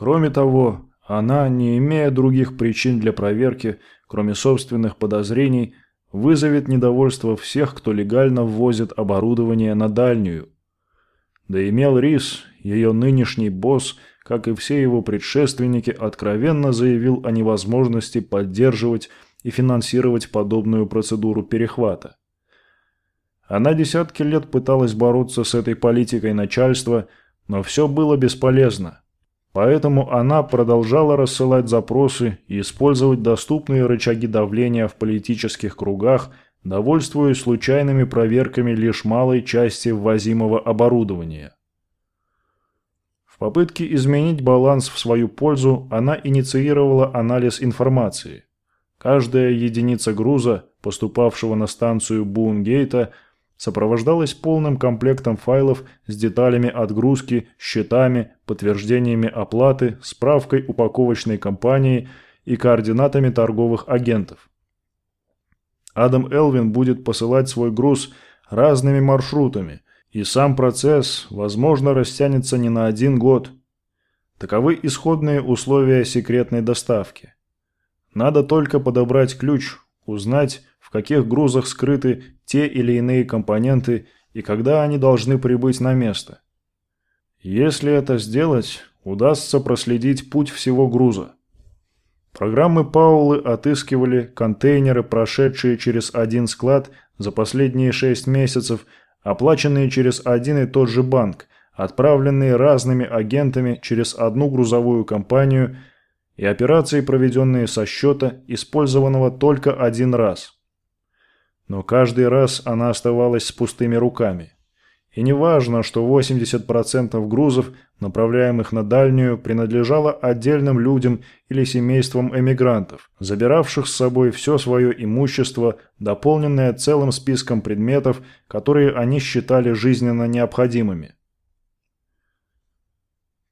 Кроме того, она, не имея других причин для проверки, кроме собственных подозрений, вызовет недовольство всех, кто легально ввозит оборудование на дальнюю. Да имел Рис, ее нынешний босс, как и все его предшественники, откровенно заявил о невозможности поддерживать и финансировать подобную процедуру перехвата. Она десятки лет пыталась бороться с этой политикой начальства, но все было бесполезно. Поэтому она продолжала рассылать запросы и использовать доступные рычаги давления в политических кругах, довольствуясь случайными проверками лишь малой части ввозимого оборудования. В попытке изменить баланс в свою пользу она инициировала анализ информации. Каждая единица груза, поступавшего на станцию Бунгейта, сопровождалась полным комплектом файлов с деталями отгрузки, счетами, подтверждениями оплаты, справкой упаковочной компании и координатами торговых агентов. Адам Элвин будет посылать свой груз разными маршрутами, и сам процесс, возможно, растянется не на один год. Таковы исходные условия секретной доставки. Надо только подобрать ключ, узнать, в каких грузах скрыты те или иные компоненты и когда они должны прибыть на место. Если это сделать, удастся проследить путь всего груза. Программы Паулы отыскивали контейнеры, прошедшие через один склад за последние шесть месяцев, оплаченные через один и тот же банк, отправленные разными агентами через одну грузовую компанию и операции, проведенные со счета, использованного только один раз – но каждый раз она оставалась с пустыми руками. И не важно, что 80% грузов, направляемых на дальнюю, принадлежало отдельным людям или семействам эмигрантов, забиравших с собой все свое имущество, дополненное целым списком предметов, которые они считали жизненно необходимыми.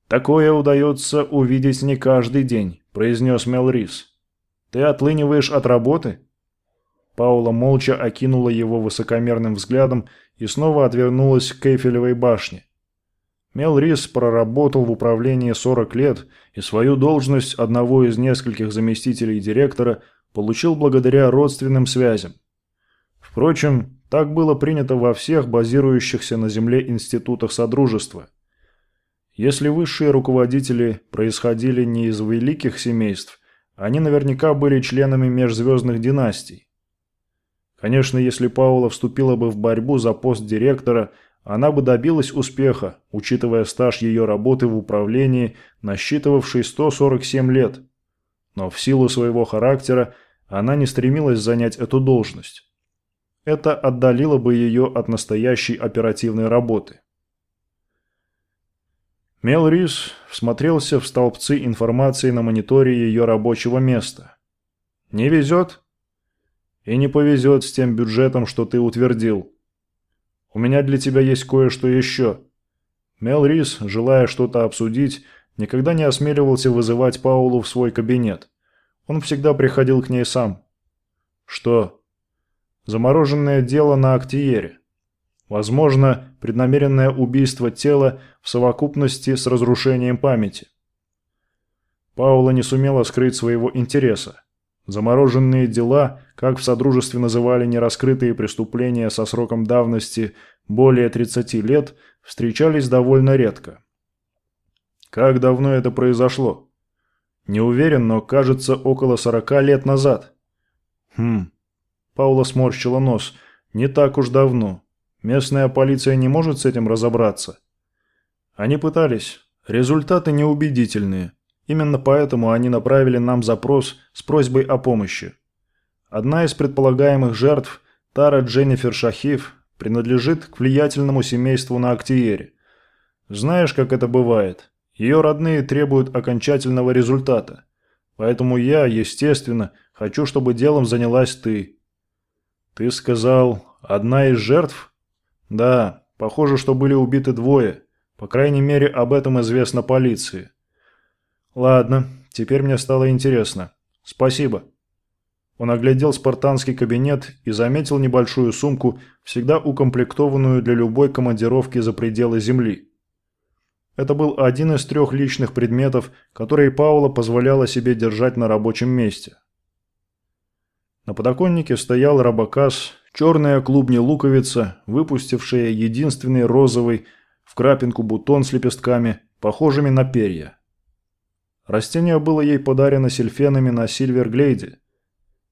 «Такое удается увидеть не каждый день», – произнес Мелрис. «Ты отлыниваешь от работы?» Паула молча окинула его высокомерным взглядом и снова отвернулась к Эйфелевой башне. Мел Рис проработал в управлении 40 лет и свою должность одного из нескольких заместителей директора получил благодаря родственным связям. Впрочем, так было принято во всех базирующихся на Земле институтах Содружества. Если высшие руководители происходили не из великих семейств, они наверняка были членами межзвездных династий. Конечно, если Паула вступила бы в борьбу за пост директора, она бы добилась успеха, учитывая стаж ее работы в управлении, насчитывавший 147 лет. Но в силу своего характера она не стремилась занять эту должность. Это отдалило бы ее от настоящей оперативной работы. Мел Рис всмотрелся в столбцы информации на мониторе ее рабочего места. «Не везет?» И не повезет с тем бюджетом, что ты утвердил. У меня для тебя есть кое-что еще. Мел Рис, желая что-то обсудить, никогда не осмеливался вызывать Паулу в свой кабинет. Он всегда приходил к ней сам. Что? Замороженное дело на Актиере. Возможно, преднамеренное убийство тела в совокупности с разрушением памяти. Паула не сумела скрыть своего интереса. Замороженные дела, как в Содружестве называли нераскрытые преступления со сроком давности более 30 лет, встречались довольно редко. Как давно это произошло? Не уверен, но кажется около 40 лет назад. Хм. Паула сморщила нос. Не так уж давно. Местная полиция не может с этим разобраться. Они пытались. Результаты неубедительные. Именно поэтому они направили нам запрос с просьбой о помощи. Одна из предполагаемых жертв, Тара Дженнифер Шахив, принадлежит к влиятельному семейству на Актиере. Знаешь, как это бывает? Ее родные требуют окончательного результата. Поэтому я, естественно, хочу, чтобы делом занялась ты. Ты сказал, одна из жертв? Да, похоже, что были убиты двое. По крайней мере, об этом известно полиции. «Ладно, теперь мне стало интересно. Спасибо». Он оглядел спартанский кабинет и заметил небольшую сумку, всегда укомплектованную для любой командировки за пределы Земли. Это был один из трех личных предметов, которые Паула позволяла себе держать на рабочем месте. На подоконнике стоял рабокас, черная клубни-луковица, выпустившая единственный розовый в крапинку бутон с лепестками, похожими на перья. Растение было ей подарено сельфенами на Сильверглейде.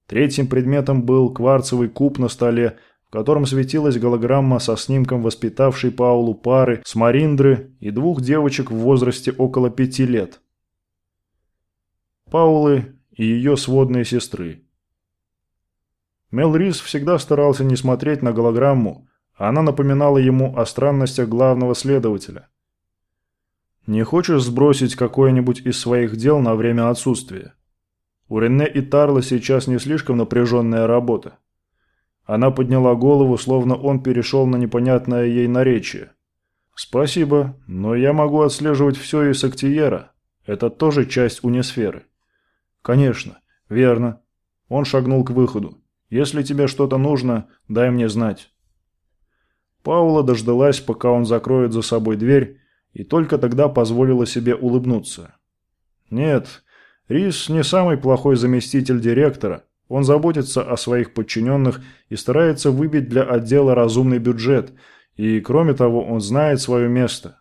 Третьим предметом был кварцевый куб на столе, в котором светилась голограмма со снимком воспитавшей Паулу пары с Мариндры и двух девочек в возрасте около пяти лет. Паулы и ее сводные сестры. Мел Рис всегда старался не смотреть на голограмму, она напоминала ему о странностях главного следователя. «Не хочешь сбросить какое-нибудь из своих дел на время отсутствия? У Рене и Тарла сейчас не слишком напряженная работа». Она подняла голову, словно он перешел на непонятное ей наречие. «Спасибо, но я могу отслеживать все из Актиера. Это тоже часть унисферы». «Конечно, верно». Он шагнул к выходу. Если тебе что-то нужно, дай мне знать». Паула дождалась, пока он закроет за собой дверь, и только тогда позволила себе улыбнуться. «Нет, Рис не самый плохой заместитель директора. Он заботится о своих подчиненных и старается выбить для отдела разумный бюджет, и, кроме того, он знает свое место».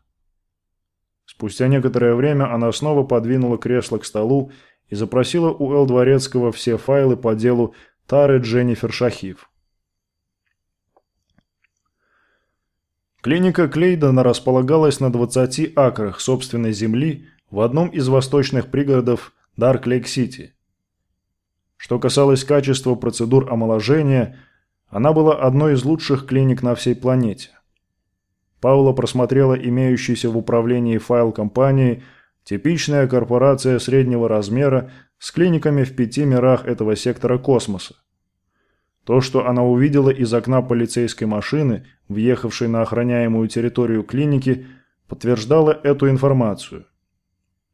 Спустя некоторое время она снова подвинула кресло к столу и запросила у эл-дворецкого все файлы по делу Тары Дженнифер Шахив. Клиника Клейдена располагалась на 20 акрах собственной земли в одном из восточных пригородов Дарк-Лейк-Сити. Что касалось качества процедур омоложения, она была одной из лучших клиник на всей планете. Паула просмотрела имеющийся в управлении файл компании Типичная корпорация среднего размера с клиниками в пяти мирах этого сектора космоса. То, что она увидела из окна полицейской машины, въехавшей на охраняемую территорию клиники, подтверждало эту информацию.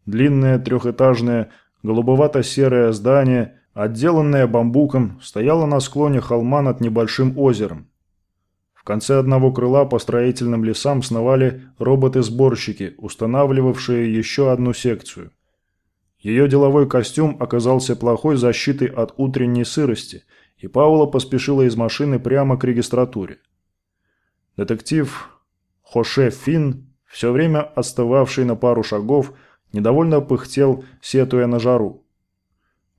Длинное трехэтажное голубовато-серое здание, отделанное бамбуком, стояло на склоне холма над небольшим озером. В конце одного крыла по строительным лесам сновали роботы-сборщики, устанавливавшие еще одну секцию. Ее деловой костюм оказался плохой защитой от утренней сырости, и Паула поспешила из машины прямо к регистратуре. Детектив Хоше Финн, все время отстававший на пару шагов, недовольно пыхтел, сетуя на жару.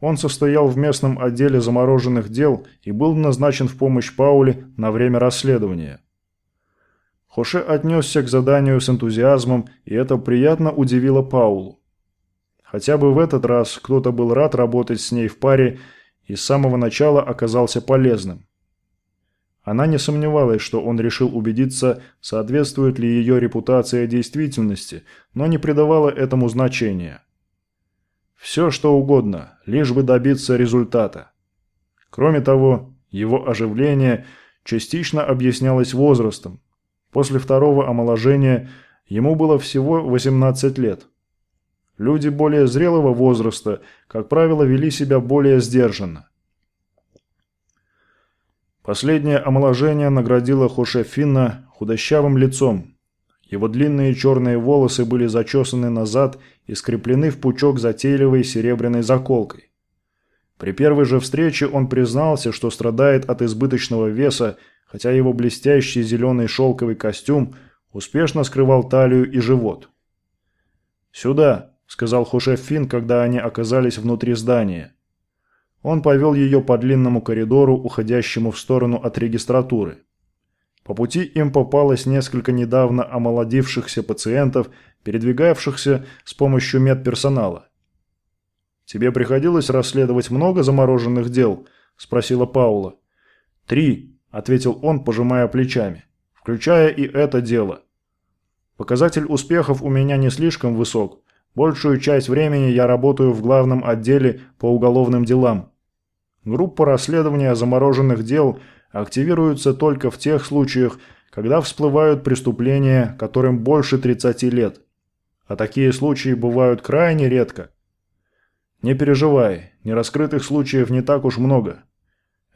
Он состоял в местном отделе замороженных дел и был назначен в помощь Пауле на время расследования. Хоше отнесся к заданию с энтузиазмом, и это приятно удивило Паулу. Хотя бы в этот раз кто-то был рад работать с ней в паре и с самого начала оказался полезным. Она не сомневалась, что он решил убедиться, соответствует ли ее репутация действительности, но не придавала этому значения. Все что угодно, лишь бы добиться результата. Кроме того, его оживление частично объяснялось возрастом. После второго омоложения ему было всего 18 лет. Люди более зрелого возраста, как правило, вели себя более сдержанно. Последнее омоложение наградило Хоше Финна худощавым лицом, его длинные черные волосы были зачесаны назад и скреплены в пучок затейливой серебряной заколкой. При первой же встрече он признался, что страдает от избыточного веса, хотя его блестящий зеленый шелковый костюм успешно скрывал талию и живот. «Сюда», – сказал Хушеф Финн, когда они оказались внутри здания. Он повел ее по длинному коридору, уходящему в сторону от регистратуры. По пути им попалось несколько недавно омолодившихся пациентов, передвигавшихся с помощью медперсонала. «Тебе приходилось расследовать много замороженных дел?» – спросила Паула. «Три», – ответил он, пожимая плечами, – «включая и это дело. Показатель успехов у меня не слишком высок. Большую часть времени я работаю в главном отделе по уголовным делам. Группа расследования замороженных дел – активируются только в тех случаях, когда всплывают преступления, которым больше 30 лет. А такие случаи бывают крайне редко. Не переживай, нераскрытых случаев не так уж много.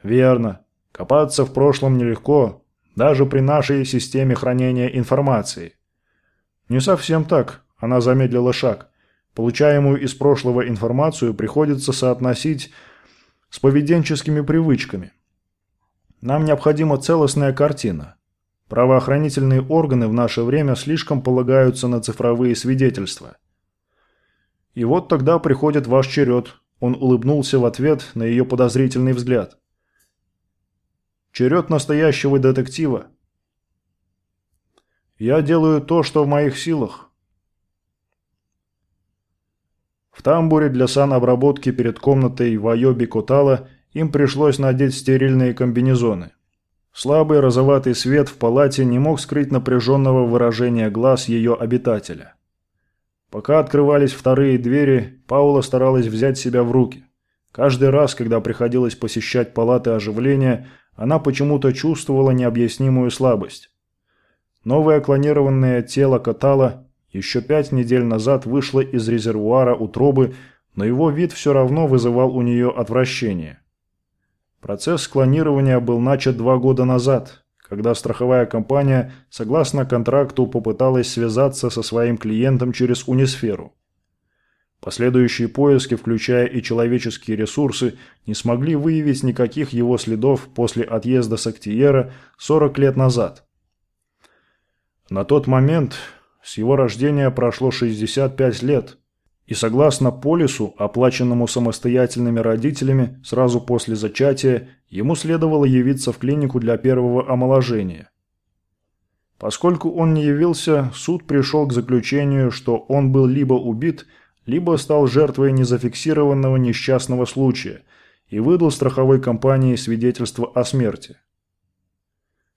Верно, копаться в прошлом нелегко, даже при нашей системе хранения информации. Не совсем так, Она замедлила шаг. Получаемую из прошлого информацию приходится соотносить с поведенческими привычками. Нам необходима целостная картина. Правоохранительные органы в наше время слишком полагаются на цифровые свидетельства. И вот тогда приходит ваш черед. Он улыбнулся в ответ на ее подозрительный взгляд. Черед настоящего детектива. Я делаю то, что в моих силах. В тамбуре для санобработки перед комнатой Вайоби Котала им пришлось надеть стерильные комбинезоны. Слабый розоватый свет в палате не мог скрыть напряженного выражения глаз ее обитателя. Пока открывались вторые двери, Паула старалась взять себя в руки. Каждый раз, когда приходилось посещать палаты оживления, она почему-то чувствовала необъяснимую слабость. Новое клонированное тело Катала еще пять недель назад вышло из резервуара утробы, но его вид все равно вызывал у нее отвращение. Процесс клонирования был начат два года назад, когда страховая компания, согласно контракту, попыталась связаться со своим клиентом через Унисферу. Последующие поиски, включая и человеческие ресурсы, не смогли выявить никаких его следов после отъезда Сактиера 40 лет назад. На тот момент с его рождения прошло 65 лет, и согласно полису, оплаченному самостоятельными родителями сразу после зачатия, ему следовало явиться в клинику для первого омоложения. Поскольку он не явился, суд пришел к заключению, что он был либо убит, либо стал жертвой незафиксированного несчастного случая и выдал страховой компании свидетельство о смерти.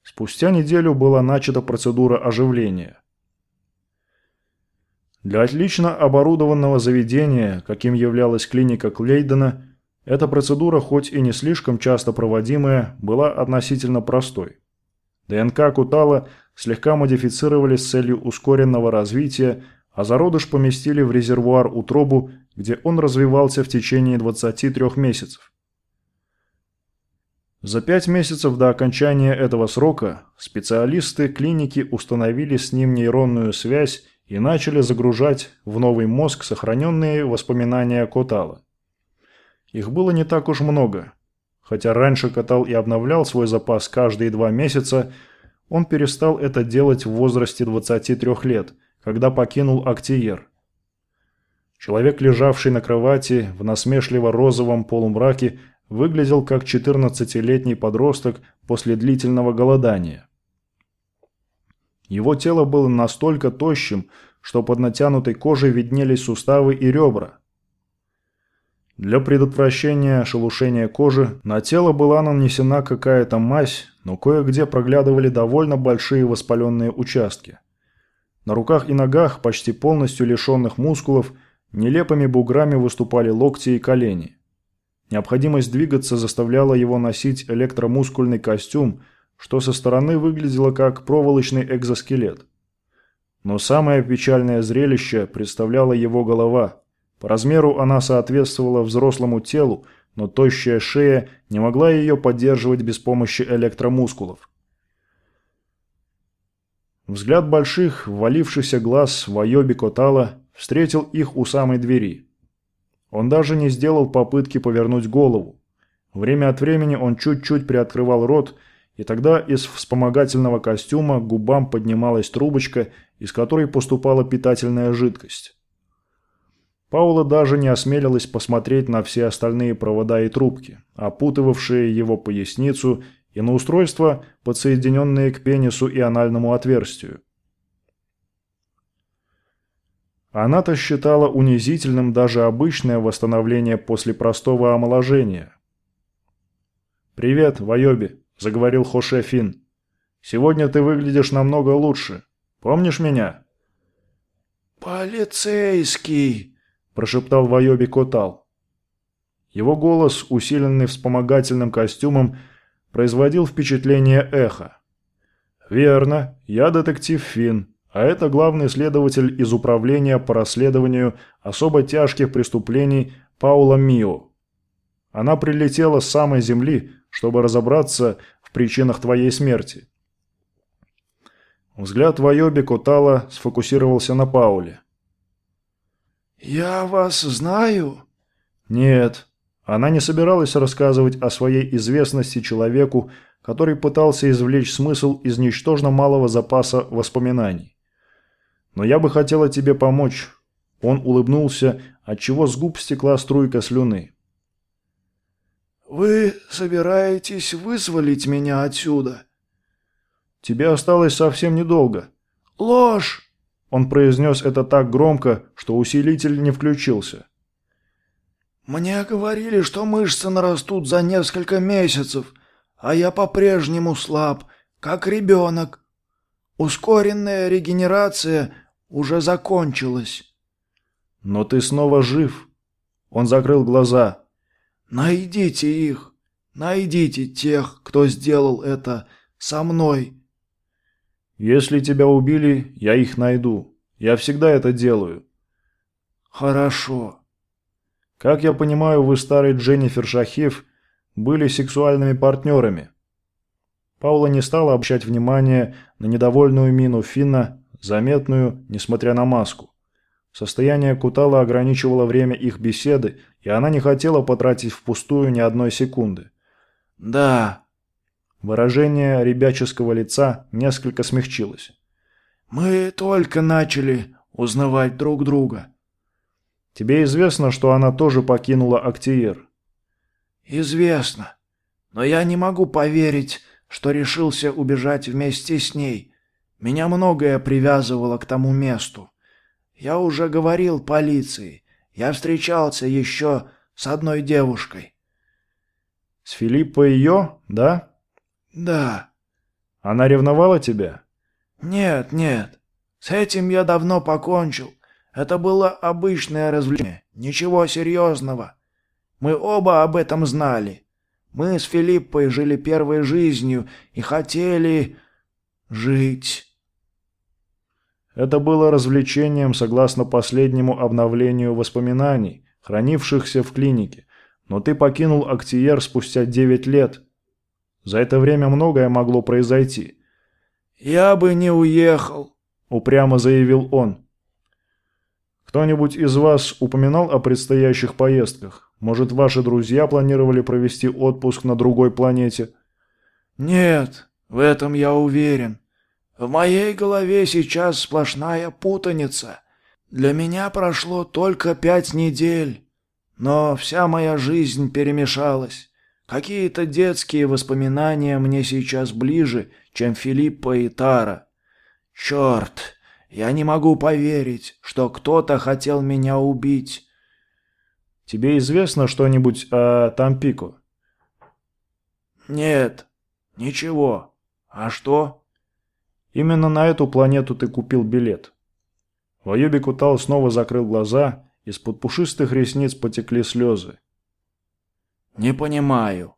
Спустя неделю была начата процедура оживления. Для отлично оборудованного заведения, каким являлась клиника Клейдена, эта процедура, хоть и не слишком часто проводимая, была относительно простой. ДНК Кутала слегка модифицировали с целью ускоренного развития, а зародыш поместили в резервуар утробу, где он развивался в течение 23 месяцев. За пять месяцев до окончания этого срока специалисты клиники установили с ним нейронную связь и начали загружать в новый мозг сохраненные воспоминания Котала. Их было не так уж много. Хотя раньше Котал и обновлял свой запас каждые два месяца, он перестал это делать в возрасте 23 лет, когда покинул Актиер. Человек, лежавший на кровати в насмешливо-розовом полумраке, выглядел как 14-летний подросток после длительного голодания. Его тело было настолько тощим, что под натянутой кожей виднелись суставы и ребра. Для предотвращения шелушения кожи на тело была нанесена какая-то мазь, но кое-где проглядывали довольно большие воспаленные участки. На руках и ногах, почти полностью лишенных мускулов, нелепыми буграми выступали локти и колени. Необходимость двигаться заставляла его носить электромускульный костюм – что со стороны выглядело как проволочный экзоскелет. Но самое печальное зрелище представляла его голова. По размеру она соответствовала взрослому телу, но тощая шея не могла ее поддерживать без помощи электромускулов. Взгляд больших, ввалившихся глаз Вайоби Котала встретил их у самой двери. Он даже не сделал попытки повернуть голову. Время от времени он чуть-чуть приоткрывал рот и тогда из вспомогательного костюма к губам поднималась трубочка, из которой поступала питательная жидкость. Паула даже не осмелилась посмотреть на все остальные провода и трубки, опутывавшие его поясницу, и на устройства, подсоединенные к пенису и анальному отверстию. Она-то считала унизительным даже обычное восстановление после простого омоложения. «Привет, Вайоби!» Заговорил Хоше Фин. «Сегодня ты выглядишь намного лучше. Помнишь меня?» «Полицейский!» – прошептал Вайоби Котал. Его голос, усиленный вспомогательным костюмом, производил впечатление эха. «Верно, я детектив Фин, а это главный следователь из Управления по расследованию особо тяжких преступлений Паула Мио. Она прилетела с самой земли, чтобы разобраться в причинах твоей смерти. Взгляд Вайоби Котала сфокусировался на Пауле. «Я вас знаю?» «Нет». Она не собиралась рассказывать о своей известности человеку, который пытался извлечь смысл из ничтожно малого запаса воспоминаний. «Но я бы хотела тебе помочь». Он улыбнулся, отчего с губ стекла струйка слюны. «Вы собираетесь вызволить меня отсюда?» «Тебе осталось совсем недолго». «Ложь!» Он произнес это так громко, что усилитель не включился. «Мне говорили, что мышцы нарастут за несколько месяцев, а я по-прежнему слаб, как ребенок. Ускоренная регенерация уже закончилась». «Но ты снова жив». Он закрыл глаза. «Найдите их. Найдите тех, кто сделал это со мной». «Если тебя убили, я их найду. Я всегда это делаю». «Хорошо». «Как я понимаю, вы старый Дженнифер Шахив были сексуальными партнерами». Паула не стала обращать внимание на недовольную мину Финна, заметную, несмотря на маску. Состояние Кутала ограничивало время их беседы, и она не хотела потратить впустую ни одной секунды. «Да», Выражение ребяческого лица несколько смягчилось. «Мы только начали узнавать друг друга». «Тебе известно, что она тоже покинула Актиер?» «Известно. Но я не могу поверить, что решился убежать вместе с ней. Меня многое привязывало к тому месту. Я уже говорил полиции. Я встречался еще с одной девушкой». «С Филиппой ее, да?» «Да». «Она ревновала тебя?» «Нет, нет. С этим я давно покончил. Это было обычное развлечение. Ничего серьезного. Мы оба об этом знали. Мы с Филиппой жили первой жизнью и хотели... жить». Это было развлечением согласно последнему обновлению воспоминаний, хранившихся в клинике. Но ты покинул Актиер спустя девять лет, за это время многое могло произойти. «Я бы не уехал», — упрямо заявил он. «Кто-нибудь из вас упоминал о предстоящих поездках? Может, ваши друзья планировали провести отпуск на другой планете?» «Нет, в этом я уверен. В моей голове сейчас сплошная путаница. Для меня прошло только пять недель, но вся моя жизнь перемешалась. Какие-то детские воспоминания мне сейчас ближе, чем Филиппа и Тара. Черт, я не могу поверить, что кто-то хотел меня убить. Тебе известно что-нибудь о Тампико? Нет, ничего. А что? Именно на эту планету ты купил билет. Ваюби Кутал снова закрыл глаза, из-под пушистых ресниц потекли слезы. «Не понимаю.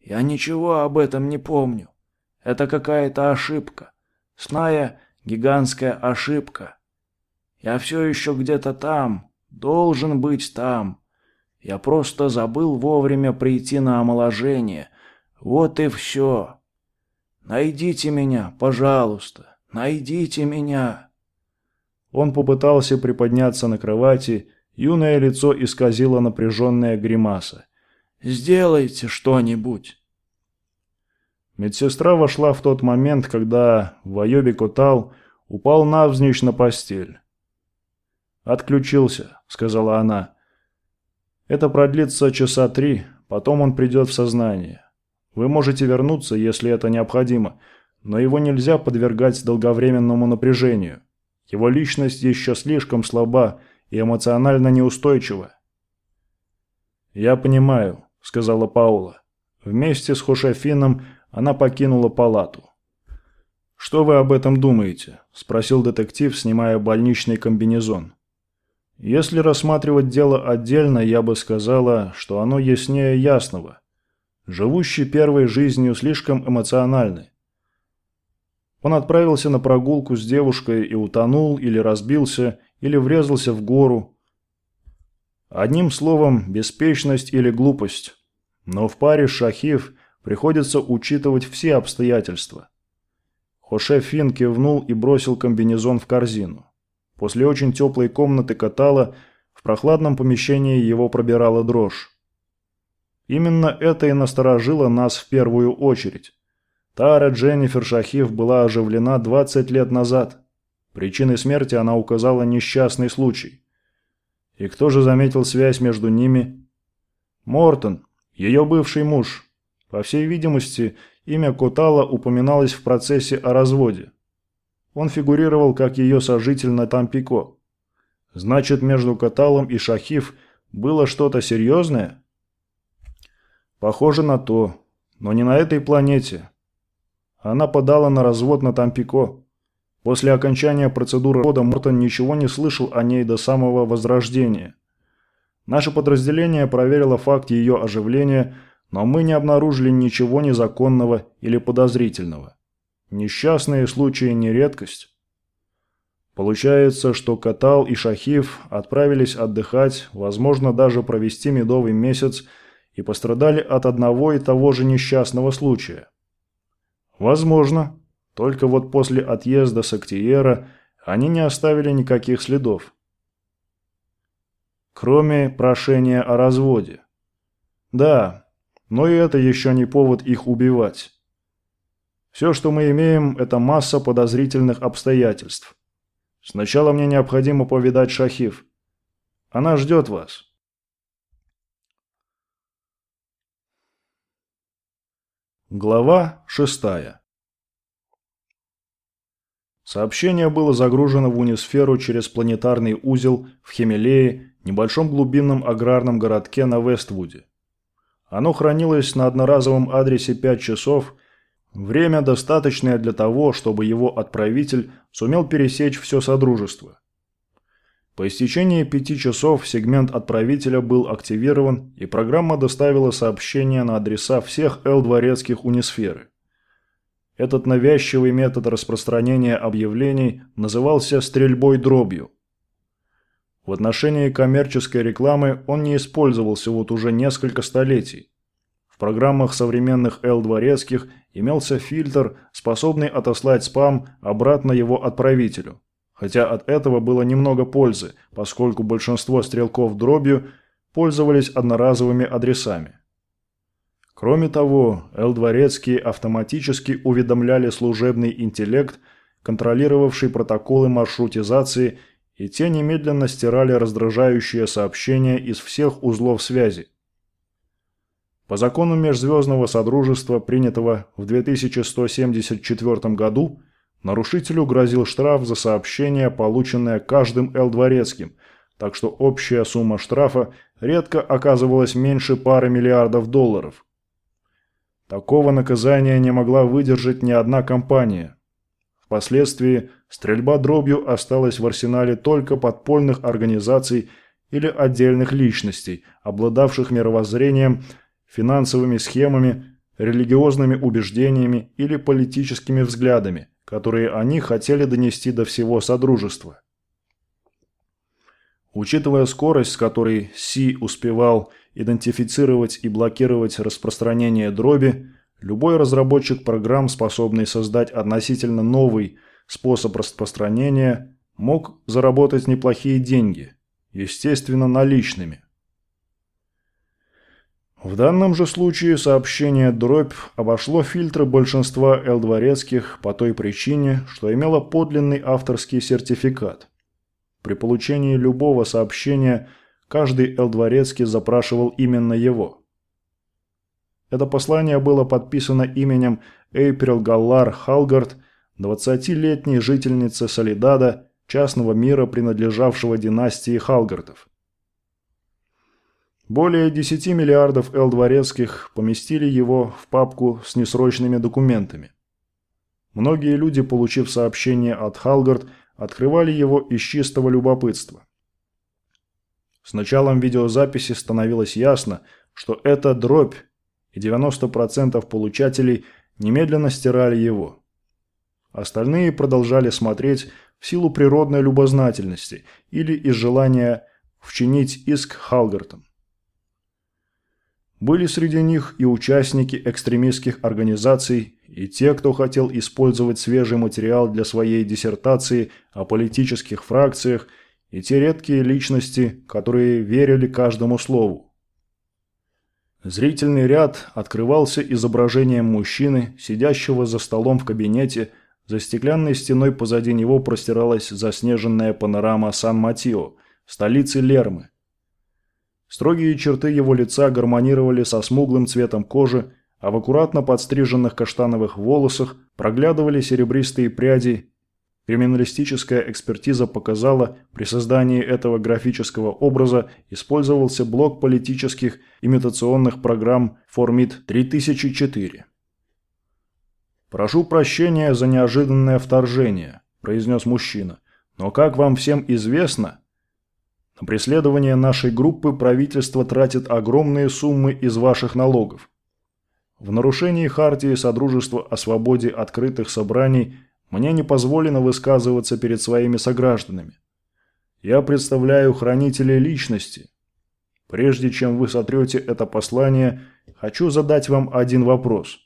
Я ничего об этом не помню. Это какая-то ошибка. Сная гигантская ошибка. Я все еще где-то там, должен быть там. Я просто забыл вовремя прийти на омоложение. Вот и все. Найдите меня, пожалуйста, найдите меня». Он попытался приподняться на кровати, юное лицо исказило напряженная гримаса. Сделайте что-нибудь. Медсестра вошла в тот момент, когда Вайоби Котал упал навзничь на постель. «Отключился», — сказала она. «Это продлится часа три, потом он придет в сознание. Вы можете вернуться, если это необходимо, но его нельзя подвергать долговременному напряжению. Его личность еще слишком слаба и эмоционально неустойчива». «Я понимаю», – сказала Паула. Вместе с Хошефином она покинула палату. «Что вы об этом думаете?» – спросил детектив, снимая больничный комбинезон. «Если рассматривать дело отдельно, я бы сказала, что оно яснее ясного. Живущий первой жизнью слишком эмоциональный. Он отправился на прогулку с девушкой и утонул или разбился, или врезался в гору, Одним словом, беспечность или глупость. Но в паре шахив приходится учитывать все обстоятельства. Хоше Фин кивнул и бросил комбинезон в корзину. После очень теплой комнаты катала в прохладном помещении его пробирала дрожь. Именно это и насторожило нас в первую очередь. Тара Дженнифер Шахив была оживлена 20 лет назад. Причиной смерти она указала несчастный случай. И кто же заметил связь между ними? Мортон, ее бывший муж. По всей видимости, имя Котала упоминалось в процессе о разводе. Он фигурировал как ее сожитель на Тампико. Значит, между Коталом и Шахив было что-то серьезное? Похоже на то, но не на этой планете. Она подала на развод на Тампико. После окончания процедуры рода Мортон ничего не слышал о ней до самого возрождения. Наше подразделение проверило факт ее оживления, но мы не обнаружили ничего незаконного или подозрительного. Несчастные случаи не редкость. Получается, что Катал и Шахив отправились отдыхать, возможно, даже провести медовый месяц, и пострадали от одного и того же несчастного случая. Возможно. Только вот после отъезда с Актиера они не оставили никаких следов. Кроме прошения о разводе. Да, но и это еще не повод их убивать. Все, что мы имеем, это масса подозрительных обстоятельств. Сначала мне необходимо повидать Шахив. Она ждет вас. Глава шестая Сообщение было загружено в унисферу через планетарный узел в Хемелее, небольшом глубинном аграрном городке на Вествуде. Оно хранилось на одноразовом адресе 5 часов, время достаточное для того, чтобы его отправитель сумел пересечь все Содружество. По истечении пяти часов сегмент отправителя был активирован, и программа доставила сообщение на адреса всех Л-дворецких унисферы. Этот навязчивый метод распространения объявлений назывался «стрельбой дробью». В отношении коммерческой рекламы он не использовался вот уже несколько столетий. В программах современных Л-дворецких имелся фильтр, способный отослать спам обратно его отправителю. Хотя от этого было немного пользы, поскольку большинство стрелков дробью пользовались одноразовыми адресами. Кроме того, Л-дворецкие автоматически уведомляли служебный интеллект, контролировавший протоколы маршрутизации, и те немедленно стирали раздражающие сообщения из всех узлов связи. По закону Межзвездного Содружества, принятого в 2174 году, нарушителю грозил штраф за сообщение, полученное каждым Л-дворецким, так что общая сумма штрафа редко оказывалась меньше пары миллиардов долларов – Такого наказания не могла выдержать ни одна компания. Впоследствии стрельба дробью осталась в арсенале только подпольных организаций или отдельных личностей, обладавших мировоззрением, финансовыми схемами, религиозными убеждениями или политическими взглядами, которые они хотели донести до всего Содружества. Учитывая скорость, с которой Си успевал идентифицировать и блокировать распространение дроби, любой разработчик программ, способный создать относительно новый способ распространения, мог заработать неплохие деньги, естественно, наличными. В данном же случае сообщение «дробь» обошло фильтры большинства элдворецких по той причине, что имело подлинный авторский сертификат. При получении любого сообщения – Каждый Элдворецкий запрашивал именно его. Это послание было подписано именем Эйприл Галлар Халгард, 20-летней жительницы Солидада, частного мира, принадлежавшего династии Халгардов. Более 10 миллиардов элдворецких поместили его в папку с несрочными документами. Многие люди, получив сообщение от Халгард, открывали его из чистого любопытства. С началом видеозаписи становилось ясно, что это дробь, и 90% получателей немедленно стирали его. Остальные продолжали смотреть в силу природной любознательности или из желания вчинить иск Халгартом. Были среди них и участники экстремистских организаций, и те, кто хотел использовать свежий материал для своей диссертации о политических фракциях – и те редкие личности, которые верили каждому слову. Зрительный ряд открывался изображением мужчины, сидящего за столом в кабинете, за стеклянной стеной позади него простиралась заснеженная панорама Сан-Матио, столицы Лермы. Строгие черты его лица гармонировали со смуглым цветом кожи, а в аккуратно подстриженных каштановых волосах проглядывали серебристые пряди. Криминалистическая экспертиза показала, при создании этого графического образа использовался блок политических имитационных программ Formit 3004. «Прошу прощения за неожиданное вторжение», – произнес мужчина. «Но, как вам всем известно, на преследование нашей группы правительство тратит огромные суммы из ваших налогов. В нарушении Хартии Содружества о свободе открытых собраний мне не позволено высказываться перед своими согражданами. Я представляю хранителей личности. Прежде чем вы сотрете это послание, хочу задать вам один вопрос.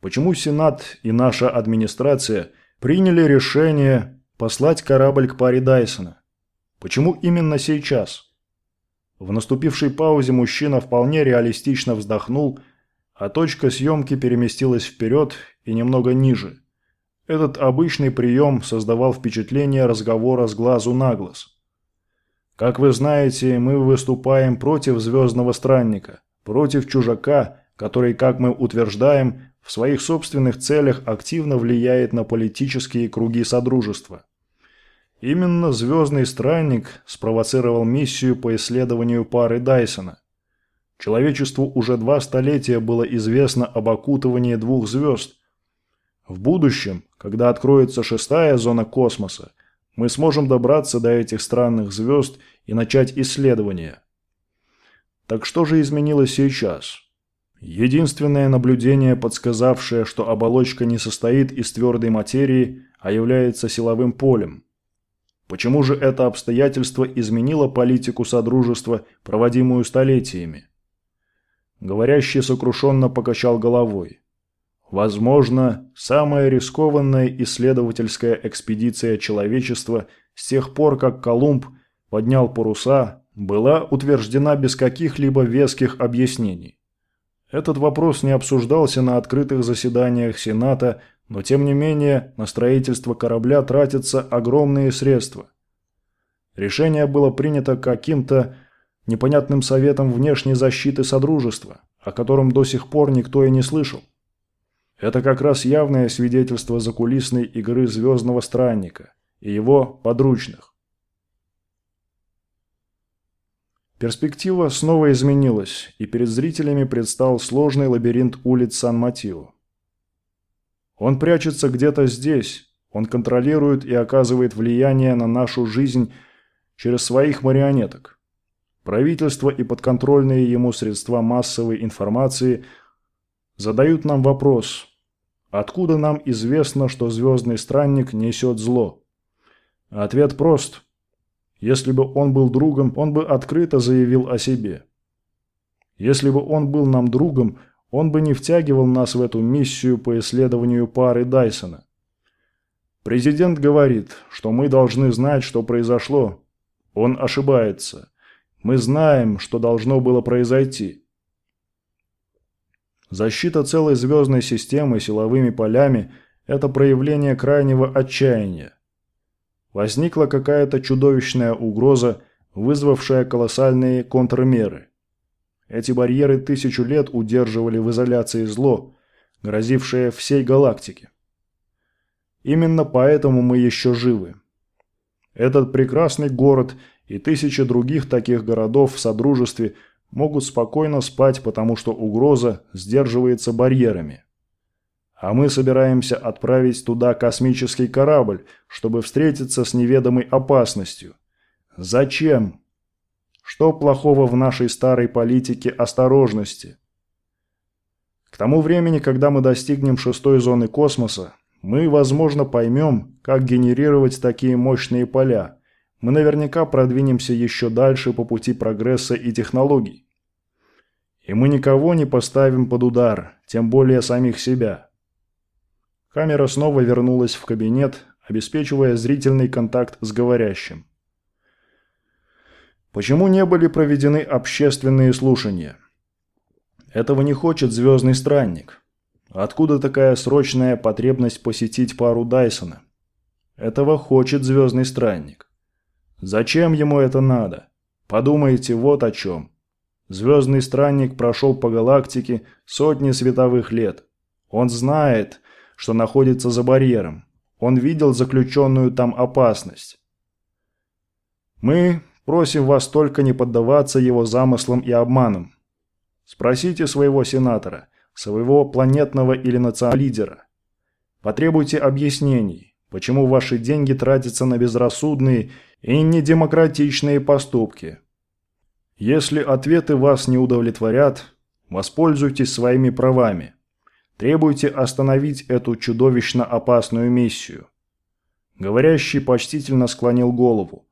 Почему Сенат и наша администрация приняли решение послать корабль к паре Дайсона? Почему именно сейчас? В наступившей паузе мужчина вполне реалистично вздохнул а точка съемки переместилась вперед и немного ниже. Этот обычный прием создавал впечатление разговора с глазу на глаз. Как вы знаете, мы выступаем против звездного странника, против чужака, который, как мы утверждаем, в своих собственных целях активно влияет на политические круги Содружества. Именно звездный странник спровоцировал миссию по исследованию пары Дайсона. Человечеству уже два столетия было известно об окутывании двух звезд. В будущем, когда откроется шестая зона космоса, мы сможем добраться до этих странных звезд и начать исследования. Так что же изменилось сейчас? Единственное наблюдение, подсказавшее, что оболочка не состоит из твердой материи, а является силовым полем. Почему же это обстоятельство изменило политику Содружества, проводимую столетиями? Говорящий сокрушенно покачал головой. Возможно, самая рискованная исследовательская экспедиция человечества с тех пор, как Колумб поднял паруса, была утверждена без каких-либо веских объяснений. Этот вопрос не обсуждался на открытых заседаниях Сената, но тем не менее на строительство корабля тратятся огромные средства. Решение было принято каким-то непонятным советом внешней защиты Содружества, о котором до сих пор никто и не слышал. Это как раз явное свидетельство закулисной игры Звездного Странника и его подручных. Перспектива снова изменилась, и перед зрителями предстал сложный лабиринт улиц Сан-Матио. Он прячется где-то здесь, он контролирует и оказывает влияние на нашу жизнь через своих марионеток. Правительство и подконтрольные ему средства массовой информации задают нам вопрос, откуда нам известно, что звездный странник несет зло? Ответ прост. Если бы он был другом, он бы открыто заявил о себе. Если бы он был нам другом, он бы не втягивал нас в эту миссию по исследованию пары Дайсона. Президент говорит, что мы должны знать, что произошло. Он ошибается. Мы знаем, что должно было произойти. Защита целой звездной системы силовыми полями – это проявление крайнего отчаяния. Возникла какая-то чудовищная угроза, вызвавшая колоссальные контрмеры. Эти барьеры тысячу лет удерживали в изоляции зло, грозившее всей галактике. Именно поэтому мы еще живы. Этот прекрасный город и тысячи других таких городов в Содружестве могут спокойно спать, потому что угроза сдерживается барьерами. А мы собираемся отправить туда космический корабль, чтобы встретиться с неведомой опасностью. Зачем? Что плохого в нашей старой политике осторожности? К тому времени, когда мы достигнем шестой зоны космоса, мы, возможно, поймем, как генерировать такие мощные поля – мы наверняка продвинемся еще дальше по пути прогресса и технологий. И мы никого не поставим под удар, тем более самих себя. Камера снова вернулась в кабинет, обеспечивая зрительный контакт с говорящим. Почему не были проведены общественные слушания? Этого не хочет звездный странник. Откуда такая срочная потребность посетить пару Дайсона? Этого хочет звездный странник. Зачем ему это надо? Подумайте вот о чем. Звездный странник прошел по галактике сотни световых лет. Он знает, что находится за барьером. Он видел заключенную там опасность. Мы просим вас только не поддаваться его замыслам и обманам. Спросите своего сенатора, своего планетного или национального лидера. Потребуйте объяснений, почему ваши деньги тратятся на безрассудные и недемократичные поступки. Если ответы вас не удовлетворят, воспользуйтесь своими правами. Требуйте остановить эту чудовищно опасную миссию. Говорящий почтительно склонил голову.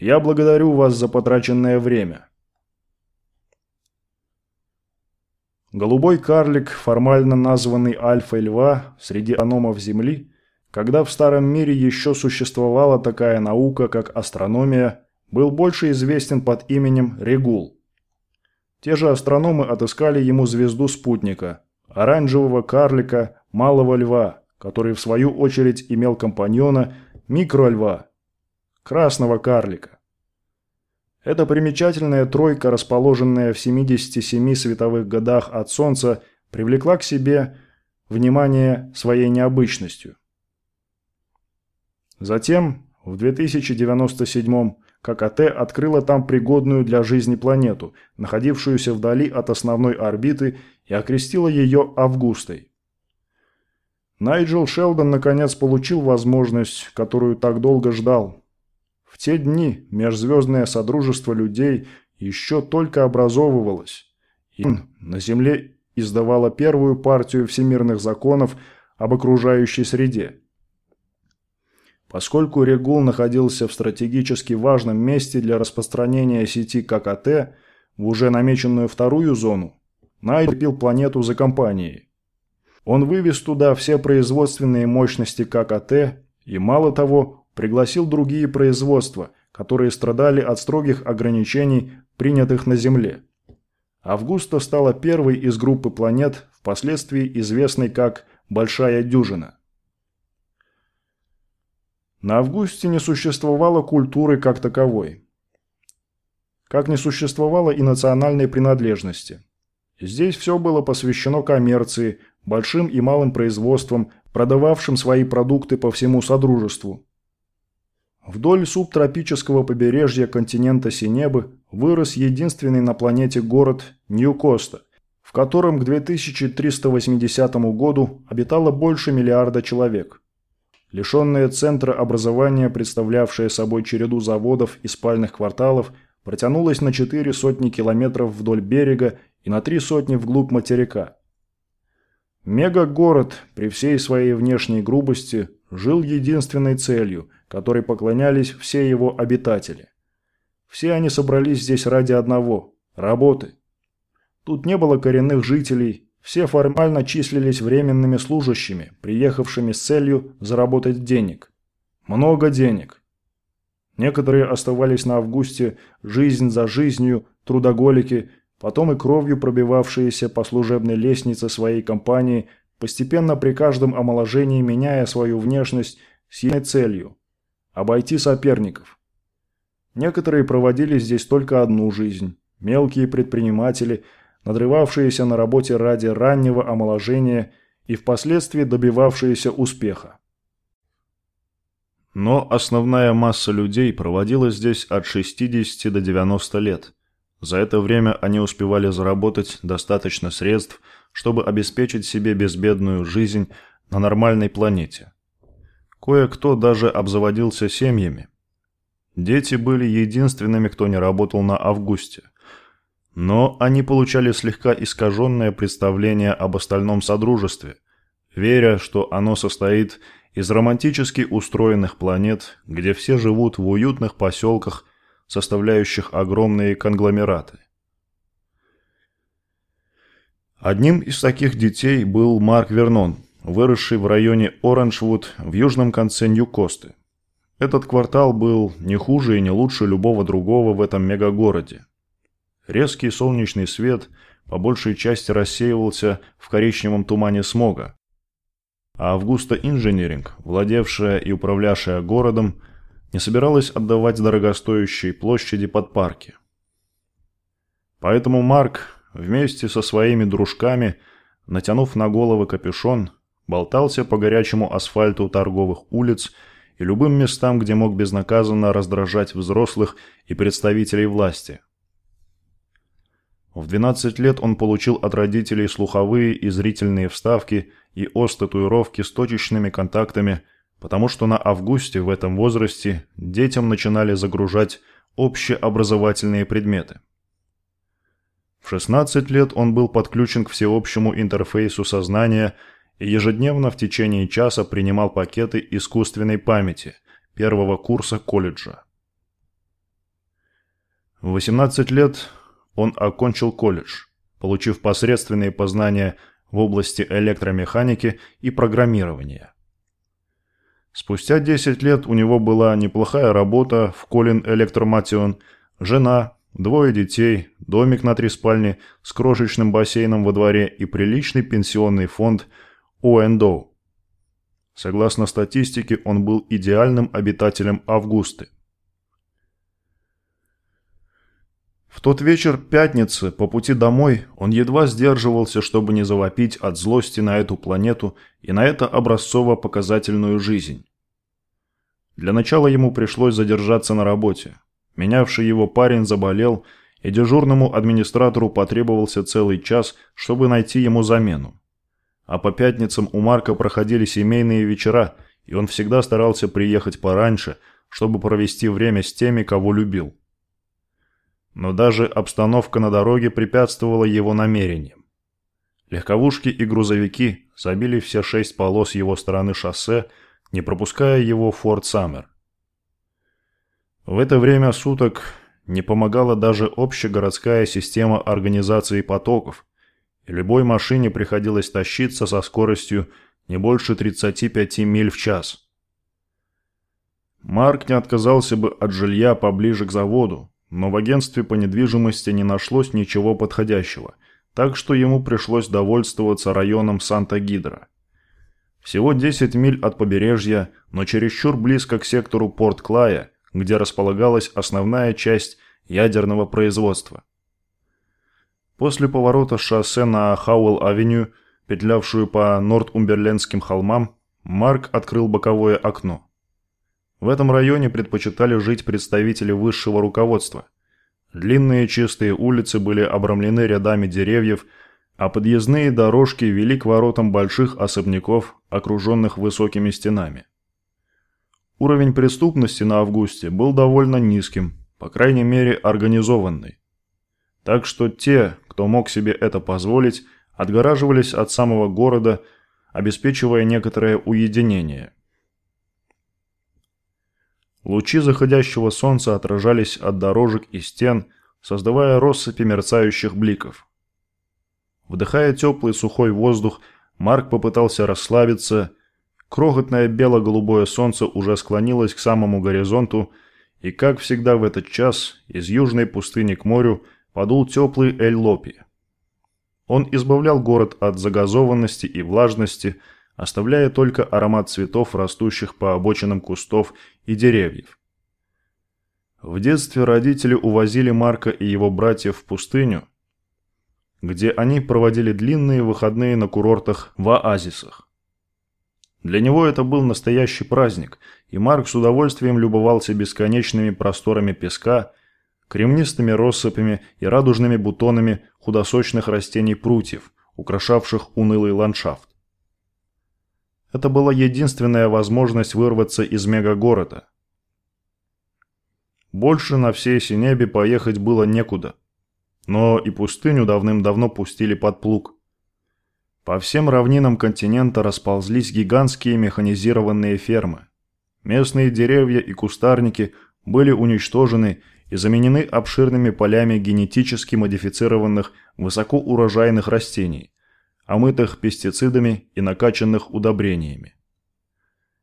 Я благодарю вас за потраченное время. Голубой карлик, формально названный альфой льва среди аномов Земли, когда в Старом мире еще существовала такая наука, как астрономия, был больше известен под именем Регул. Те же астрономы отыскали ему звезду спутника – оранжевого карлика Малого Льва, который в свою очередь имел компаньона Микрольва – Красного карлика. Эта примечательная тройка, расположенная в 77 световых годах от Солнца, привлекла к себе внимание своей необычностью. Затем, в 2097 ККТ открыла там пригодную для жизни планету, находившуюся вдали от основной орбиты, и окрестила ее Августой. Найджел Шелдон наконец получил возможность, которую так долго ждал, в те дни межзвездное содружество людей еще только образовывалось, и на Земле издавала первую партию всемирных законов об окружающей среде. Поскольку Регул находился в стратегически важном месте для распространения сети ККТ в уже намеченную вторую зону, Найд купил планету за компанией. Он вывез туда все производственные мощности ККТ и, мало того, пригласил другие производства, которые страдали от строгих ограничений, принятых на Земле. Августа стала первой из группы планет, впоследствии известной как «Большая дюжина». На Августе не существовало культуры как таковой. Как не существовало и национальной принадлежности. Здесь все было посвящено коммерции, большим и малым производствам, продававшим свои продукты по всему Содружеству. Вдоль субтропического побережья континента Синебы вырос единственный на планете город Нью-Коста, в котором к 2380 году обитало больше миллиарда человек. Лишенное центра образования, представлявшее собой череду заводов и спальных кварталов, протянулось на четыре сотни километров вдоль берега и на три сотни вглубь материка. Мегагород при всей своей внешней грубости жил единственной целью – которой поклонялись все его обитатели. Все они собрались здесь ради одного – работы. Тут не было коренных жителей, все формально числились временными служащими, приехавшими с целью заработать денег. Много денег. Некоторые оставались на Августе жизнь за жизнью, трудоголики, потом и кровью пробивавшиеся по служебной лестнице своей компании, постепенно при каждом омоложении меняя свою внешность с целью обойти соперников. Некоторые проводили здесь только одну жизнь. Мелкие предприниматели, надрывавшиеся на работе ради раннего омоложения и впоследствии добивавшиеся успеха. Но основная масса людей проводила здесь от 60 до 90 лет. За это время они успевали заработать достаточно средств, чтобы обеспечить себе безбедную жизнь на нормальной планете. Кое-кто даже обзаводился семьями. Дети были единственными, кто не работал на Августе. Но они получали слегка искаженное представление об остальном Содружестве, веря, что оно состоит из романтически устроенных планет, где все живут в уютных поселках, составляющих огромные конгломераты. Одним из таких детей был Марк Вернон – выросший в районе Оранжвуд в южном конце Нью-Косты. Этот квартал был не хуже и не лучше любого другого в этом мегагороде. Резкий солнечный свет по большей части рассеивался в коричневом тумане смога. А Августа Инжиниринг, владевшая и управлявшая городом, не собиралась отдавать дорогостоящие площади под парки. Поэтому Марк вместе со своими дружками, натянув на головы капюшон, болтался по горячему асфальту торговых улиц и любым местам, где мог безнаказанно раздражать взрослых и представителей власти. В 12 лет он получил от родителей слуховые и зрительные вставки и ос-татуировки с точечными контактами, потому что на августе в этом возрасте детям начинали загружать общеобразовательные предметы. В 16 лет он был подключен к всеобщему интерфейсу сознания и ежедневно в течение часа принимал пакеты искусственной памяти первого курса колледжа. В 18 лет он окончил колледж, получив посредственные познания в области электромеханики и программирования. Спустя 10 лет у него была неплохая работа в Колин Электроматион, жена, Двое детей, домик на три спальни с крошечным бассейном во дворе и приличный пенсионный фонд ОНДО. Согласно статистике, он был идеальным обитателем Августы. В тот вечер пятницы, по пути домой, он едва сдерживался, чтобы не завопить от злости на эту планету и на это образцово-показательную жизнь. Для начала ему пришлось задержаться на работе. Менявший его парень заболел, и дежурному администратору потребовался целый час, чтобы найти ему замену. А по пятницам у Марка проходили семейные вечера, и он всегда старался приехать пораньше, чтобы провести время с теми, кого любил. Но даже обстановка на дороге препятствовала его намерениям. Легковушки и грузовики забили все шесть полос его стороны шоссе, не пропуская его в Форт Саммер. В это время суток не помогала даже общегородская система организации потоков, любой машине приходилось тащиться со скоростью не больше 35 миль в час. Марк не отказался бы от жилья поближе к заводу, но в агентстве по недвижимости не нашлось ничего подходящего, так что ему пришлось довольствоваться районом Санта-Гидро. Всего 10 миль от побережья, но чересчур близко к сектору Порт-Клая – где располагалась основная часть ядерного производства. После поворота шоссе на Хауэлл-авеню, петлявшую по Нортумберлендским холмам, Марк открыл боковое окно. В этом районе предпочитали жить представители высшего руководства. Длинные чистые улицы были обрамлены рядами деревьев, а подъездные дорожки вели к воротам больших особняков, окруженных высокими стенами. Уровень преступности на Августе был довольно низким, по крайней мере организованный. Так что те, кто мог себе это позволить, отгораживались от самого города, обеспечивая некоторое уединение. Лучи заходящего солнца отражались от дорожек и стен, создавая россыпи мерцающих бликов. Вдыхая теплый сухой воздух, Марк попытался расслабиться Крохотное бело-голубое солнце уже склонилось к самому горизонту, и, как всегда в этот час, из южной пустыни к морю подул теплый Эль-Лопи. Он избавлял город от загазованности и влажности, оставляя только аромат цветов, растущих по обочинам кустов и деревьев. В детстве родители увозили Марка и его братьев в пустыню, где они проводили длинные выходные на курортах в оазисах. Для него это был настоящий праздник, и Марк с удовольствием любовался бесконечными просторами песка, кремнистыми россыпями и радужными бутонами худосочных растений прутьев, украшавших унылый ландшафт. Это была единственная возможность вырваться из мегагорода. Больше на всей Синебе поехать было некуда. Но и пустыню давным-давно пустили под плуг. По всем равнинам континента расползлись гигантские механизированные фермы. Местные деревья и кустарники были уничтожены и заменены обширными полями генетически модифицированных высокоурожайных растений, омытых пестицидами и накачанных удобрениями.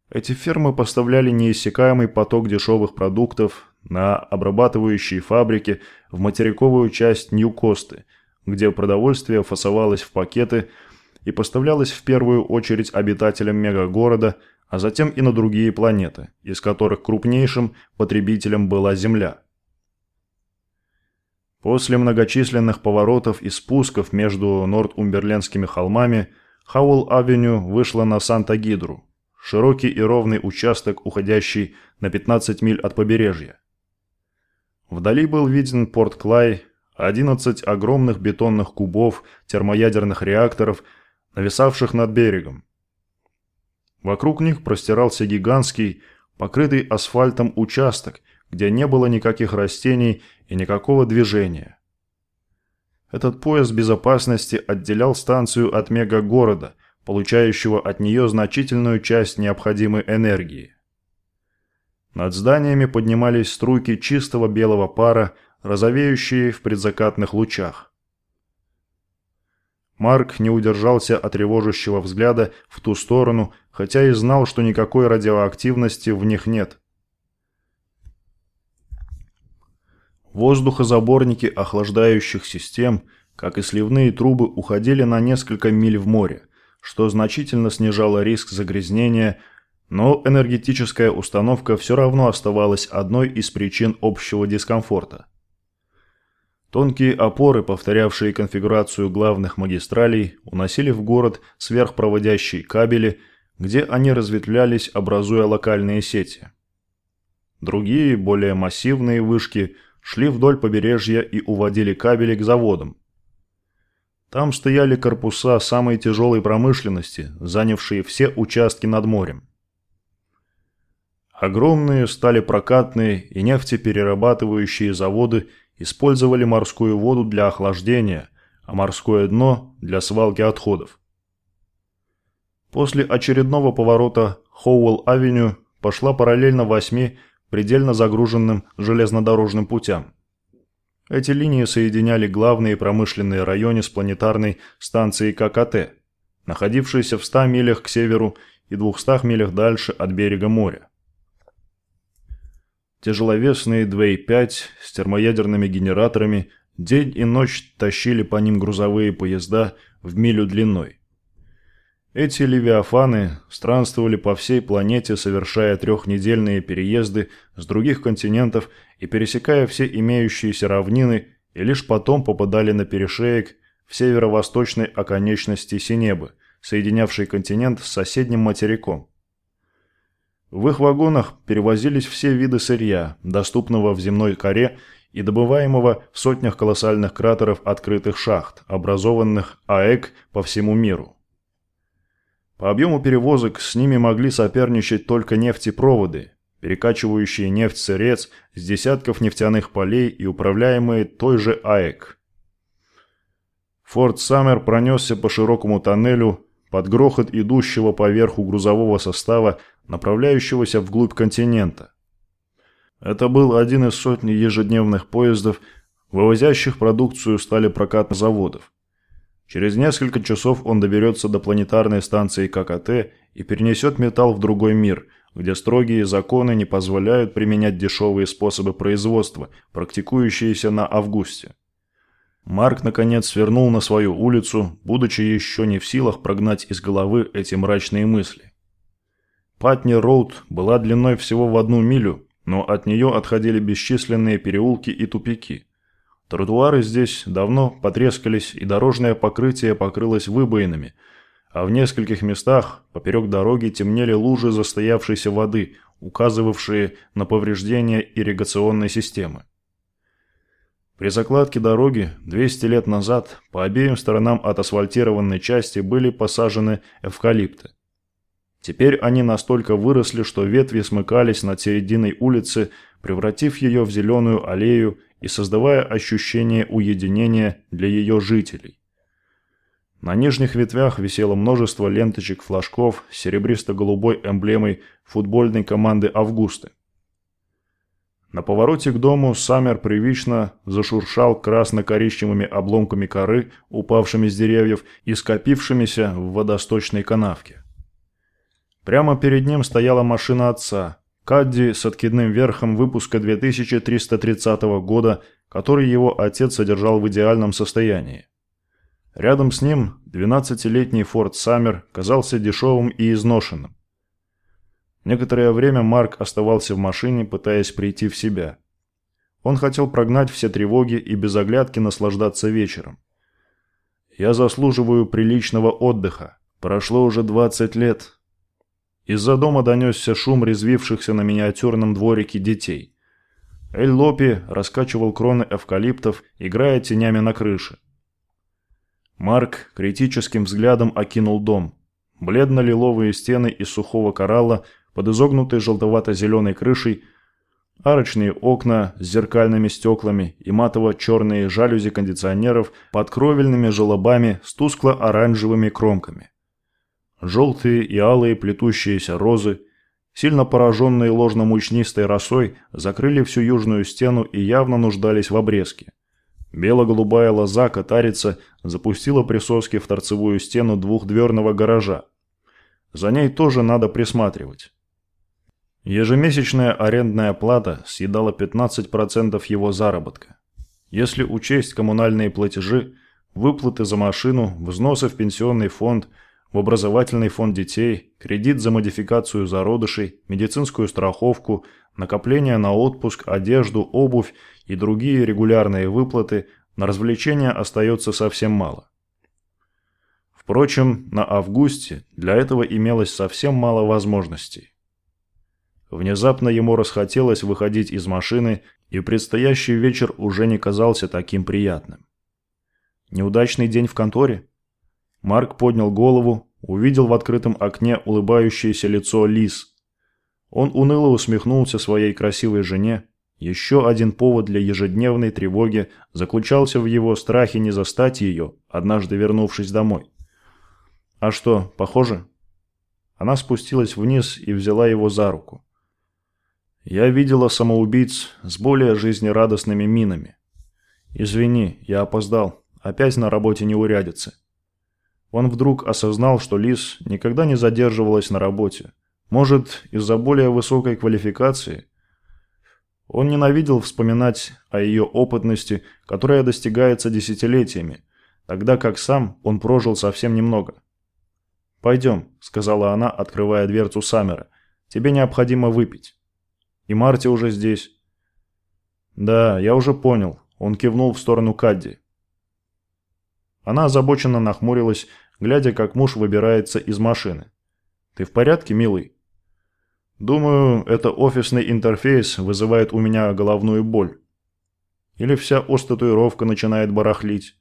Эти фермы поставляли неиссякаемый поток дешевых продуктов на обрабатывающие фабрики в материковую часть Нью-Косты, где продовольствие фасовалось в пакеты и поставлялось в первую очередь обитателям мегагорода, а затем и на другие планеты, из которых крупнейшим потребителем была Земля. После многочисленных поворотов и спусков между Норт-Умберлендскими холмами Хауэлл-авеню вышла на Санта-Гидру, широкий и ровный участок, уходящий на 15 миль от побережья. Вдали был виден порт Клай, 11 огромных бетонных кубов термоядерных реакторов, нависавших над берегом. Вокруг них простирался гигантский, покрытый асфальтом участок, где не было никаких растений и никакого движения. Этот пояс безопасности отделял станцию от мегагорода, получающего от нее значительную часть необходимой энергии. Над зданиями поднимались струйки чистого белого пара, розовеющие в предзакатных лучах. Марк не удержался от тревожащего взгляда в ту сторону, хотя и знал, что никакой радиоактивности в них нет. Воздухозаборники охлаждающих систем, как и сливные трубы, уходили на несколько миль в море, что значительно снижало риск загрязнения, но энергетическая установка все равно оставалась одной из причин общего дискомфорта. Тонкие опоры, повторявшие конфигурацию главных магистралей, уносили в город сверхпроводящие кабели, где они разветвлялись, образуя локальные сети. Другие, более массивные вышки шли вдоль побережья и уводили кабели к заводам. Там стояли корпуса самой тяжелой промышленности, занявшие все участки над морем. Огромные стали прокатные и нефтеперерабатывающие заводы использовали морскую воду для охлаждения, а морское дно – для свалки отходов. После очередного поворота Хоуэлл-авеню пошла параллельно восьми предельно загруженным железнодорожным путям. Эти линии соединяли главные промышленные районы с планетарной станцией ККТ, находившейся в 100 милях к северу и 200 милях дальше от берега моря. Тяжеловесные 2,5 с термоядерными генераторами день и ночь тащили по ним грузовые поезда в милю длиной. Эти левиафаны странствовали по всей планете, совершая трехнедельные переезды с других континентов и пересекая все имеющиеся равнины, и лишь потом попадали на перешеек в северо-восточной оконечности Синебы, соединявшей континент с соседним материком. В их вагонах перевозились все виды сырья, доступного в земной коре и добываемого в сотнях колоссальных кратеров открытых шахт, образованных АЭК по всему миру. По объему перевозок с ними могли соперничать только нефтепроводы, перекачивающие нефть-сырец с десятков нефтяных полей и управляемые той же АЭК. Форт Саммер пронесся по широкому тоннелю под грохот идущего по верху грузового состава направляющегося вглубь континента. Это был один из сотни ежедневных поездов, вывозящих продукцию сталепрокатных заводов. Через несколько часов он доберется до планетарной станции ККТ и перенесет металл в другой мир, где строгие законы не позволяют применять дешевые способы производства, практикующиеся на Августе. Марк, наконец, свернул на свою улицу, будучи еще не в силах прогнать из головы эти мрачные мысли. Патни-Роуд была длиной всего в одну милю, но от нее отходили бесчисленные переулки и тупики. Тротуары здесь давно потрескались, и дорожное покрытие покрылось выбоинами, а в нескольких местах поперек дороги темнели лужи застоявшейся воды, указывавшие на повреждение ирригационной системы. При закладке дороги 200 лет назад по обеим сторонам от асфальтированной части были посажены эвкалипты. Теперь они настолько выросли, что ветви смыкались над серединой улицы, превратив ее в зеленую аллею и создавая ощущение уединения для ее жителей. На нижних ветвях висело множество ленточек-флажков с серебристо-голубой эмблемой футбольной команды «Августы». На повороте к дому Саммер привычно зашуршал красно-коричневыми обломками коры, упавшими с деревьев и скопившимися в водосточной канавке. Прямо перед ним стояла машина отца, Кадди с откидным верхом выпуска 2330 года, который его отец содержал в идеальном состоянии. Рядом с ним 12-летний Форд Саммер казался дешевым и изношенным. Некоторое время Марк оставался в машине, пытаясь прийти в себя. Он хотел прогнать все тревоги и без оглядки наслаждаться вечером. «Я заслуживаю приличного отдыха. Прошло уже 20 лет, из-за дома донесся шум резвившихся на миниатюрном дворике детей. Эль Лопи раскачивал кроны эвкалиптов, играя тенями на крыше. Марк критическим взглядом окинул дом. Бледно-лиловые стены из сухого коралла под изогнутой желтовато-зеленой крышей, арочные окна с зеркальными стеклами и матово-черные жалюзи кондиционеров под кровельными желобами с тускло-оранжевыми кромками. Желтые и алые плетущиеся розы, сильно пораженные ложно-мучнистой росой, закрыли всю южную стену и явно нуждались в обрезке. Бело-голубая лоза катарица запустила присоски в торцевую стену двухдверного гаража. За ней тоже надо присматривать. Ежемесячная арендная плата съедала 15% его заработка. Если учесть коммунальные платежи, выплаты за машину, взносы в пенсионный фонд – в образовательный фонд детей, кредит за модификацию зародышей, медицинскую страховку, накопление на отпуск, одежду, обувь и другие регулярные выплаты, на развлечения остается совсем мало. Впрочем, на августе для этого имелось совсем мало возможностей. Внезапно ему расхотелось выходить из машины, и предстоящий вечер уже не казался таким приятным. Неудачный день в конторе? Марк поднял голову, увидел в открытом окне улыбающееся лицо Лис. Он уныло усмехнулся своей красивой жене. Еще один повод для ежедневной тревоги заключался в его страхе не застать ее, однажды вернувшись домой. «А что, похоже?» Она спустилась вниз и взяла его за руку. «Я видела самоубийц с более жизнерадостными минами. Извини, я опоздал. Опять на работе не урядится. Он вдруг осознал, что Лис никогда не задерживалась на работе. Может, из-за более высокой квалификации? Он ненавидел вспоминать о ее опытности, которая достигается десятилетиями, тогда как сам он прожил совсем немного. «Пойдем», — сказала она, открывая дверцу Саммера. «Тебе необходимо выпить». «И Марти уже здесь». «Да, я уже понял», — он кивнул в сторону Кадди. Она озабоченно нахмурилась, глядя, как муж выбирается из машины. «Ты в порядке, милый?» «Думаю, это офисный интерфейс вызывает у меня головную боль. Или вся остатуировка начинает барахлить.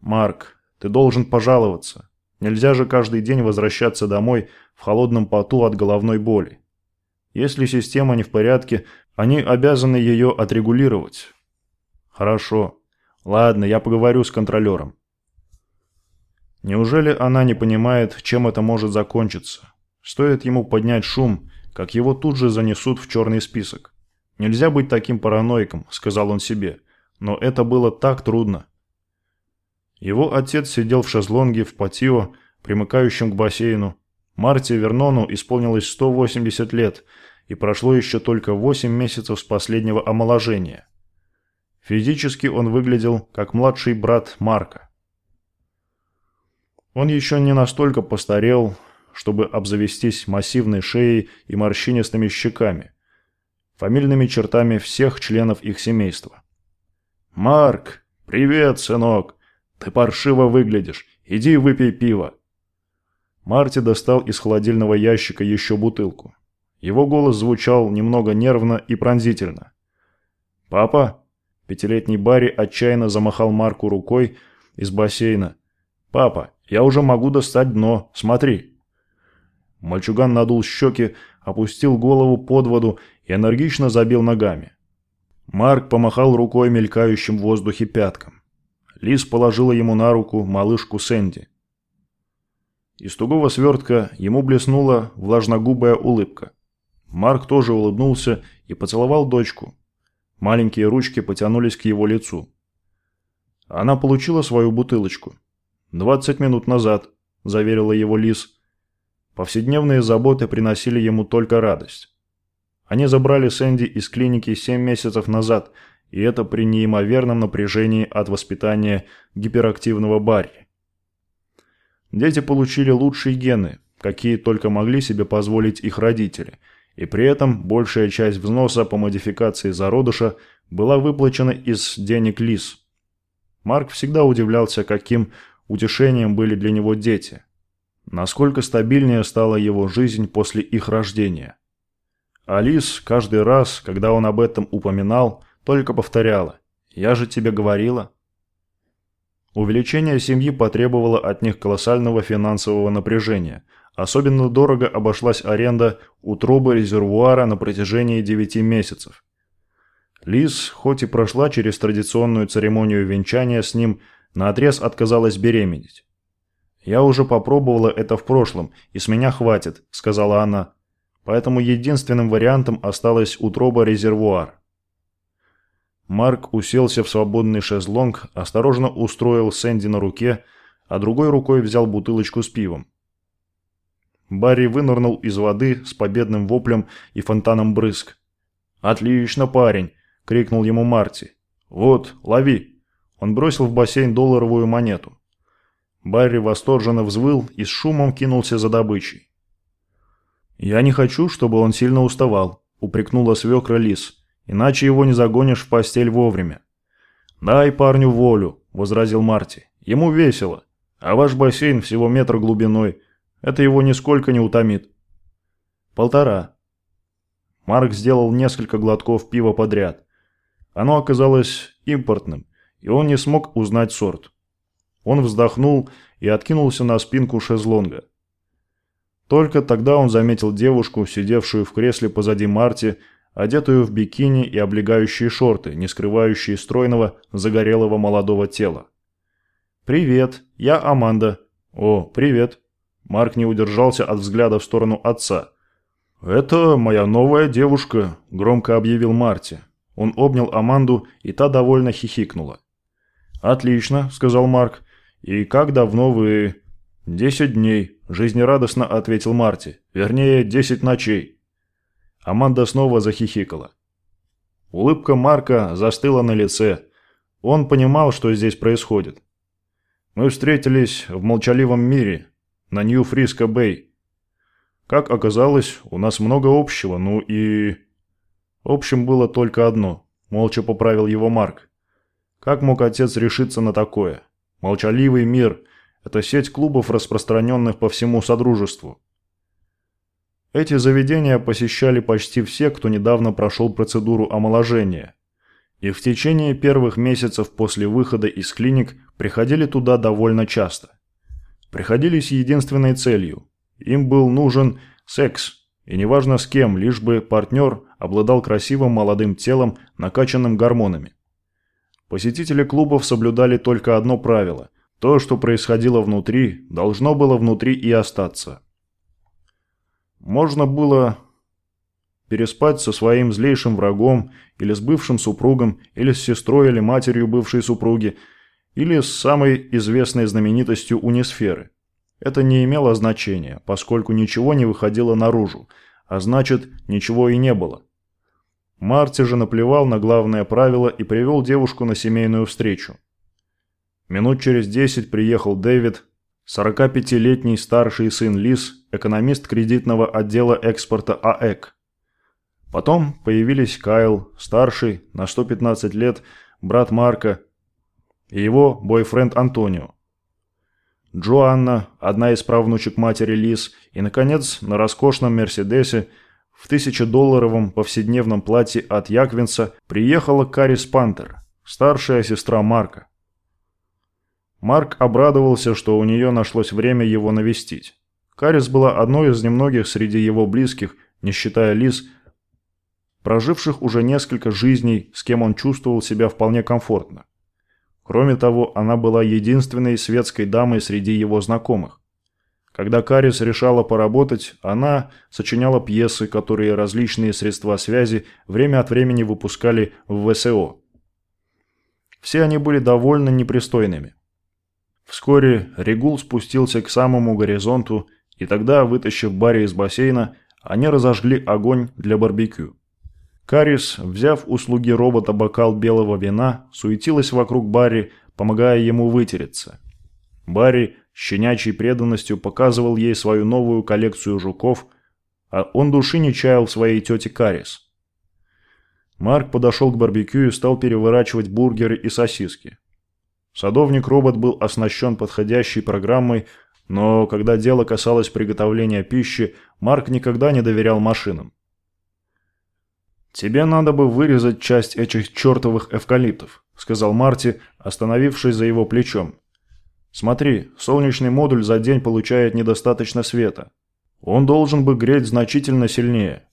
Марк, ты должен пожаловаться. Нельзя же каждый день возвращаться домой в холодном поту от головной боли. Если система не в порядке, они обязаны ее отрегулировать. Хорошо. Ладно, я поговорю с контролером. Неужели она не понимает, чем это может закончиться? Стоит ему поднять шум, как его тут же занесут в черный список. «Нельзя быть таким параноиком», — сказал он себе. Но это было так трудно. Его отец сидел в шезлонге в патио, примыкающем к бассейну. Марти Вернону исполнилось 180 лет, и прошло еще только 8 месяцев с последнего омоложения. Физически он выглядел как младший брат Марка. Он еще не настолько постарел, чтобы обзавестись массивной шеей и морщинистыми щеками, фамильными чертами всех членов их семейства. «Марк, привет, сынок! Ты паршиво выглядишь. Иди выпей пиво». Марти достал из холодильного ящика еще бутылку. Его голос звучал немного нервно и пронзительно. «Папа?» Пятилетний Барри отчаянно замахал Марку рукой из бассейна. «Папа, я уже могу достать дно. Смотри». Мальчуган надул щеки, опустил голову под воду и энергично забил ногами. Марк помахал рукой мелькающим в воздухе пяткам. Лис положила ему на руку малышку Сэнди. Из тугого свертка ему блеснула влажногубая улыбка. Марк тоже улыбнулся и поцеловал дочку. Маленькие ручки потянулись к его лицу. Она получила свою бутылочку. «Двадцать минут назад», – заверила его Лис. Повседневные заботы приносили ему только радость. Они забрали Сэнди из клиники 7 месяцев назад, и это при неимоверном напряжении от воспитания гиперактивного Барри. Дети получили лучшие гены, какие только могли себе позволить их родители, и при этом большая часть взноса по модификации зародыша была выплачена из денег Лис. Марк всегда удивлялся, каким утешением были для него дети. Насколько стабильнее стала его жизнь после их рождения. Алис каждый раз, когда он об этом упоминал, только повторяла «Я же тебе говорила». Увеличение семьи потребовало от них колоссального финансового напряжения. Особенно дорого обошлась аренда утробы резервуара на протяжении 9 месяцев. Лиз, хоть и прошла через традиционную церемонию венчания с ним, наотрез отказалась беременеть. «Я уже попробовала это в прошлом, и с меня хватит», – сказала она. «Поэтому единственным вариантом осталась утроба-резервуар». Марк уселся в свободный шезлонг, осторожно устроил Сэнди на руке, а другой рукой взял бутылочку с пивом. Барри вынырнул из воды с победным воплем и фонтаном брызг. «Отлично, парень!» – крикнул ему Марти. «Вот, лови!» Он бросил в бассейн долларовую монету. Барри восторженно взвыл и с шумом кинулся за добычей. «Я не хочу, чтобы он сильно уставал», – упрекнула свекра Лис. «Иначе его не загонишь в постель вовремя». «Дай парню волю», – возразил Марти. «Ему весело. А ваш бассейн всего метр глубиной. Это его нисколько не утомит». «Полтора». Марк сделал несколько глотков пива подряд. Оно оказалось импортным, и он не смог узнать сорт. Он вздохнул и откинулся на спинку шезлонга. Только тогда он заметил девушку, сидевшую в кресле позади Марти, одетую в бикини и облегающие шорты, не скрывающие стройного, загорелого молодого тела. «Привет, я Аманда». «О, привет». Марк не удержался от взгляда в сторону отца. «Это моя новая девушка», – громко объявил Марти. Он обнял Аманду, и та довольно хихикнула. «Отлично», – сказал Марк. «И как давно вы...» «Десять дней», – жизнерадостно ответил Марти. «Вернее, десять ночей». Аманда снова захихикала. Улыбка Марка застыла на лице. Он понимал, что здесь происходит. Мы встретились в молчаливом мире, на Нью-Фриско-Бэй. Как оказалось, у нас много общего, ну и... Общим было только одно. Молча поправил его Марк. Как мог отец решиться на такое? Молчаливый мир – это сеть клубов, распространенных по всему Содружеству. Эти заведения посещали почти все, кто недавно прошел процедуру омоложения. И в течение первых месяцев после выхода из клиник приходили туда довольно часто. Приходили с единственной целью. Им был нужен секс, и неважно с кем, лишь бы партнер обладал красивым молодым телом, накачанным гормонами. Посетители клубов соблюдали только одно правило. То, что происходило внутри, должно было внутри и остаться. Можно было переспать со своим злейшим врагом, или с бывшим супругом, или с сестрой или матерью бывшей супруги, или с самой известной знаменитостью унисферы. Это не имело значения, поскольку ничего не выходило наружу, а значит, ничего и не было. Марти же наплевал на главное правило и привел девушку на семейную встречу. Минут через десять приехал Дэвид, 45-летний старший сын Лиз, экономист кредитного отдела экспорта АЭК. Потом появились Кайл, старший, на 115 лет, брат Марка, и его бойфренд Антонио. Джоанна, одна из правнучек матери Лиз, и, наконец, на роскошном Мерседесе – в тысячедолларовом повседневном платье от Яквинса приехала Карис Пантер, старшая сестра Марка. Марк обрадовался, что у нее нашлось время его навестить. Карис была одной из немногих среди его близких, не считая Лиз, проживших уже несколько жизней, с кем он чувствовал себя вполне комфортно. Кроме того, она была единственной светской дамой среди его знакомых. Когда Карис решала поработать, она сочиняла пьесы, которые различные средства связи время от времени выпускали в ВСО. Все они были довольно непристойными. Вскоре Регул спустился к самому горизонту, И тогда, вытащив Барри из бассейна, они разожгли огонь для барбекю. Карис, взяв у слуги робота бокал белого вина, суетилась вокруг Барри, помогая ему вытереться. Барри щенячьей преданностью показывал ей свою новую коллекцию жуков, а он души не чаял в своей тете Карис. Марк подошел к барбекю и стал переворачивать бургеры и сосиски. Садовник-робот был оснащен подходящей программой, но когда дело касалось приготовления пищи, Марк никогда не доверял машинам. «Тебе надо бы вырезать часть этих чертовых эвкалиптов», — сказал Марти, остановившись за его плечом. «Смотри, солнечный модуль за день получает недостаточно света. Он должен бы греть значительно сильнее».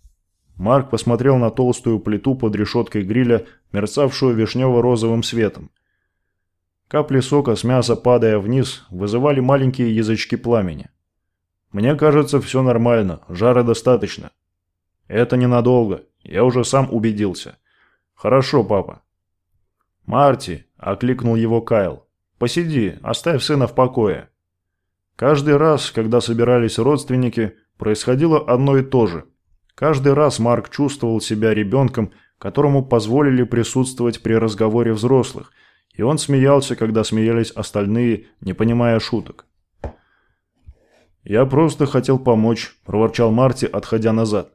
Марк посмотрел на толстую плиту под решеткой гриля, мерцавшую вишнево-розовым светом. Капли сока с мяса, падая вниз, вызывали маленькие язычки пламени. «Мне кажется, все нормально, жара достаточно». «Это ненадолго», я уже сам убедился. Хорошо, папа. Марти, окликнул его Кайл. Посиди, оставь сына в покое. Каждый раз, когда собирались родственники, происходило одно и то же. Каждый раз Марк чувствовал себя ребенком, которому позволили присутствовать при разговоре взрослых, и он смеялся, когда смеялись остальные, не понимая шуток. «Я просто хотел помочь», – проворчал Марти, отходя назад.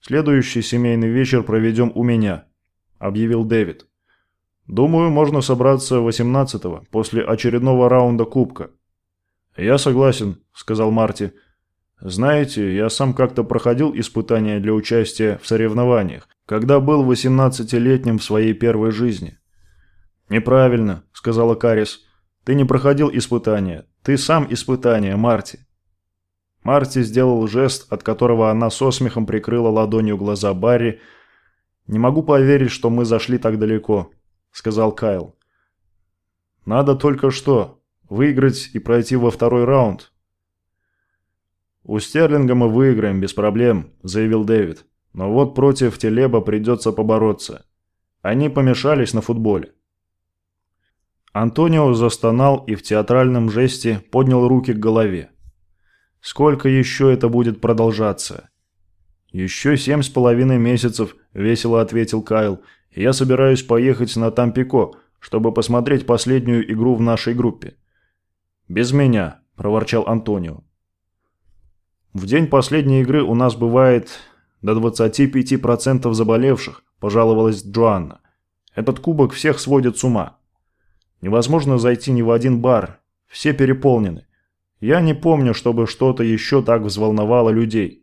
Следующий семейный вечер проведем у меня», – объявил Дэвид. «Думаю, можно собраться 18-го, после очередного раунда кубка». «Я согласен», – сказал Марти. «Знаете, я сам как-то проходил испытания для участия в соревнованиях, когда был 18-летним в своей первой жизни». «Неправильно», – сказала Карис. «Ты не проходил испытания. Ты сам испытание, Марти». Марти сделал жест, от которого она со смехом прикрыла ладонью глаза Барри. «Не могу поверить, что мы зашли так далеко», — сказал Кайл. «Надо только что, выиграть и пройти во второй раунд». «У Стерлинга мы выиграем без проблем», — заявил Дэвид. «Но вот против Телеба придется побороться. Они помешались на футболе». Антонио застонал и в театральном жесте поднял руки к голове. Сколько еще это будет продолжаться? Еще семь с половиной месяцев, весело ответил Кайл. Я собираюсь поехать на Тампико, чтобы посмотреть последнюю игру в нашей группе. Без меня, проворчал Антонио. В день последней игры у нас бывает до 25% заболевших, пожаловалась Джоанна. Этот кубок всех сводит с ума. Невозможно зайти ни в один бар, все переполнены. Я не помню, чтобы что-то еще так взволновало людей.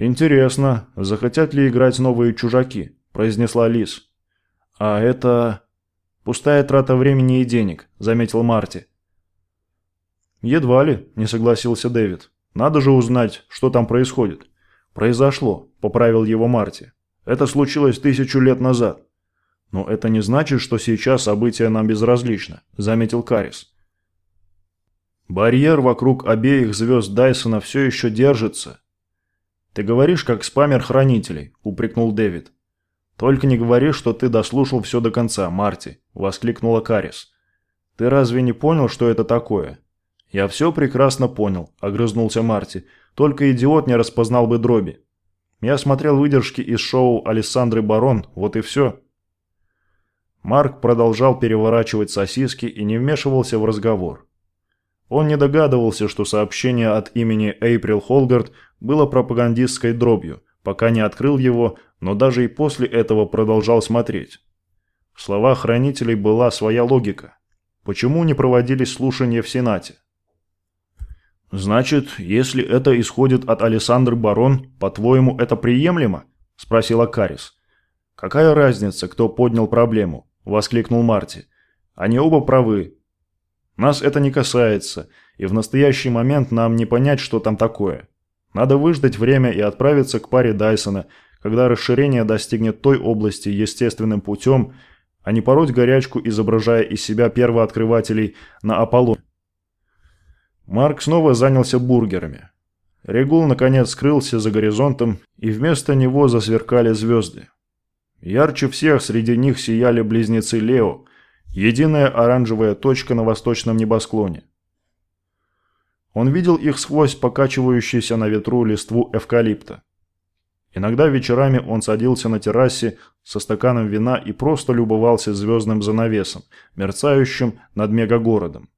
«Интересно, захотят ли играть новые чужаки?» – произнесла Лис. «А это...» «Пустая трата времени и денег», – заметил Марти. «Едва ли», – не согласился Дэвид. «Надо же узнать, что там происходит». «Произошло», – поправил его Марти. «Это случилось тысячу лет назад». «Но это не значит, что сейчас события нам безразличны», – заметил Карис. Барьер вокруг обеих звезд Дайсона все еще держится. «Ты говоришь, как спамер хранителей», – упрекнул Дэвид. «Только не говори, что ты дослушал все до конца, Марти», – воскликнула Карис. «Ты разве не понял, что это такое?» «Я все прекрасно понял», – огрызнулся Марти. «Только идиот не распознал бы дроби. Я смотрел выдержки из шоу Александры Барон, вот и все». Марк продолжал переворачивать сосиски и не вмешивался в разговор. Он не догадывался, что сообщение от имени Эйприл Холгард было пропагандистской дробью, пока не открыл его, но даже и после этого продолжал смотреть. В словах хранителей была своя логика. Почему не проводились слушания в Сенате? «Значит, если это исходит от Александры Барон, по-твоему, это приемлемо?» – спросила Карис. «Какая разница, кто поднял проблему?» – воскликнул Марти. «Они оба правы, нас это не касается, и в настоящий момент нам не понять, что там такое. Надо выждать время и отправиться к паре Дайсона, когда расширение достигнет той области естественным путем, а не пороть горячку, изображая из себя первооткрывателей на Аполлон. Марк снова занялся бургерами. Регул наконец скрылся за горизонтом, и вместо него засверкали звезды. Ярче всех среди них сияли близнецы Лео, Единая оранжевая точка на восточном небосклоне. Он видел их сквозь покачивающуюся на ветру листву эвкалипта. Иногда вечерами он садился на террасе со стаканом вина и просто любовался звездным занавесом, мерцающим над мегагородом.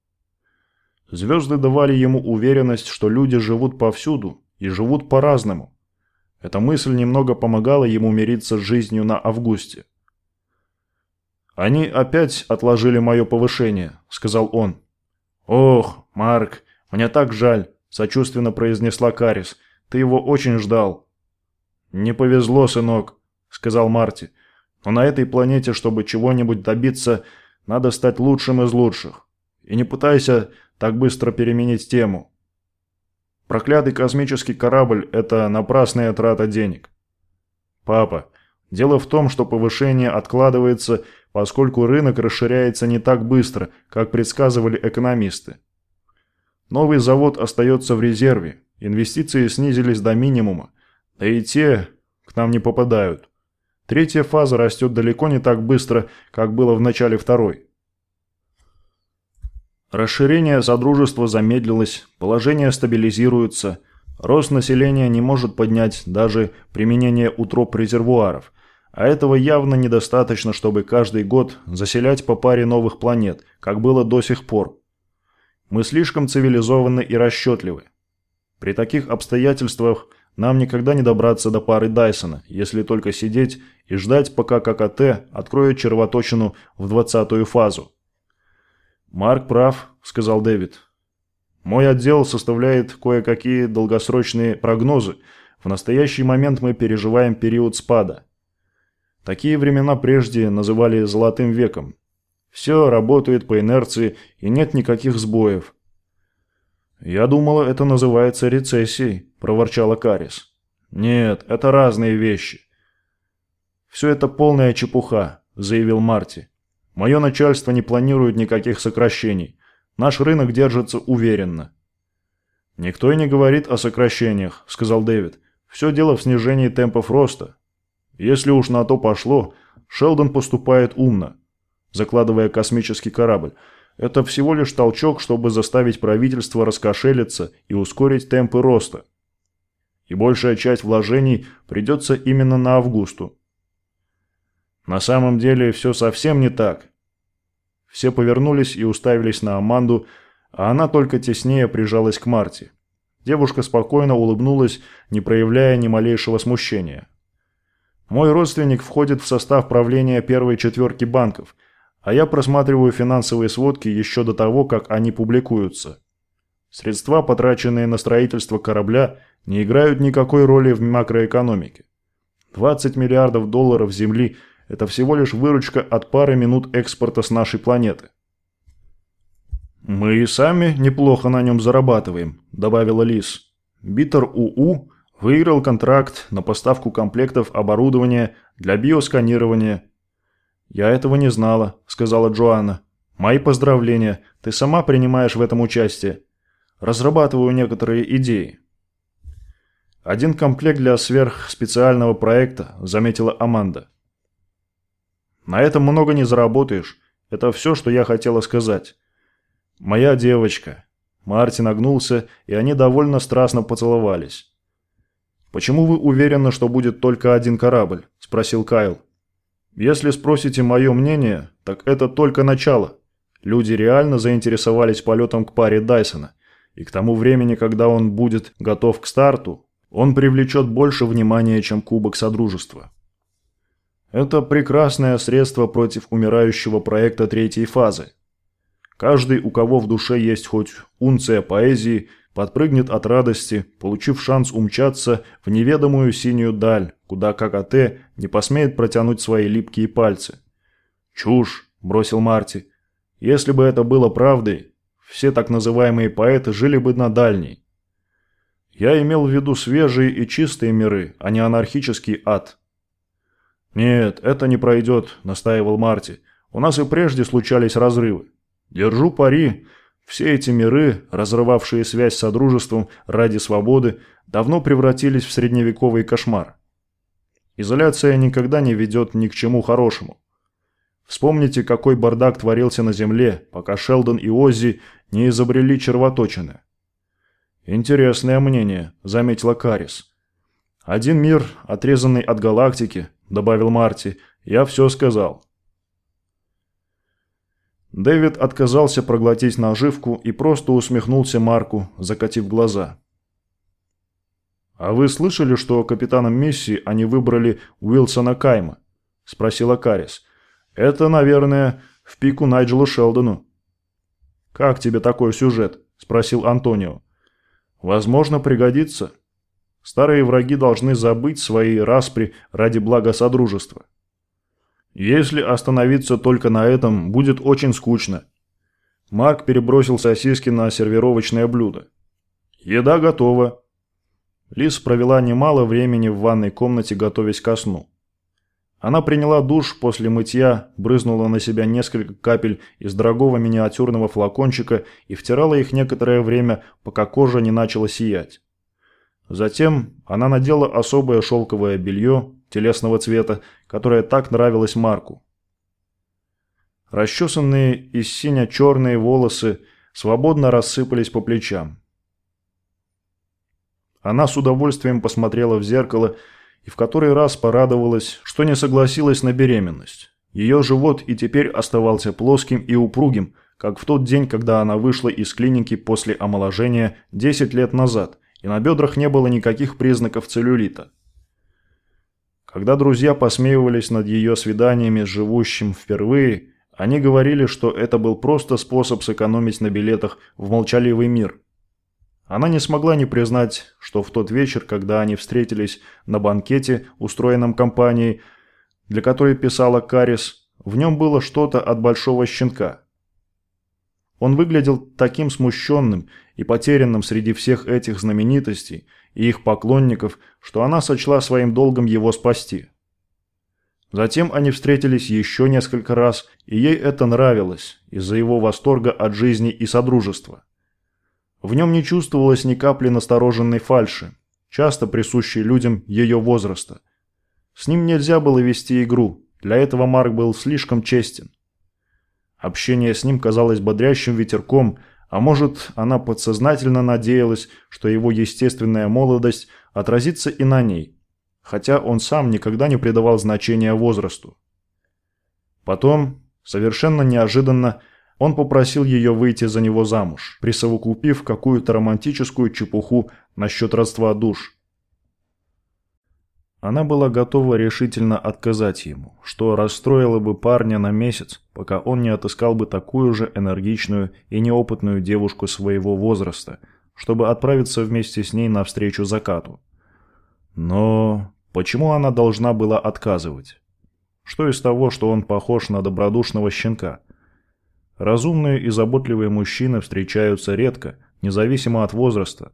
Звезды давали ему уверенность, что люди живут повсюду и живут по-разному. Эта мысль немного помогала ему мириться с жизнью на Августе. «Они опять отложили мое повышение», — сказал он. «Ох, Марк, мне так жаль», — сочувственно произнесла Карис. «Ты его очень ждал». «Не повезло, сынок», — сказал Марти. «Но на этой планете, чтобы чего-нибудь добиться, надо стать лучшим из лучших. И не пытайся так быстро переменить тему. Проклятый космический корабль – это напрасная трата денег. Папа, дело в том, что повышение откладывается, поскольку рынок расширяется не так быстро, как предсказывали экономисты. Новый завод остается в резерве, инвестиции снизились до минимума, да и те к нам не попадают. Третья фаза растет далеко не так быстро, как было в начале второй. Расширение Содружества замедлилось, положение стабилизируется, рост населения не может поднять даже применение утроп резервуаров, а этого явно недостаточно, чтобы каждый год заселять по паре новых планет, как было до сих пор. Мы слишком цивилизованы и расчетливы. При таких обстоятельствах нам никогда не добраться до пары Дайсона, если только сидеть и ждать, пока ККТ откроет червоточину в двадцатую фазу. «Марк прав», — сказал Дэвид. «Мой отдел составляет кое-какие долгосрочные прогнозы. В настоящий момент мы переживаем период спада. Такие времена прежде называли «золотым веком». Все работает по инерции и нет никаких сбоев. «Я думала, это называется рецессией», – проворчала Карис. «Нет, это разные вещи». «Все это полная чепуха», – заявил Марти. Мое начальство не планирует никаких сокращений. Наш рынок держится уверенно». «Никто и не говорит о сокращениях», – сказал Дэвид. «Все дело в снижении темпов роста. Если уж на то пошло, Шелдон поступает умно, закладывая космический корабль. Это всего лишь толчок, чтобы заставить правительство раскошелиться и ускорить темпы роста. И большая часть вложений придется именно на Августу. На самом деле все совсем не так. Все повернулись и уставились на Аманду, а она только теснее прижалась к Марте. Девушка спокойно улыбнулась, не проявляя ни малейшего смущения. «Мой родственник входит в состав правления первой четверки банков, а я просматриваю финансовые сводки еще до того, как они публикуются. Средства, потраченные на строительство корабля, не играют никакой роли в макроэкономике. 20 миллиардов долларов земли – это всего лишь выручка от пары минут экспорта с нашей планеты. «Мы и сами неплохо на нем зарабатываем», – добавила Лис. Битер УУ выиграл контракт на поставку комплектов оборудования для биосканирования. «Я этого не знала», – сказала Джоанна. «Мои поздравления. Ты сама принимаешь в этом участие. Разрабатываю некоторые идеи». «Один комплект для сверхспециального проекта», – заметила Аманда. На этом много не заработаешь. Это все, что я хотела сказать. Моя девочка. Мартин нагнулся, и они довольно страстно поцеловались. «Почему вы уверены, что будет только один корабль?» – спросил Кайл. «Если спросите мое мнение, так это только начало. Люди реально заинтересовались полетом к паре Дайсона, и к тому времени, когда он будет готов к старту, он привлечет больше внимания, чем Кубок Содружества». Это прекрасное средство против умирающего проекта третьей фазы. Каждый, у кого в душе есть хоть унция поэзии, подпрыгнет от радости, получив шанс умчаться в неведомую синюю даль, куда ККТ не посмеет протянуть свои липкие пальцы. «Чушь!» – бросил Марти. «Если бы это было правдой, все так называемые поэты жили бы на дальней. Я имел в виду свежие и чистые миры, а не анархический ад». «Нет, это не пройдет», – настаивал Марти. «У нас и прежде случались разрывы. Держу пари. Все эти миры, разрывавшие связь с Содружеством ради свободы, давно превратились в средневековый кошмар. Изоляция никогда не ведет ни к чему хорошему. Вспомните, какой бардак творился на Земле, пока Шелдон и Оззи не изобрели червоточины. «Интересное мнение», — заметила Карис. «Один мир, отрезанный от галактики», — добавил Марти. «Я все сказал». Дэвид отказался проглотить наживку и просто усмехнулся Марку, закатив глаза. «А вы слышали, что капитаном миссии они выбрали Уилсона Кайма?» – спросила Карис. «Это, наверное, в пику Найджелу Шелдону». «Как тебе такой сюжет?» – спросил Антонио. «Возможно, пригодится. Старые враги должны забыть свои распри ради блага Содружества». Если остановиться только на этом, будет очень скучно. Марк перебросил сосиски на сервировочное блюдо. Еда готова. Лиз провела немало времени в ванной комнате, готовясь ко сну. Она приняла душ после мытья, брызнула на себя несколько капель из дорогого миниатюрного флакончика и втирала их некоторое время, пока кожа не начала сиять. Затем она надела особое шелковое белье, телесного цвета, которая так нравилась Марку. Расчесанные и сине-черные волосы свободно рассыпались по плечам. Она с удовольствием посмотрела в зеркало и в который раз порадовалась, что не согласилась на беременность. Ее живот и теперь оставался плоским и упругим, как в тот день, когда она вышла из клиники после омоложения 10 лет назад, и на бедрах не было никаких признаков целлюлита. Когда друзья посмеивались над ее свиданиями с живущим впервые, они говорили, что это был просто способ сэкономить на билетах в молчаливый мир. Она не смогла не признать, что в тот вечер, когда они встретились на банкете, устроенном компанией, для которой писала Карис, в нем было что-то от большого щенка. Он выглядел таким смущенным и потерянным среди всех этих знаменитостей – и их поклонников, что она сочла своим долгом его спасти. Затем они встретились еще несколько раз, и ей это нравилось из-за его восторга от жизни и содружества. В нем не чувствовалось ни капли настороженной фальши, часто присущей людям ее возраста. С ним нельзя было вести игру, для этого Марк был слишком честен. Общение с ним казалось бодрящим ветерком, а может, она подсознательно надеялась, что его естественная молодость отразится и на ней, хотя он сам никогда не придавал значения возрасту. Потом, совершенно неожиданно, он попросил ее выйти за него замуж, присовокупив какую-то романтическую чепуху насчет родства душ. Она была готова решительно отказать ему, что расстроило бы парня на месяц, пока он не отыскал бы такую же энергичную и неопытную девушку своего возраста, чтобы отправиться вместе с ней навстречу закату. Но почему она должна была отказывать? Что из того, что он похож на добродушного щенка? Разумные и заботливые мужчины встречаются редко, независимо от возраста,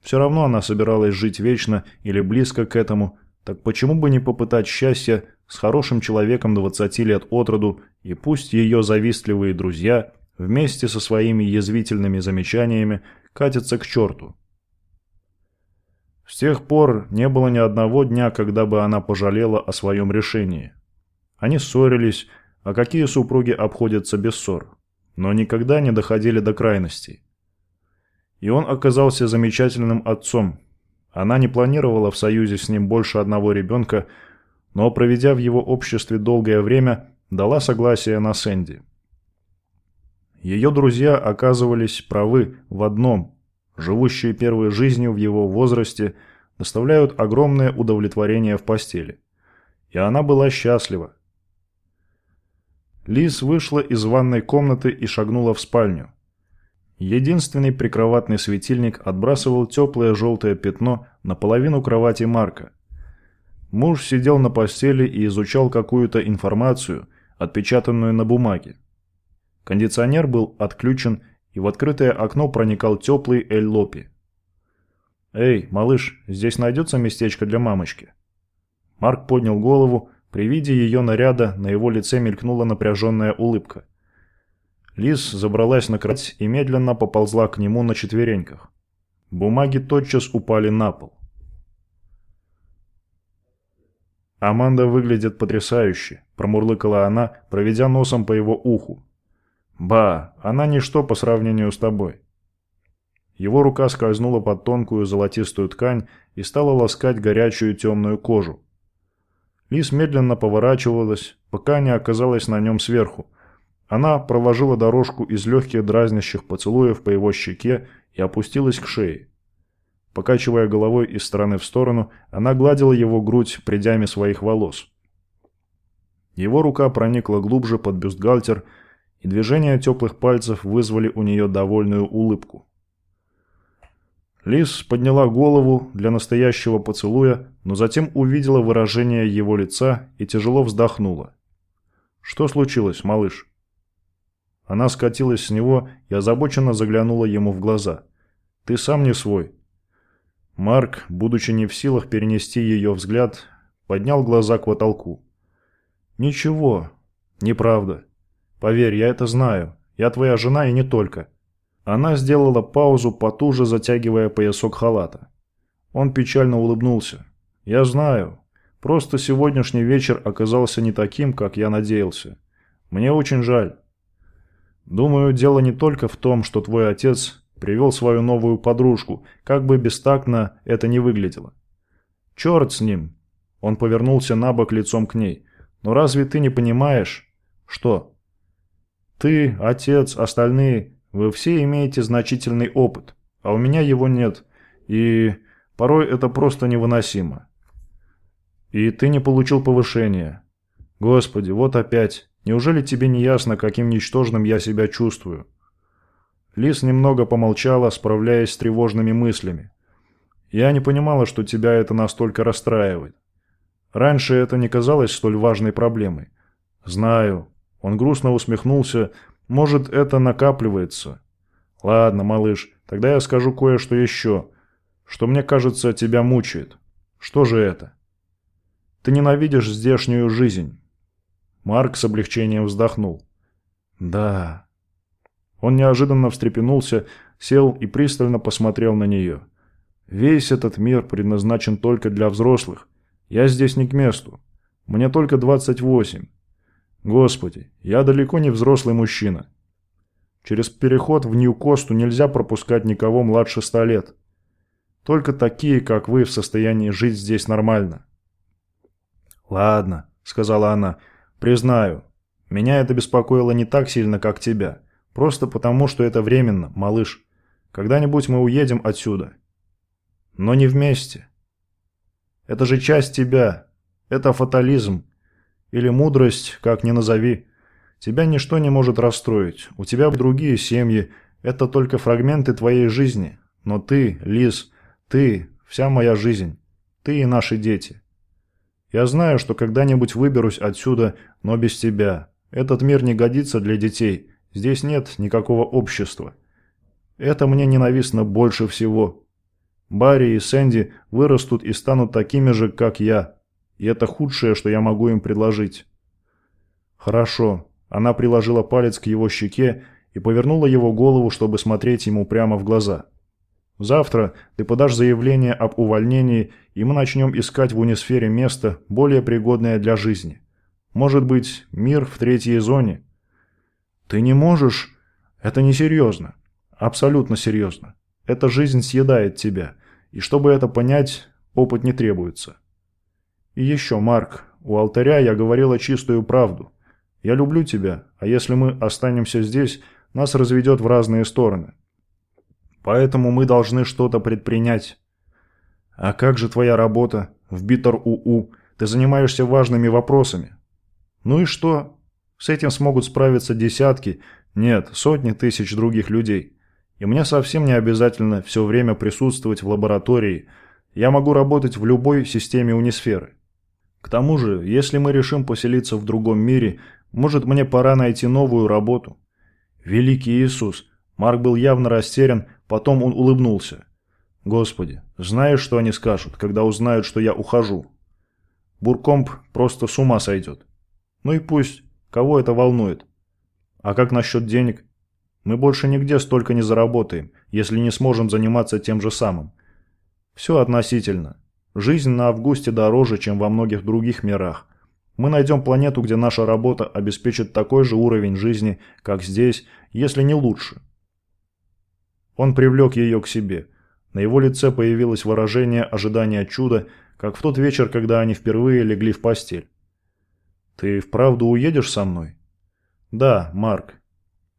все равно она собиралась жить вечно или близко к этому, так почему бы не попытать счастья с хорошим человеком 20 лет от роду, и пусть ее завистливые друзья вместе со своими язвительными замечаниями катятся к черту. С тех пор не было ни одного дня, когда бы она пожалела о своем решении. Они ссорились, а какие супруги обходятся без ссор, но никогда не доходили до крайностей. И он оказался замечательным отцом. Она не планировала в союзе с ним больше одного ребенка, но, проведя в его обществе долгое время, дала согласие на Сэнди. Ее друзья оказывались правы в одном. Живущие первой жизнью в его возрасте доставляют огромное удовлетворение в постели. И она была счастлива. Лиз вышла из ванной комнаты и шагнула в спальню. Единственный прикроватный светильник отбрасывал теплое желтое пятно на половину кровати Марка. Муж сидел на постели и изучал какую-то информацию, отпечатанную на бумаге. Кондиционер был отключен, и в открытое окно проникал теплый эль-лопи. «Эй, малыш, здесь найдется местечко для мамочки?» Марк поднял голову, при виде ее наряда на его лице мелькнула напряженная улыбка. Лиз забралась на кровать и медленно поползла к нему на четвереньках. Бумаги тотчас упали на пол. «Аманда выглядит потрясающе», – промурлыкала она, проведя носом по его уху. «Ба, она ничто по сравнению с тобой». Его рука скользнула под тонкую золотистую ткань и стала ласкать горячую темную кожу. Лис медленно поворачивалась, пока не оказалась на нем сверху. Она проложила дорожку из легких дразнящих поцелуев по его щеке и опустилась к шее. Покачивая головой из стороны в сторону, она гладила его грудь прядями своих волос. Его рука проникла глубже под бюстгальтер, и движения теплых пальцев вызвали у нее довольную улыбку. Лис подняла голову для настоящего поцелуя, но затем увидела выражение его лица и тяжело вздохнула. «Что случилось, малыш?» Она скатилась с него и озабоченно заглянула ему в глаза. «Ты сам не свой». Марк, будучи не в силах перенести ее взгляд, поднял глаза к потолку. «Ничего, неправда. Поверь, я это знаю. Я твоя жена и не только. Она сделала паузу, потуже затягивая поясок халата. Он печально улыбнулся. «Я знаю. Просто сегодняшний вечер оказался не таким, как я надеялся. Мне очень жаль. Думаю, дело не только в том, что твой отец привел свою новую подружку, как бы бестактно это ни выглядело. Черт с ним!» Он повернулся на бок лицом к ней. «Но разве ты не понимаешь?» «Что?» «Ты, отец, остальные вы все имеете значительный опыт, а у меня его нет, и порой это просто невыносимо. И ты не получил повышения. Господи, вот опять. Неужели тебе не ясно, каким ничтожным я себя чувствую? Лис немного помолчала, справляясь с тревожными мыслями. Я не понимала, что тебя это настолько расстраивает. Раньше это не казалось столь важной проблемой. Знаю. Он грустно усмехнулся, может, это накапливается. Ладно, малыш, тогда я скажу кое-что еще, что мне кажется тебя мучает. Что же это? Ты ненавидишь здешнюю жизнь. Марк с облегчением вздохнул. Да. Он неожиданно встрепенулся, сел и пристально посмотрел на нее. Весь этот мир предназначен только для взрослых. Я здесь не к месту. Мне только 28. Господи, я далеко не взрослый мужчина. Через переход в Нью-Косту нельзя пропускать никого младше ста лет. Только такие, как вы, в состоянии жить здесь нормально. «Ладно», — сказала она, — «признаю, меня это беспокоило не так сильно, как тебя. Просто потому, что это временно, малыш. Когда-нибудь мы уедем отсюда. Но не вместе. Это же часть тебя. Это фатализм. Или мудрость, как ни назови. Тебя ничто не может расстроить. У тебя другие семьи. Это только фрагменты твоей жизни. Но ты, Лиз, ты – вся моя жизнь. Ты и наши дети. Я знаю, что когда-нибудь выберусь отсюда, но без тебя. Этот мир не годится для детей. Здесь нет никакого общества. Это мне ненавистно больше всего. Барри и Сэнди вырастут и станут такими же, как я. И это худшее, что я могу им предложить. Хорошо. Она приложила палец к его щеке и повернула его голову, чтобы смотреть ему прямо в глаза. Завтра ты подашь заявление об увольнении, и мы начнем искать в унисфере место, более пригодное для жизни. Может быть, мир в третьей зоне? Ты не можешь... Это несерьезно. Абсолютно серьезно. Эта жизнь съедает тебя. И чтобы это понять, опыт не требуется. И еще, Марк, у алтаря я говорила чистую правду. Я люблю тебя, а если мы останемся здесь, нас разведет в разные стороны. Поэтому мы должны что-то предпринять. А как же твоя работа в Битер-УУ? Ты занимаешься важными вопросами. Ну и что? С этим смогут справиться десятки, нет, сотни тысяч других людей. И мне совсем не обязательно все время присутствовать в лаборатории. Я могу работать в любой системе унисферы. К тому же, если мы решим поселиться в другом мире, может мне пора найти новую работу. Великий Иисус. Марк был явно растерян, потом он улыбнулся. Господи, знаешь, что они скажут, когда узнают, что я ухожу? Буркомп просто с ума сойдет. Ну и пусть. Кого это волнует? А как насчет денег? Мы больше нигде столько не заработаем, если не сможем заниматься тем же самым. Все относительно. Жизнь на Августе дороже, чем во многих других мирах. Мы найдем планету, где наша работа обеспечит такой же уровень жизни, как здесь, если не лучше. Он привлек ее к себе. На его лице появилось выражение ожидания чуда, как в тот вечер, когда они впервые легли в постель. «Ты вправду уедешь со мной?» «Да, Марк.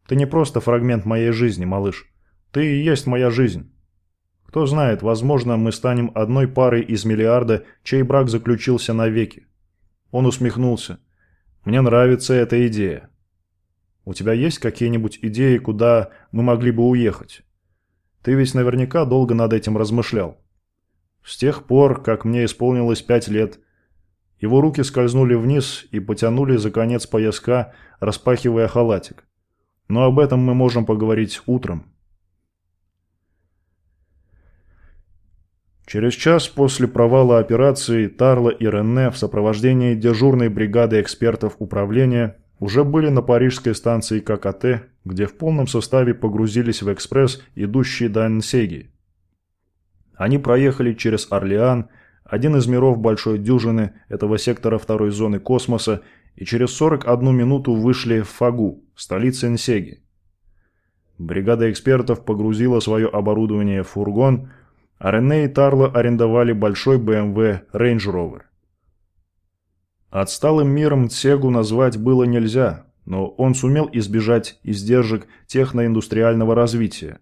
Ты не просто фрагмент моей жизни, малыш. Ты и есть моя жизнь. Кто знает, возможно, мы станем одной парой из миллиарда, чей брак заключился навеки». Он усмехнулся. «Мне нравится эта идея. У тебя есть какие-нибудь идеи, куда мы могли бы уехать? Ты ведь наверняка долго над этим размышлял. С тех пор, как мне исполнилось пять лет, его руки скользнули вниз и потянули за конец пояска, распахивая халатик. Но об этом мы можем поговорить утром. Через час после провала операции Тарла и Ренне в сопровождении дежурной бригады экспертов управления уже были на парижской станции ККТ, где в полном составе погрузились в экспресс, идущий до Ансеги. Они проехали через Орлеан, один из миров большой дюжины этого сектора второй зоны космоса, и через 41 минуту вышли в Фагу, столице Нсеги. Бригада экспертов погрузила свое оборудование в фургон, а Рене и Тарло арендовали большой BMW Range Rover. Отсталым миром Цегу назвать было нельзя, но он сумел избежать издержек техноиндустриального развития.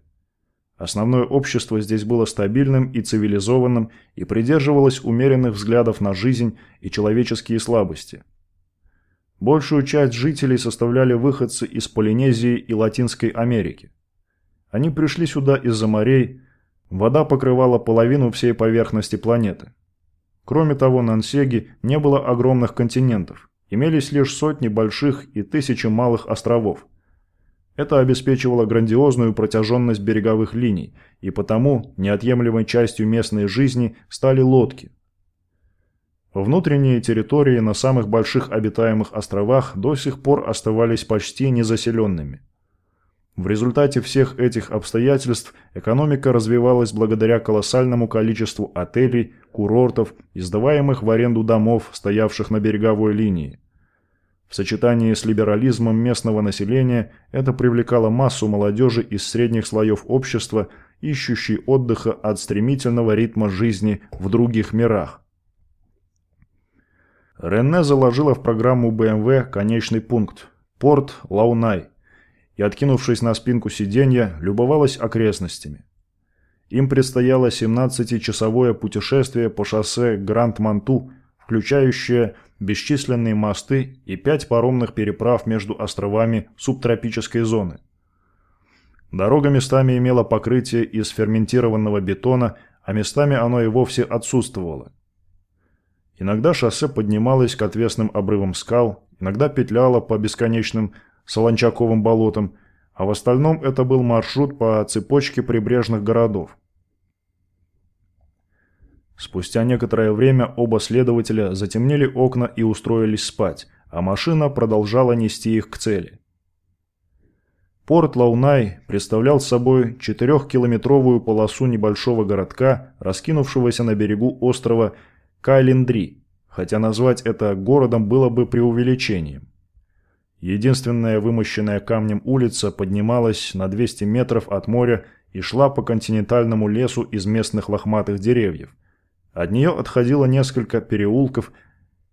Основное общество здесь было стабильным и цивилизованным и придерживалось умеренных взглядов на жизнь и человеческие слабости. Большую часть жителей составляли выходцы из Полинезии и Латинской Америки. Они пришли сюда из-за морей, вода покрывала половину всей поверхности планеты. Кроме того, на Ансеге не было огромных континентов, имелись лишь сотни больших и тысячи малых островов – это обеспечивало грандиозную протяженность береговых линий, и потому неотъемлемой частью местной жизни стали лодки. Внутренние территории на самых больших обитаемых островах до сих пор оставались почти незаселенными. В результате всех этих обстоятельств экономика развивалась благодаря колоссальному количеству отелей, курортов и сдаваемых в аренду домов, стоявших на береговой линии. В сочетании с либерализмом местного населения это привлекало массу молодежи из средних слоев общества, ищущей отдыха от стремительного ритма жизни в других мирах. Рене заложила в программу BMW конечный пункт – порт Лаунай, и, откинувшись на спинку сиденья, любовалась окрестностями. Им предстояло 17-часовое путешествие по шоссе Гранд-Манту, включающее – бесчисленные мосты и пять паромных переправ между островами субтропической зоны. Дорога местами имела покрытие из ферментированного бетона, а местами оно и вовсе отсутствовало. Иногда шоссе поднималось к отвесным обрывам скал, иногда петляло по бесконечным солончаковым болотам, а в остальном это был маршрут по цепочке прибрежных городов. Спустя некоторое время оба следователя затемнили окна и устроились спать, а машина продолжала нести их к цели. Порт Лаунай представлял собой четырехкилометровую полосу небольшого городка, раскинувшегося на берегу острова Кайлиндри, хотя назвать это городом было бы преувеличением. Единственная вымощенная камнем улица поднималась на 200 метров от моря и шла по континентальному лесу из местных лохматых деревьев – от нее отходило несколько переулков,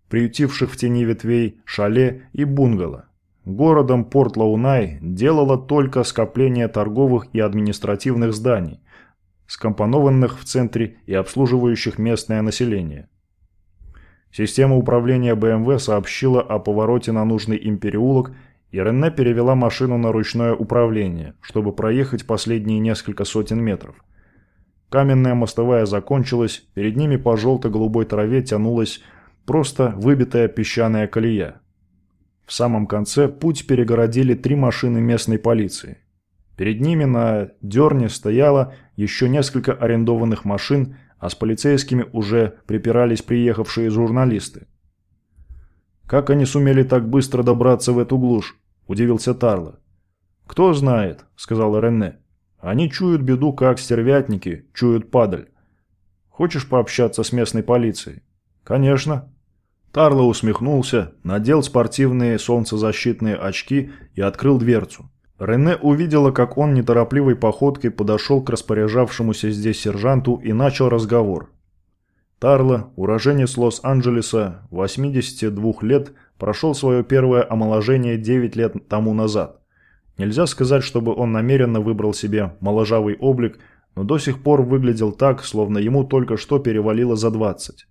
приютивших в тени ветвей шале и бунгало. Городом Порт-Лаунай делало только скопление торговых и административных зданий, скомпонованных в центре и обслуживающих местное население. Система управления БМВ сообщила о повороте на нужный им переулок, и Рене перевела машину на ручное управление, чтобы проехать последние несколько сотен метров. Каменная мостовая закончилась, перед ними по желто-голубой траве тянулась просто выбитая песчаная колея. В самом конце путь перегородили три машины местной полиции. Перед ними на дерне стояло еще несколько арендованных машин, а с полицейскими уже припирались приехавшие журналисты. «Как они сумели так быстро добраться в эту глушь?» – удивился Тарло. «Кто знает», – сказал Рене. Они чуют беду, как стервятники чуют падаль. Хочешь пообщаться с местной полицией? Конечно. Тарло усмехнулся, надел спортивные солнцезащитные очки и открыл дверцу. Рене увидела, как он неторопливой походкой подошел к распоряжавшемуся здесь сержанту и начал разговор. Тарло, уроженец Лос-Анджелеса, 82 лет, прошел свое первое омоложение 9 лет тому назад. Нельзя сказать, чтобы он намеренно выбрал себе моложавый облик, но до сих пор выглядел так, словно ему только что перевалило за 20.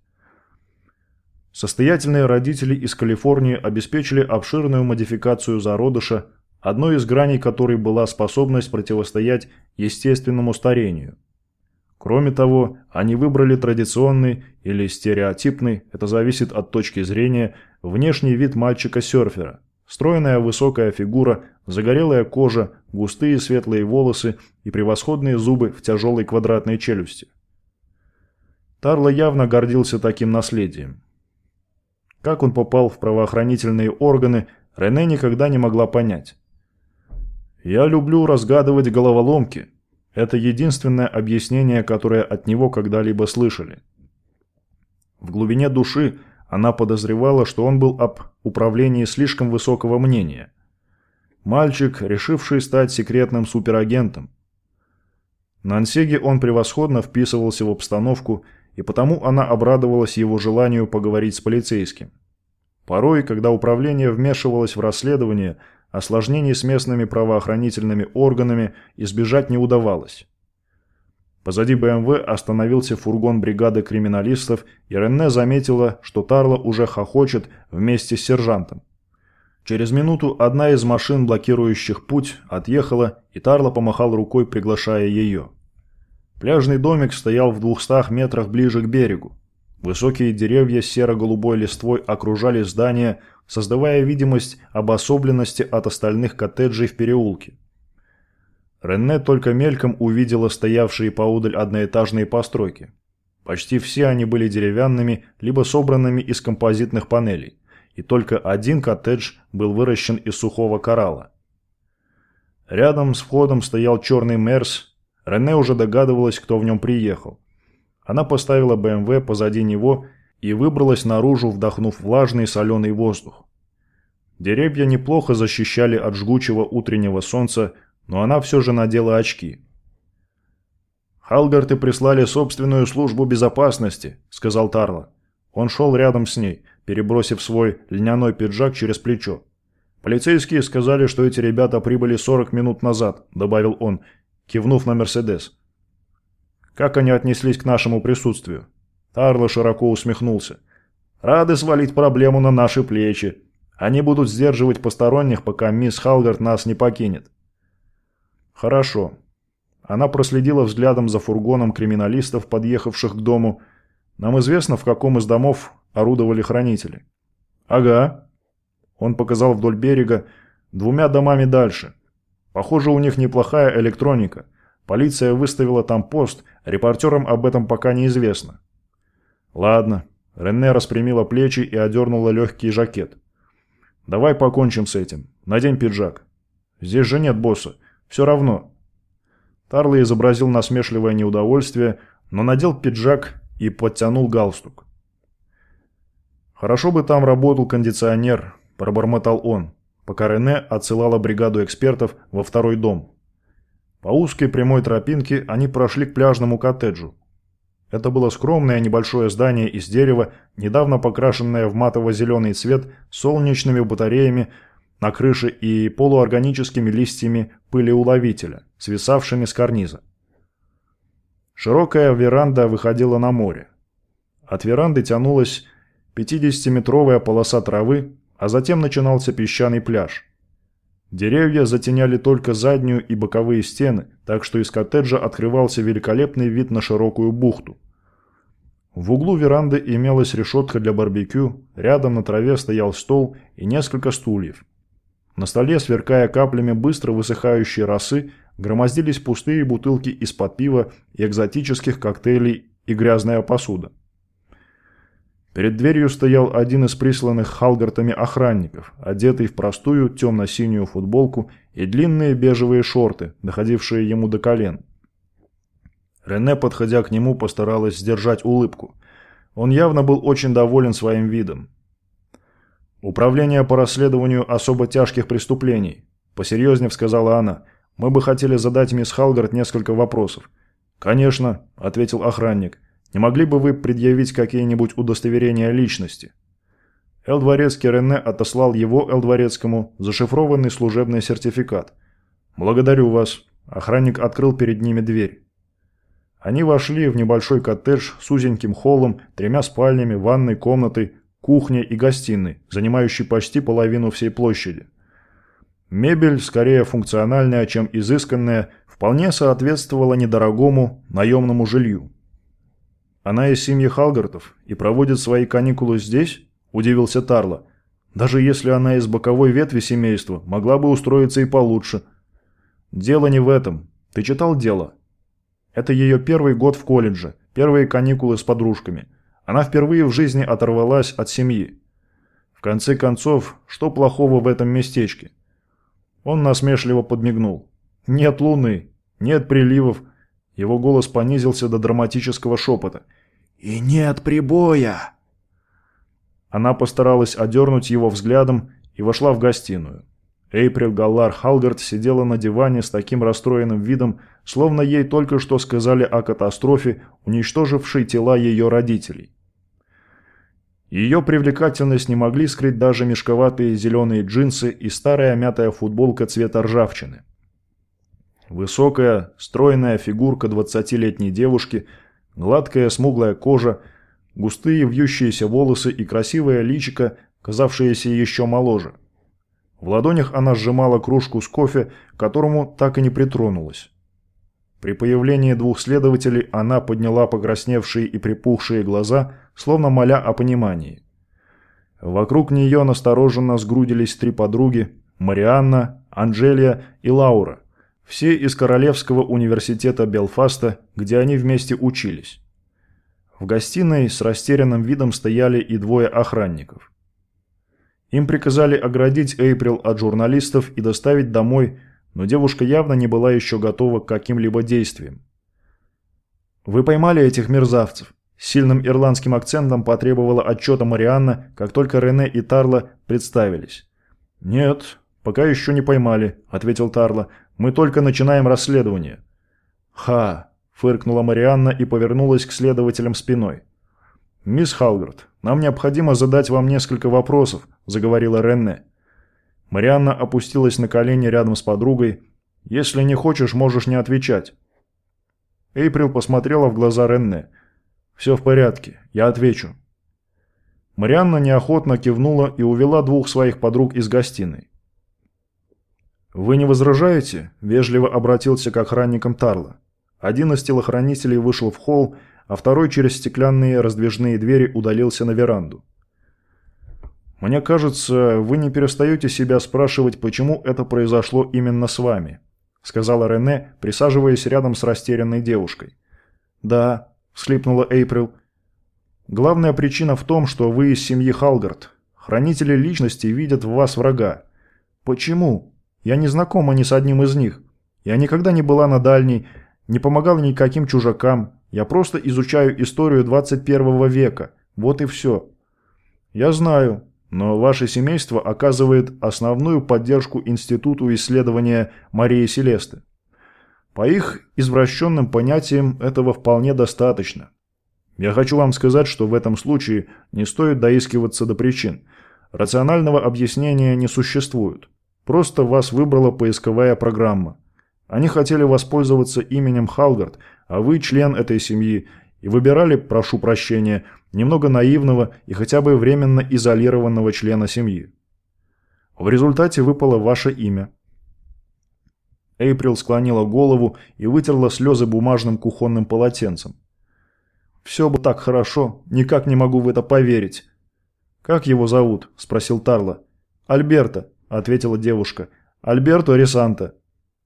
Состоятельные родители из Калифорнии обеспечили обширную модификацию зародыша, одной из граней которой была способность противостоять естественному старению. Кроме того, они выбрали традиционный или стереотипный, это зависит от точки зрения, внешний вид мальчика-серфера. Стройная высокая фигура, загорелая кожа, густые светлые волосы и превосходные зубы в тяжелой квадратной челюсти. Тарло явно гордился таким наследием. Как он попал в правоохранительные органы, Рене никогда не могла понять. «Я люблю разгадывать головоломки», это единственное объяснение, которое от него когда-либо слышали. В глубине души она подозревала, что он был об управлении слишком высокого мнения. Мальчик, решивший стать секретным суперагентом. На Ансеге он превосходно вписывался в обстановку, и потому она обрадовалась его желанию поговорить с полицейским. Порой, когда управление вмешивалось в расследование – Осложнений с местными правоохранительными органами избежать не удавалось. Позади БМВ остановился фургон бригады криминалистов, и Ренне заметила, что Тарла уже хохочет вместе с сержантом. Через минуту одна из машин, блокирующих путь, отъехала, и Тарла помахал рукой, приглашая ее. Пляжный домик стоял в двухстах метрах ближе к берегу. Высокие деревья с серо-голубой листвой окружали здание, создавая видимость обособленности от остальных коттеджей в переулке. Ренне только мельком увидела стоявшие поодаль одноэтажные постройки. Почти все они были деревянными, либо собранными из композитных панелей, и только один коттедж был выращен из сухого коралла. Рядом с входом стоял черный Мерс. Рене уже догадывалась, кто в нем приехал. Она поставила БМВ позади него и выбралась наружу, вдохнув влажный соленый воздух. Деревья неплохо защищали от жгучего утреннего солнца, но она все же надела очки. «Халгарты прислали собственную службу безопасности», — сказал Тарло. Он шел рядом с ней, перебросив свой льняной пиджак через плечо. «Полицейские сказали, что эти ребята прибыли 40 минут назад», — добавил он, кивнув на «Мерседес». «Как они отнеслись к нашему присутствию?» Тарло широко усмехнулся. «Рады свалить проблему на наши плечи. Они будут сдерживать посторонних, пока мисс Халгард нас не покинет». «Хорошо». Она проследила взглядом за фургоном криминалистов, подъехавших к дому. «Нам известно, в каком из домов орудовали хранители». «Ага». Он показал вдоль берега, двумя домами дальше. Похоже, у них неплохая электроника. Полиция выставила там пост, репортерам об этом пока неизвестно. «Ладно». Рене распрямила плечи и одернула легкий жакет. «Давай покончим с этим. Надень пиджак. Здесь же нет босса. Все равно». Тарло изобразил насмешливое неудовольствие, но надел пиджак и подтянул галстук. «Хорошо бы там работал кондиционер», – пробормотал он, пока Рене отсылала бригаду экспертов во второй дом. По узкой прямой тропинке они прошли к пляжному коттеджу. Это было скромное небольшое здание из дерева, недавно покрашенное в матово-зеленый цвет солнечными батареями на крыше и полуорганическими листьями пылеуловителя, свисавшими с карниза. Широкая веранда выходила на море. От веранды тянулась 50-метровая полоса травы, а затем начинался песчаный пляж. Деревья затеняли только заднюю и боковые стены, так что из коттеджа открывался великолепный вид на широкую бухту. В углу веранды имелась решетка для барбекю, рядом на траве стоял стол и несколько стульев. На столе, сверкая каплями быстро высыхающей росы, громоздились пустые бутылки из-под пива и экзотических коктейлей и грязная посуда. Перед дверью стоял один из присланных Халгартами охранников, одетый в простую темно-синюю футболку и длинные бежевые шорты, доходившие ему до колен. Рене, подходя к нему, постаралась сдержать улыбку. Он явно был очень доволен своим видом. «Управление по расследованию особо тяжких преступлений», посерьезнее сказала она. «Мы бы хотели задать мисс Халгард несколько вопросов». «Конечно», – ответил охранник. «Не могли бы вы предъявить какие-нибудь удостоверения личности?» Эл Дворецкий Рене отослал его Эл Дворецкому зашифрованный служебный сертификат. «Благодарю вас». Охранник открыл перед ними дверь. Они вошли в небольшой коттедж с узеньким холлом, тремя спальнями, ванной комнатой, кухней и гостиной, занимающей почти половину всей площади. Мебель, скорее функциональная, чем изысканная, вполне соответствовала недорогому наемному жилью. «Она из семьи Халгартов и проводит свои каникулы здесь?» – удивился Тарло. «Даже если она из боковой ветви семейства, могла бы устроиться и получше». «Дело не в этом. Ты читал дело?» Это ее первый год в колледже, первые каникулы с подружками. Она впервые в жизни оторвалась от семьи. В конце концов, что плохого в этом местечке? Он насмешливо подмигнул. Нет луны, нет приливов. Его голос понизился до драматического шепота. «И нет прибоя!» Она постаралась одернуть его взглядом и вошла в гостиную. Эйприл Галлар Халгард сидела на диване с таким расстроенным видом, словно ей только что сказали о катастрофе, уничтожившей тела ее родителей. Ее привлекательность не могли скрыть даже мешковатые зеленые джинсы и старая мятая футболка цвета ржавчины. Высокая, стройная фигурка двадцатилетней девушки, гладкая смуглая кожа, густые вьющиеся волосы и красивое личико, казавшееся еще моложе – в ладонях она сжимала кружку с кофе, к которому так и не притронулась. При появлении двух следователей она подняла покрасневшие и припухшие глаза, словно моля о понимании. Вокруг нее настороженно сгрудились три подруги – Марианна, Анжелия и Лаура. Все из Королевского университета Белфаста, где они вместе учились. В гостиной с растерянным видом стояли и двое охранников. Им приказали оградить Эйприл от журналистов и доставить домой, но девушка явно не была еще готова к каким-либо действиям. «Вы поймали этих мерзавцев?» Сильным ирландским акцентом потребовала отчета Марианна, как только Рене и Тарла представились. «Нет, пока еще не поймали», — ответил Тарла. «Мы только начинаем расследование». «Ха!» — фыркнула Марианна и повернулась к следователям спиной. «Мисс Халгард, нам необходимо задать вам несколько вопросов», – заговорила Ренне. Марианна опустилась на колени рядом с подругой. «Если не хочешь, можешь не отвечать». Эйприл посмотрела в глаза Ренне. «Все в порядке, я отвечу». Марианна неохотно кивнула и увела двух своих подруг из гостиной. «Вы не возражаете?» – вежливо обратился к охранникам Тарла. Один из телохранителей вышел в холл, а второй через стеклянные раздвижные двери удалился на веранду. «Мне кажется, вы не перестаете себя спрашивать, почему это произошло именно с вами», сказала Рене, присаживаясь рядом с растерянной девушкой. «Да», – всхлипнула Эйприл. «Главная причина в том, что вы из семьи Халгард. Хранители личности видят в вас врага. Почему? Я не знакома ни с одним из них. Я никогда не была на дальней, не помогала никаким чужакам, я просто изучаю историю 21 века. Вот и все. Я знаю, но ваше семейство оказывает основную поддержку Институту исследования Марии Селесты. По их извращенным понятиям этого вполне достаточно. Я хочу вам сказать, что в этом случае не стоит доискиваться до причин. Рационального объяснения не существует. Просто вас выбрала поисковая программа. Они хотели воспользоваться именем Халгард – а вы член этой семьи и выбирали, прошу прощения, немного наивного и хотя бы временно изолированного члена семьи. В результате выпало ваше имя. Эйприл склонила голову и вытерла слезы бумажным кухонным полотенцем. «Все бы так хорошо, никак не могу в это поверить». «Как его зовут?» – спросил Тарла. «Альберто», – ответила девушка. «Альберто Ресанто.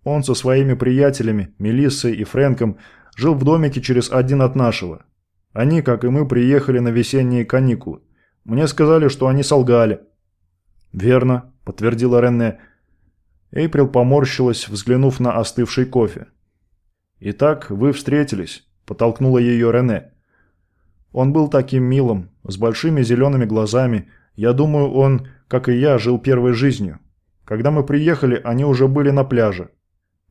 Он со своими приятелями, Мелиссой и Фрэнком, Жил в домике через один от нашего. Они, как и мы, приехали на весенние каникулы. Мне сказали, что они солгали». «Верно», – подтвердила Рене. Эйприл поморщилась, взглянув на остывший кофе. «Итак, вы встретились», – потолкнула ее Рене. Он был таким милым, с большими зелеными глазами. Я думаю, он, как и я, жил первой жизнью. Когда мы приехали, они уже были на пляже.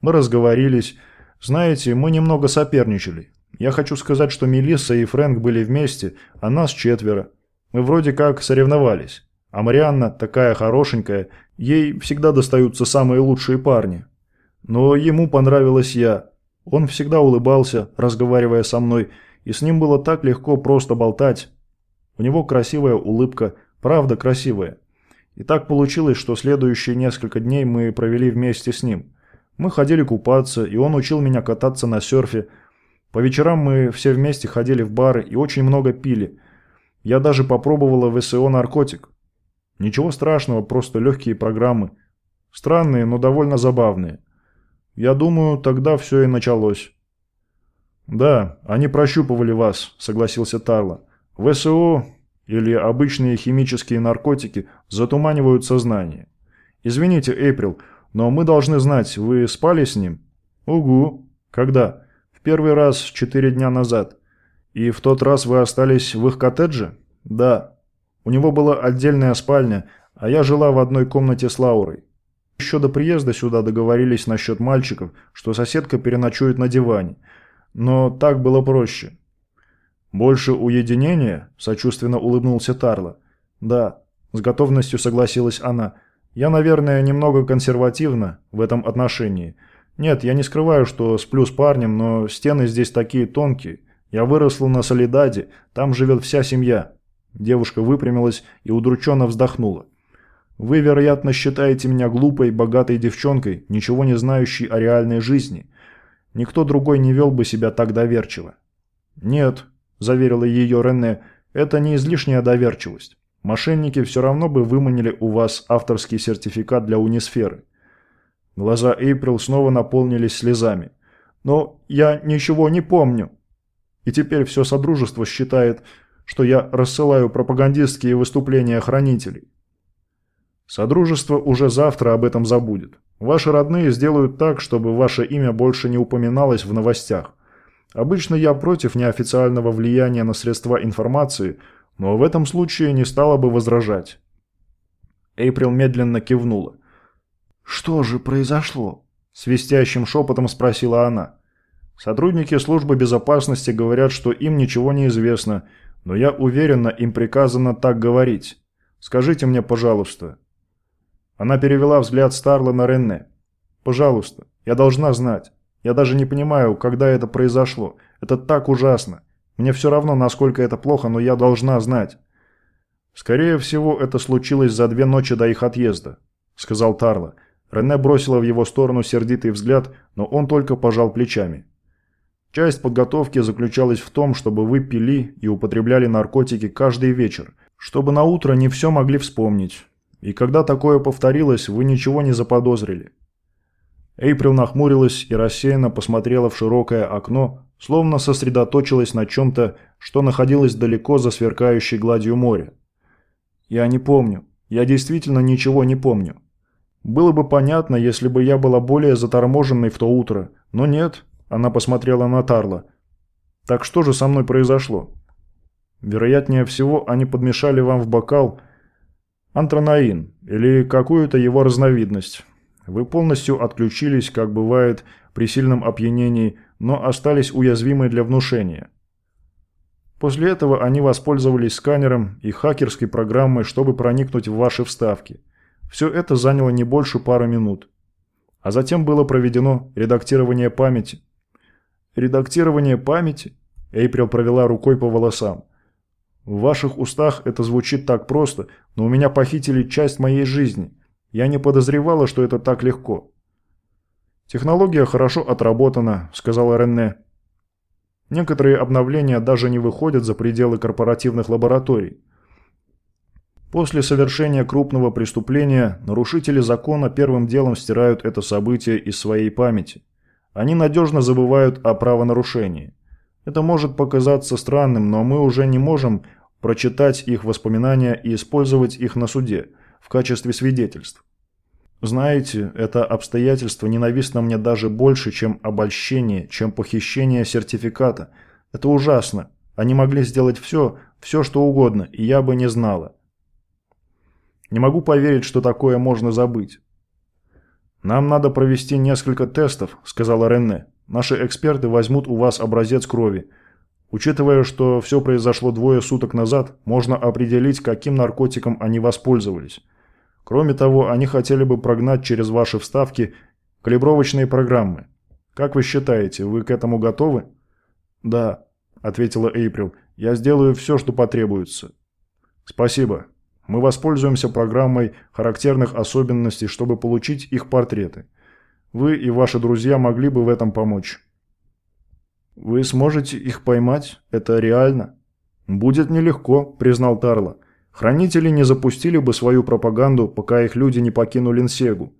Мы разговорились. Знаете, мы немного соперничали. Я хочу сказать, что Мелисса и Фрэнк были вместе, а нас четверо. Мы вроде как соревновались. А Марианна такая хорошенькая, ей всегда достаются самые лучшие парни. Но ему понравилась я. Он всегда улыбался, разговаривая со мной, и с ним было так легко просто болтать. У него красивая улыбка, правда красивая. И так получилось, что следующие несколько дней мы провели вместе с ним. Мы ходили купаться, и он учил меня кататься на серфе. По вечерам мы все вместе ходили в бары и очень много пили. Я даже попробовала в СО наркотик. Ничего страшного, просто легкие программы. Странные, но довольно забавные. Я думаю, тогда все и началось. «Да, они прощупывали вас», — согласился Тарло. «ВСО или обычные химические наркотики затуманивают сознание. Извините, Эйприл, но мы должны знать, вы спали с ним?» «Угу. Когда?» «В первый раз четыре дня назад. И в тот раз вы остались в их коттедже?» «Да. У него была отдельная спальня, а я жила в одной комнате с Лаурой. Еще до приезда сюда договорились насчет мальчиков, что соседка переночует на диване. Но так было проще. «Больше уединения?» – сочувственно улыбнулся Тарло. «Да», – с готовностью согласилась она. «Я, наверное, немного консервативна в этом отношении. Нет, я не скрываю, что сплю с парнем, но стены здесь такие тонкие. Я выросла на Солидаде, там живет вся семья». Девушка выпрямилась и удрученно вздохнула. Вы, вероятно, считаете меня глупой, богатой девчонкой, ничего не знающей о реальной жизни. Никто другой не вел бы себя так доверчиво». «Нет», – заверила ее Рене, – «это не излишняя доверчивость. Мошенники все равно бы выманили у вас авторский сертификат для унисферы». Глаза Эйприл снова наполнились слезами. «Но я ничего не помню. И теперь все Содружество считает, что я рассылаю пропагандистские выступления хранителей. Содружество уже завтра об этом забудет. Ваши родные сделают так, чтобы ваше имя больше не упоминалось в новостях. Обычно я против неофициального влияния на средства информации, но в этом случае не стала бы возражать. Эйприл медленно кивнула. «Что же произошло?» – свистящим шепотом спросила она. Сотрудники службы безопасности говорят, что им ничего не известно, но я уверена, им приказано так говорить. Скажите мне, пожалуйста, она перевела взгляд Старла на Рене. «Пожалуйста, я должна знать. Я даже не понимаю, когда это произошло. Это так ужасно. Мне все равно, насколько это плохо, но я должна знать». «Скорее всего, это случилось за две ночи до их отъезда», — сказал Тарла. Рене бросила в его сторону сердитый взгляд, но он только пожал плечами. Часть подготовки заключалась в том, чтобы вы пили и употребляли наркотики каждый вечер, чтобы на утро не все могли вспомнить, и когда такое повторилось, вы ничего не заподозрили. Эйприл нахмурилась и рассеянно посмотрела в широкое окно, словно сосредоточилась на чем-то, что находилось далеко за сверкающей гладью моря. «Я не помню. Я действительно ничего не помню. Было бы понятно, если бы я была более заторможенной в то утро, но нет», – она посмотрела на Тарла. «Так что же со мной произошло?» «Вероятнее всего, они подмешали вам в бокал Антронаин или какую-то его разновидность. Вы полностью отключились, как бывает при сильном опьянении, но остались уязвимы для внушения. После этого они воспользовались сканером и хакерской программой, чтобы проникнуть в ваши вставки. Все это заняло не больше пары минут. А затем было проведено редактирование памяти. Редактирование памяти? Эйприл провела рукой по волосам. В ваших устах это звучит так просто, но у меня похитили часть моей жизни. Я не подозревала, что это так легко. Технология хорошо отработана, сказала Ренне. Некоторые обновления даже не выходят за пределы корпоративных лабораторий. После совершения крупного преступления нарушители закона первым делом стирают это событие из своей памяти. Они надежно забывают о правонарушении. Это может показаться странным, но мы уже не можем прочитать их воспоминания и использовать их на суде в качестве свидетельств. Знаете, это обстоятельство ненавистно мне даже больше, чем обольщение, чем похищение сертификата. Это ужасно. Они могли сделать все, все что угодно, и я бы не знала. Не могу поверить, что такое можно забыть. «Нам надо провести несколько тестов», – сказала Ренне. «Наши эксперты возьмут у вас образец крови. Учитывая, что все произошло двое суток назад, можно определить, каким наркотиком они воспользовались. Кроме того, они хотели бы прогнать через ваши вставки калибровочные программы. Как вы считаете, вы к этому готовы?» «Да», – ответила Эйприл. «Я сделаю все, что потребуется». «Спасибо. Мы воспользуемся программой характерных особенностей, чтобы получить их портреты. Вы и ваши друзья могли бы в этом помочь». «Вы сможете их поймать? Это реально?» «Будет нелегко», – признал Тарло. «Хранители не запустили бы свою пропаганду, пока их люди не покинули Нсегу.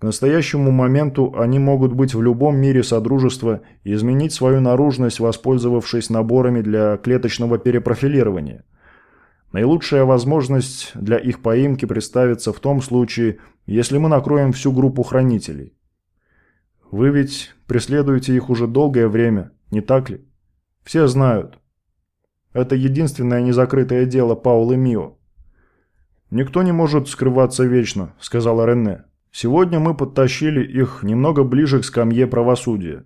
К настоящему моменту они могут быть в любом мире Содружества и изменить свою наружность, воспользовавшись наборами для клеточного перепрофилирования. Наилучшая возможность для их поимки представится в том случае, если мы накроем всю группу хранителей. Вы ведь преследуете их уже долгое время, не так ли? Все знают. Это единственное незакрытое дело Паулы Мио. «Никто не может скрываться вечно», — сказала Рене. Сегодня мы подтащили их немного ближе к скамье правосудия.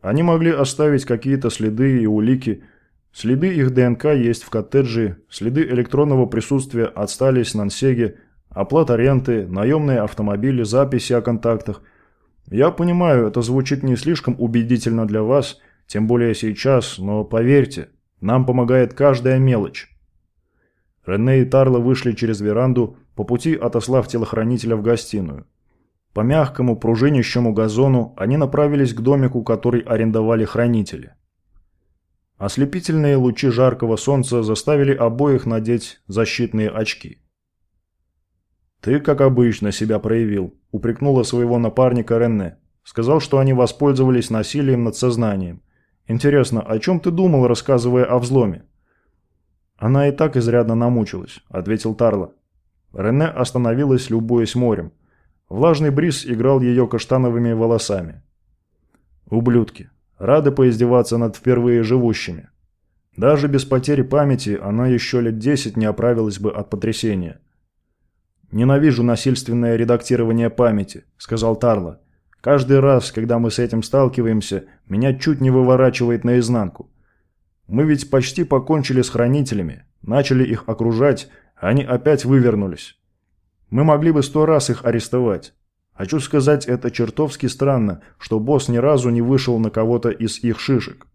Они могли оставить какие-то следы и улики. Следы их ДНК есть в коттедже, следы электронного присутствия отстались на Нсеге, оплата ренты, наемные автомобили, записи о контактах. Я понимаю, это звучит не слишком убедительно для вас, тем более сейчас, но поверьте, нам помогает каждая мелочь. Рене и Тарло вышли через веранду, по пути отослав телохранителя в гостиную. По мягкому пружинищему газону они направились к домику, который арендовали хранители. Ослепительные лучи жаркого солнца заставили обоих надеть защитные очки. «Ты, как обычно, себя проявил», – упрекнула своего напарника Ренне. Сказал, что они воспользовались насилием над сознанием. «Интересно, о чем ты думал, рассказывая о взломе?» «Она и так изрядно намучилась», – ответил Тарло. Рене остановилась, любуясь морем. Влажный бриз играл ее каштановыми волосами. Ублюдки. Рады поиздеваться над впервые живущими. Даже без потери памяти она еще лет десять не оправилась бы от потрясения. «Ненавижу насильственное редактирование памяти», — сказал Тарло. «Каждый раз, когда мы с этим сталкиваемся, меня чуть не выворачивает наизнанку. Мы ведь почти покончили с хранителями, начали их окружать, а они опять вывернулись. Мы могли бы сто раз их арестовать. Хочу сказать, это чертовски странно, что босс ни разу не вышел на кого-то из их шишек.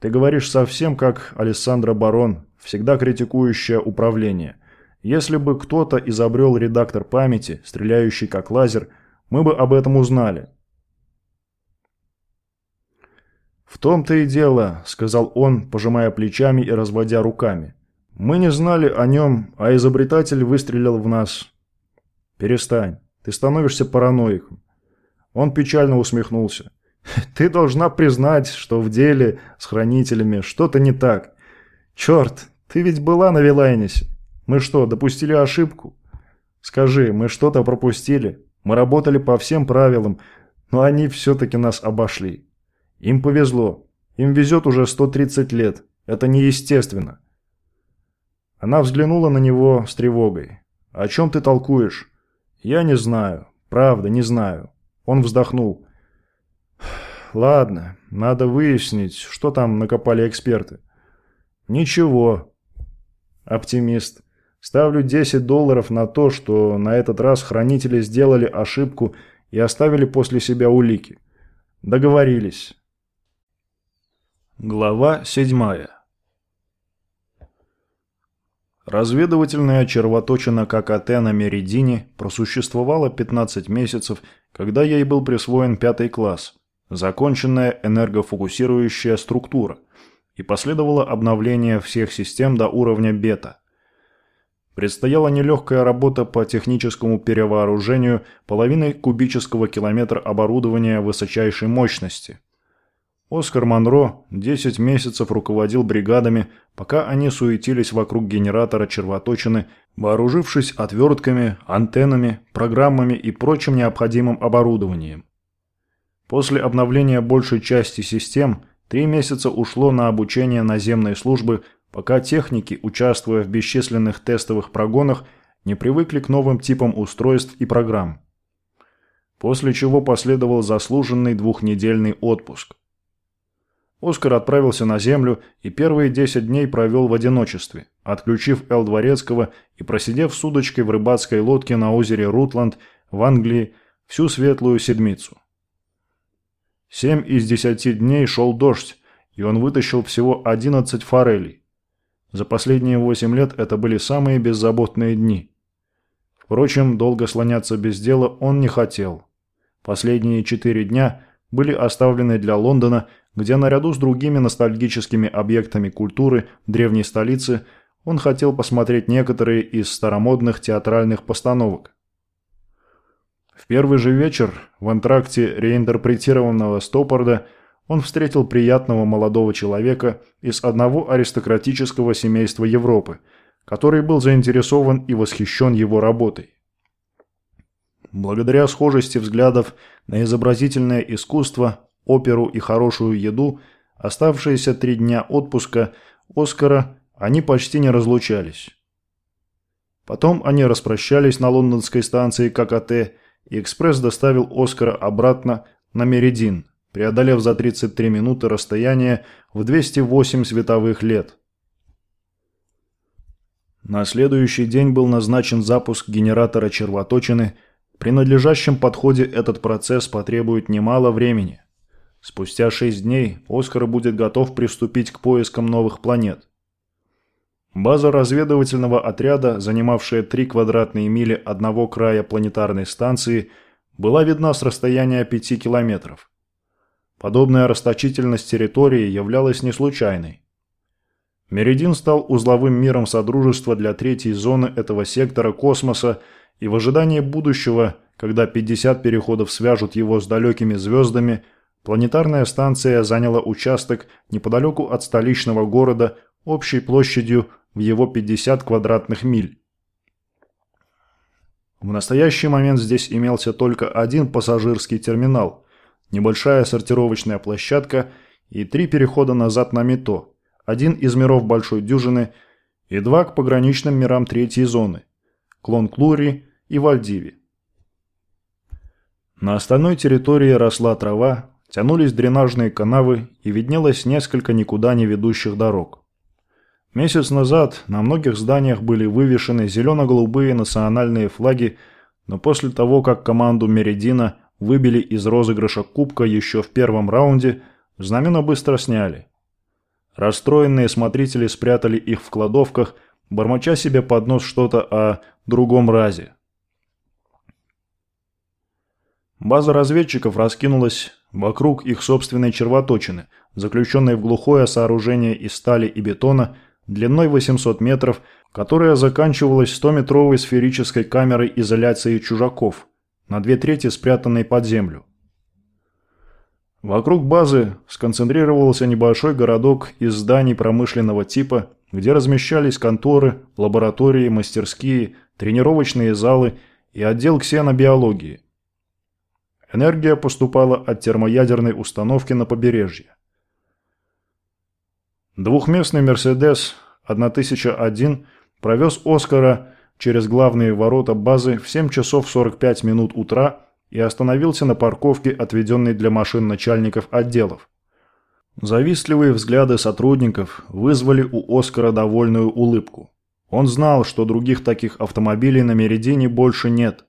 Ты говоришь совсем как Алессандра Барон, всегда критикующая управление. Если бы кто-то изобрел редактор памяти, стреляющий как лазер, мы бы об этом узнали. «В том-то и дело», — сказал он, пожимая плечами и разводя руками. Мы не знали о нем, а изобретатель выстрелил в нас. Перестань, ты становишься параноиком. Он печально усмехнулся. Ты должна признать, что в деле с хранителями что-то не так. Черт, ты ведь была на Вилайнесе. Мы что, допустили ошибку? Скажи, мы что-то пропустили? Мы работали по всем правилам, но они все-таки нас обошли. Им повезло. Им везет уже 130 лет. Это неестественно. Она взглянула на него с тревогой. «О чем ты толкуешь?» «Я не знаю. Правда, не знаю». Он вздохнул. «Ладно, надо выяснить, что там накопали эксперты». «Ничего». Оптимист. «Ставлю 10 долларов на то, что на этот раз хранители сделали ошибку и оставили после себя улики. Договорились». Глава седьмая. Разведывательная червоточина ККТ на Меридине просуществовала 15 месяцев, когда ей был присвоен пятый класс, законченная энергофокусирующая структура, и последовало обновление всех систем до уровня бета. Предстояла нелегкая работа по техническому перевооружению половиной кубического километра оборудования высочайшей мощности – Оскар Монро 10 месяцев руководил бригадами, пока они суетились вокруг генератора червоточины, вооружившись отвертками, антеннами, программами и прочим необходимым оборудованием. После обновления большей части систем три месяца ушло на обучение наземной службы, пока техники, участвуя в бесчисленных тестовых прогонах, не привыкли к новым типам устройств и программ. после чего последовал заслуженный двухнедельный отпуск. Оскар отправился на землю и первые 10 дней провел в одиночестве, отключив Эл Дворецкого и просидев с удочкой в рыбацкой лодке на озере Рутланд в Англии всю светлую седмицу. Семь из десяти дней шел дождь, и он вытащил всего 11 форелей. За последние восемь лет это были самые беззаботные дни. Впрочем, долго слоняться без дела он не хотел. Последние четыре дня были оставлены для Лондона, где наряду с другими ностальгическими объектами культуры древней столицы он хотел посмотреть некоторые из старомодных театральных постановок. В первый же вечер в антракте реинтерпретированного Стоппарда он встретил приятного молодого человека из одного аристократического семейства Европы, который был заинтересован и восхищен его работой. Благодаря схожести взглядов на изобразительное искусство, оперу и хорошую еду, оставшиеся три дня отпуска Оскара они почти не разлучались. Потом они распрощались на лондонской станции ККТ, и экспресс доставил Оскара обратно на Меридин, преодолев за 33 минуты расстояние в 208 световых лет. На следующий день был назначен запуск генератора червоточины – при надлежащем подходе этот процесс потребует немало времени. Спустя шесть дней Оскар будет готов приступить к поискам новых планет. База разведывательного отряда, занимавшая три квадратные мили одного края планетарной станции, была видна с расстояния пяти километров. Подобная расточительность территории являлась не случайной. Меридин стал узловым миром Содружества для третьей зоны этого сектора космоса и в ожидании будущего, когда 50 переходов свяжут его с далекими звездами, планетарная станция заняла участок неподалеку от столичного города общей площадью в его 50 квадратных миль. В настоящий момент здесь имелся только один пассажирский терминал, небольшая сортировочная площадка и три перехода назад на метро, один из миров Большой Дюжины и два к пограничным мирам третьей зоны – Клон-Клури и Вальдиве. На остальной территории росла трава, тянулись дренажные канавы и виднелось несколько никуда не ведущих дорог. Месяц назад на многих зданиях были вывешены зелено-голубые национальные флаги, но после того, как команду Меридина выбили из розыгрыша кубка еще в первом раунде, знамена быстро сняли. Расстроенные смотрители спрятали их в кладовках, бормоча себе под нос что-то о другом разе. База разведчиков раскинулась вокруг их собственной червоточины, заключенной в глухое сооружение из стали и бетона длиной 800 метров, которая заканчивалась 100-метровой сферической камерой изоляции чужаков, на две трети спрятанной под землю. Вокруг базы сконцентрировался небольшой городок из зданий промышленного типа, где размещались конторы, лаборатории, мастерские, тренировочные залы и отдел ксенобиологии. Энергия поступала от термоядерной установки на побережье. Двухместный «Мерседес» 1001 провез Оскара через главные ворота базы в 7 часов 45 минут утра и остановился на парковке, отведенной для машин начальников отделов. Завистливые взгляды сотрудников вызвали у Оскара довольную улыбку. Он знал, что других таких автомобилей на Меридине больше нет.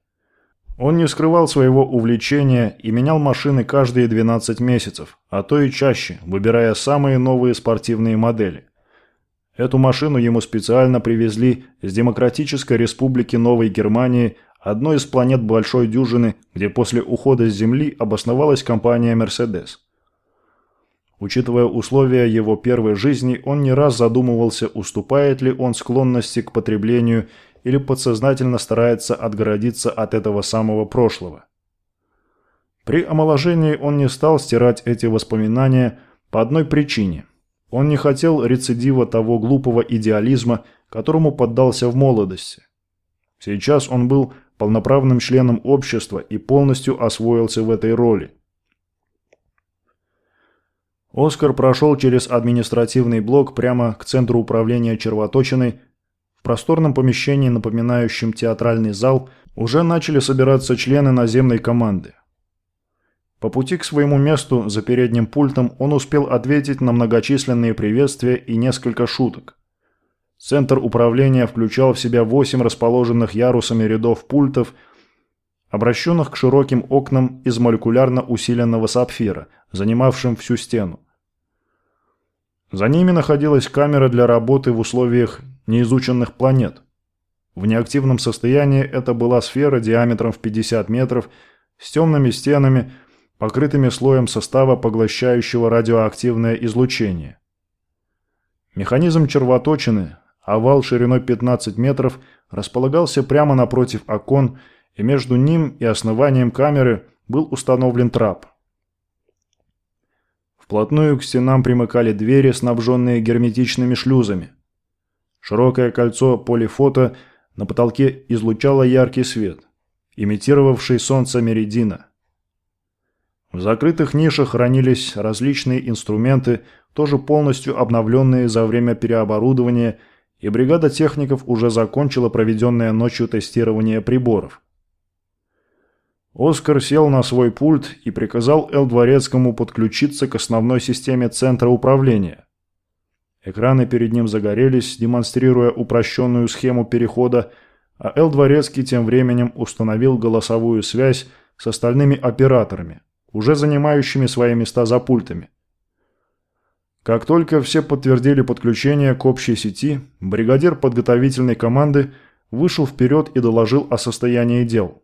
Он не скрывал своего увлечения и менял машины каждые 12 месяцев, а то и чаще, выбирая самые новые спортивные модели. Эту машину ему специально привезли с Демократической Республики Новой Германии, одной из планет Большой Дюжины, где после ухода с Земли обосновалась компания «Мерседес». Учитывая условия его первой жизни, он не раз задумывался, уступает ли он склонности к потреблению или подсознательно старается отгородиться от этого самого прошлого. При омоложении он не стал стирать эти воспоминания по одной причине. Он не хотел рецидива того глупого идеализма, которому поддался в молодости. Сейчас он был полноправным членом общества и полностью освоился в этой роли. Оскар прошел через административный блок прямо к центру управления червоточиной. Просторном помещении, напоминающем театральный зал, уже начали собираться члены наземной команды. По пути к своему месту за передним пультом он успел ответить на многочисленные приветствия и несколько шуток. Центр управления включал в себя восемь расположенных ярусами рядов пультов, обращенных к широким окнам из молекулярно усиленного сапфира, занимавшим всю стену. За ними находилась камера для работы в условиях неизученных планет. В неактивном состоянии это была сфера диаметром в 50 метров с темными стенами, покрытыми слоем состава, поглощающего радиоактивное излучение. Механизм червоточины, овал шириной 15 метров, располагался прямо напротив окон, и между ним и основанием камеры был установлен трап. Вплотную к стенам примыкали двери, снабженные герметичными шлюзами. Широкое кольцо полифото на потолке излучало яркий свет, имитировавший солнце меридина. В закрытых нишах хранились различные инструменты, тоже полностью обновленные за время переоборудования, и бригада техников уже закончила проведенное ночью тестирование приборов. Оскар сел на свой пульт и приказал Эл Дворецкому подключиться к основной системе центра управления. Экраны перед ним загорелись, демонстрируя упрощенную схему перехода, а Эл Дворецкий тем временем установил голосовую связь с остальными операторами, уже занимающими свои места за пультами. Как только все подтвердили подключение к общей сети, бригадир подготовительной команды вышел вперед и доложил о состоянии дел.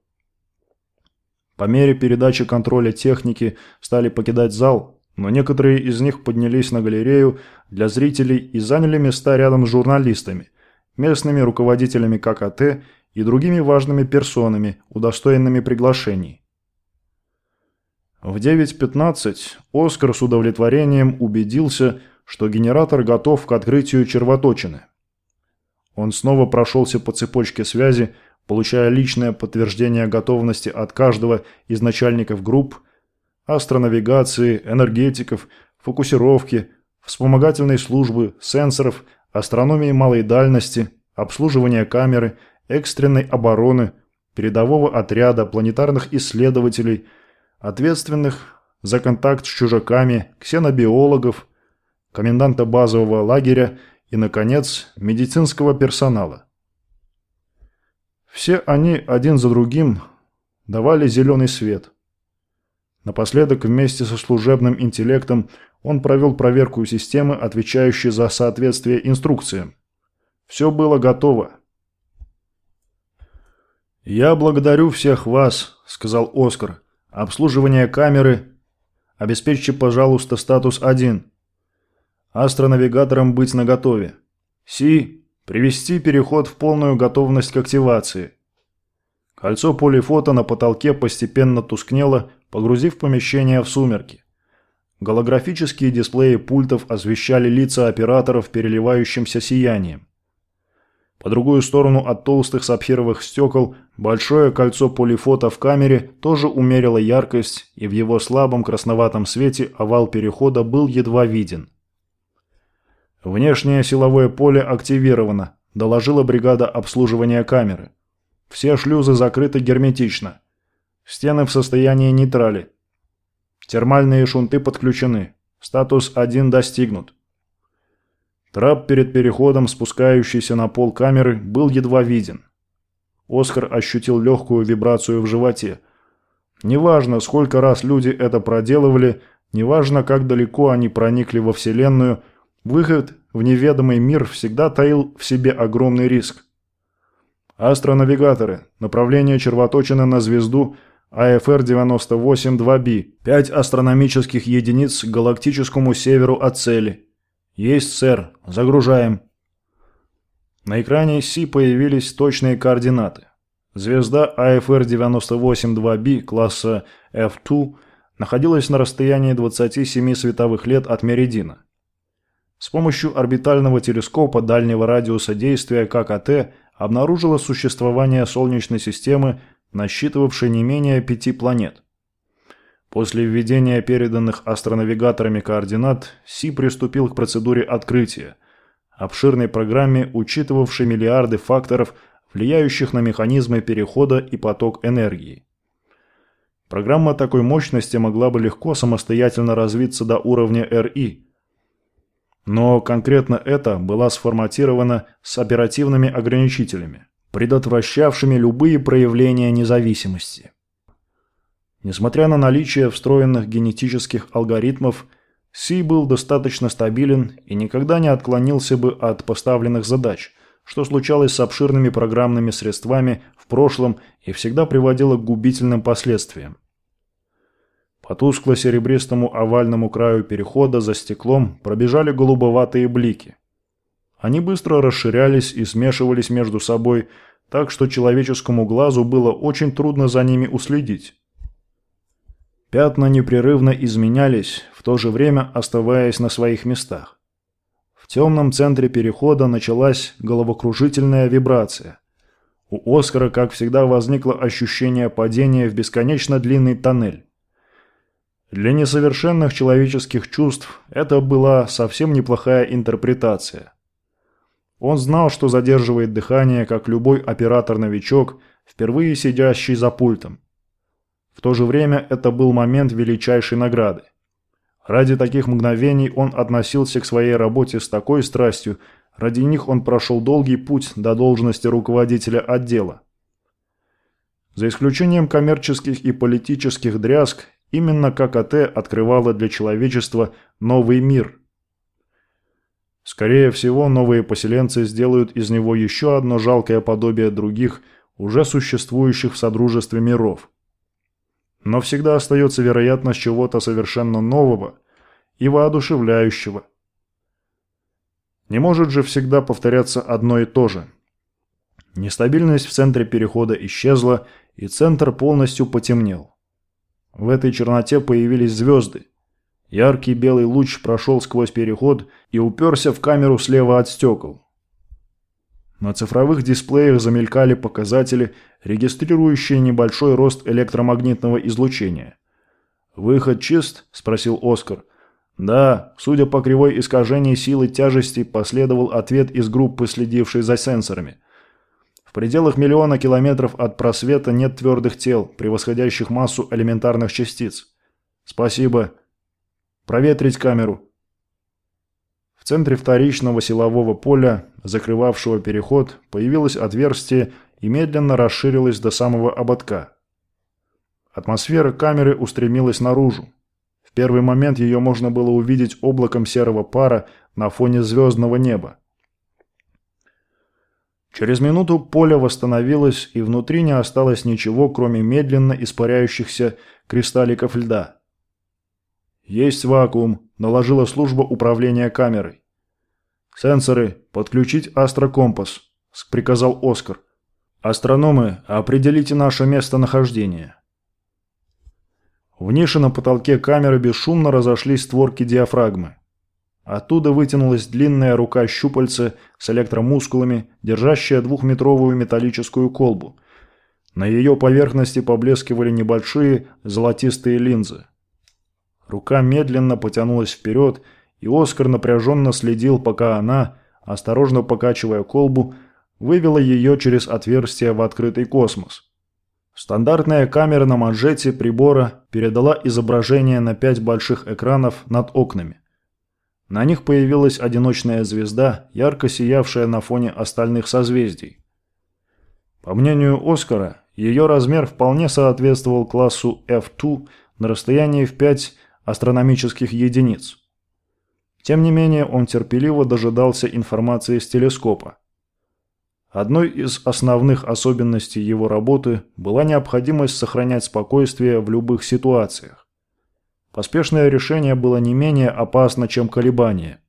По мере передачи контроля техники стали покидать зал, но некоторые из них поднялись на галерею для зрителей и заняли места рядом с журналистами, местными руководителями ККТ и другими важными персонами, удостоенными приглашений. В 9.15 Оскар с удовлетворением убедился, что генератор готов к открытию червоточины. Он снова прошелся по цепочке связи, получая личное подтверждение готовности от каждого из начальников групп, астронавигации, энергетиков, фокусировки, вспомогательной службы, сенсоров, астрономии малой дальности, обслуживания камеры, экстренной обороны, передового отряда, планетарных исследователей, ответственных за контакт с чужаками, ксенобиологов, коменданта базового лагеря и, наконец, медицинского персонала. Все они один за другим давали зеленый свет. Напоследок вместе со служебным интеллектом он провел проверку системы, отвечающей за соответствие инструкциям. Все было готово. «Я благодарю всех вас», — сказал Оскар. «Обслуживание камеры. Обеспечьте, пожалуйста, статус 1. Астронавигаторам быть наготове. Си, Привести переход в полную готовность к активации. Кольцо полифото на потолке постепенно тускнело, погрузив помещение в сумерки. Голографические дисплеи пультов освещали лица операторов переливающимся сиянием. По другую сторону от толстых сапфировых стекол большое кольцо полифото в камере тоже умерило яркость, и в его слабом красноватом свете овал перехода был едва виден. «Внешнее силовое поле активировано», – доложила бригада обслуживания камеры. «Все шлюзы закрыты герметично. Стены в состоянии нейтрали. Термальные шунты подключены. Статус 1 достигнут». Трап перед переходом, спускающийся на пол камеры, был едва виден. Оскар ощутил легкую вибрацию в животе. Неважно, сколько раз люди это проделывали, неважно, как далеко они проникли во Вселенную – Выход в неведомый мир всегда таил в себе огромный риск. Астронавигаторы. Направление червоточины на звезду АФР-98-2B. Пять астрономических единиц к галактическому северу от цели. Есть, сэр. Загружаем. На экране Си появились точные координаты. Звезда АФР-98-2B класса F2 находилась на расстоянии 27 световых лет от Меридина. С помощью орбитального телескопа дальнего радиуса действия ККТ обнаружила существование Солнечной системы, насчитывавшей не менее пяти планет. После введения переданных астронавигаторами координат, Си приступил к процедуре открытия, обширной программе, учитывавшей миллиарды факторов, влияющих на механизмы перехода и поток энергии. Программа такой мощности могла бы легко самостоятельно развиться до уровня РИ. Но конкретно это была сформатирована с оперативными ограничителями, предотвращавшими любые проявления независимости. Несмотря на наличие встроенных генетических алгоритмов, Си был достаточно стабилен и никогда не отклонился бы от поставленных задач, что случалось с обширными программными средствами в прошлом и всегда приводило к губительным последствиям. По тускло-серебристому овальному краю перехода за стеклом пробежали голубоватые блики. Они быстро расширялись и смешивались между собой, так что человеческому глазу было очень трудно за ними уследить. Пятна непрерывно изменялись, в то же время оставаясь на своих местах. В темном центре перехода началась головокружительная вибрация. У Оскара, как всегда, возникло ощущение падения в бесконечно длинный тоннель. Для несовершенных человеческих чувств это была совсем неплохая интерпретация. Он знал, что задерживает дыхание, как любой оператор-новичок, впервые сидящий за пультом. В то же время это был момент величайшей награды. Ради таких мгновений он относился к своей работе с такой страстью, ради них он прошел долгий путь до должности руководителя отдела. За исключением коммерческих и политических дрязг, именно ККТ открывала для человечества новый мир. Скорее всего, новые поселенцы сделают из него еще одно жалкое подобие других, уже существующих в Содружестве миров. Но всегда остается вероятность чего-то совершенно нового и воодушевляющего. Не может же всегда повторяться одно и то же. Нестабильность в центре перехода исчезла, и центр полностью потемнел. В этой черноте появились звезды. Яркий белый луч прошел сквозь переход и уперся в камеру слева от стекол. На цифровых дисплеях замелькали показатели, регистрирующие небольшой рост электромагнитного излучения. «Выход чист?» – спросил Оскар. «Да, судя по кривой искажении силы тяжести, последовал ответ из группы, следившей за сенсорами. В пределах миллиона километров от просвета нет твердых тел, превосходящих массу элементарных частиц. Спасибо. Проветрить камеру». В центре вторичного силового поля, закрывавшего переход, появилось отверстие и медленно расширилось до самого ободка. Атмосфера камеры устремилась наружу. В первый момент ее можно было увидеть облаком серого пара на фоне звездного неба. Через минуту поле восстановилось, и внутри не осталось ничего, кроме медленно испаряющихся кристалликов льда. «Есть вакуум», – наложила служба управления камерой. «Сенсоры, подключить астрокомпас», – приказал Оскар. «Астрономы, определите наше местонахождение». В нише на потолке камеры бесшумно разошлись створки диафрагмы. Оттуда вытянулась длинная рука щупальца с электромускулами, держащая двухметровую металлическую колбу. На ее поверхности поблескивали небольшие золотистые линзы. Рука медленно потянулась вперед, и Оскар напряженно следил, пока она, осторожно покачивая колбу, вывела ее через отверстие в открытый космос. Стандартная камера на манжете прибора передала изображение на пять больших экранов над окнами. На них появилась одиночная звезда, ярко сиявшая на фоне остальных созвездий. По мнению Оскара, ее размер вполне соответствовал классу F2 на расстоянии в 5 астрономических единиц. Тем не менее, он терпеливо дожидался информации с телескопа. Одной из основных особенностей его работы была необходимость сохранять спокойствие в любых ситуациях. Поспешное решение было не менее опасно, чем колебание.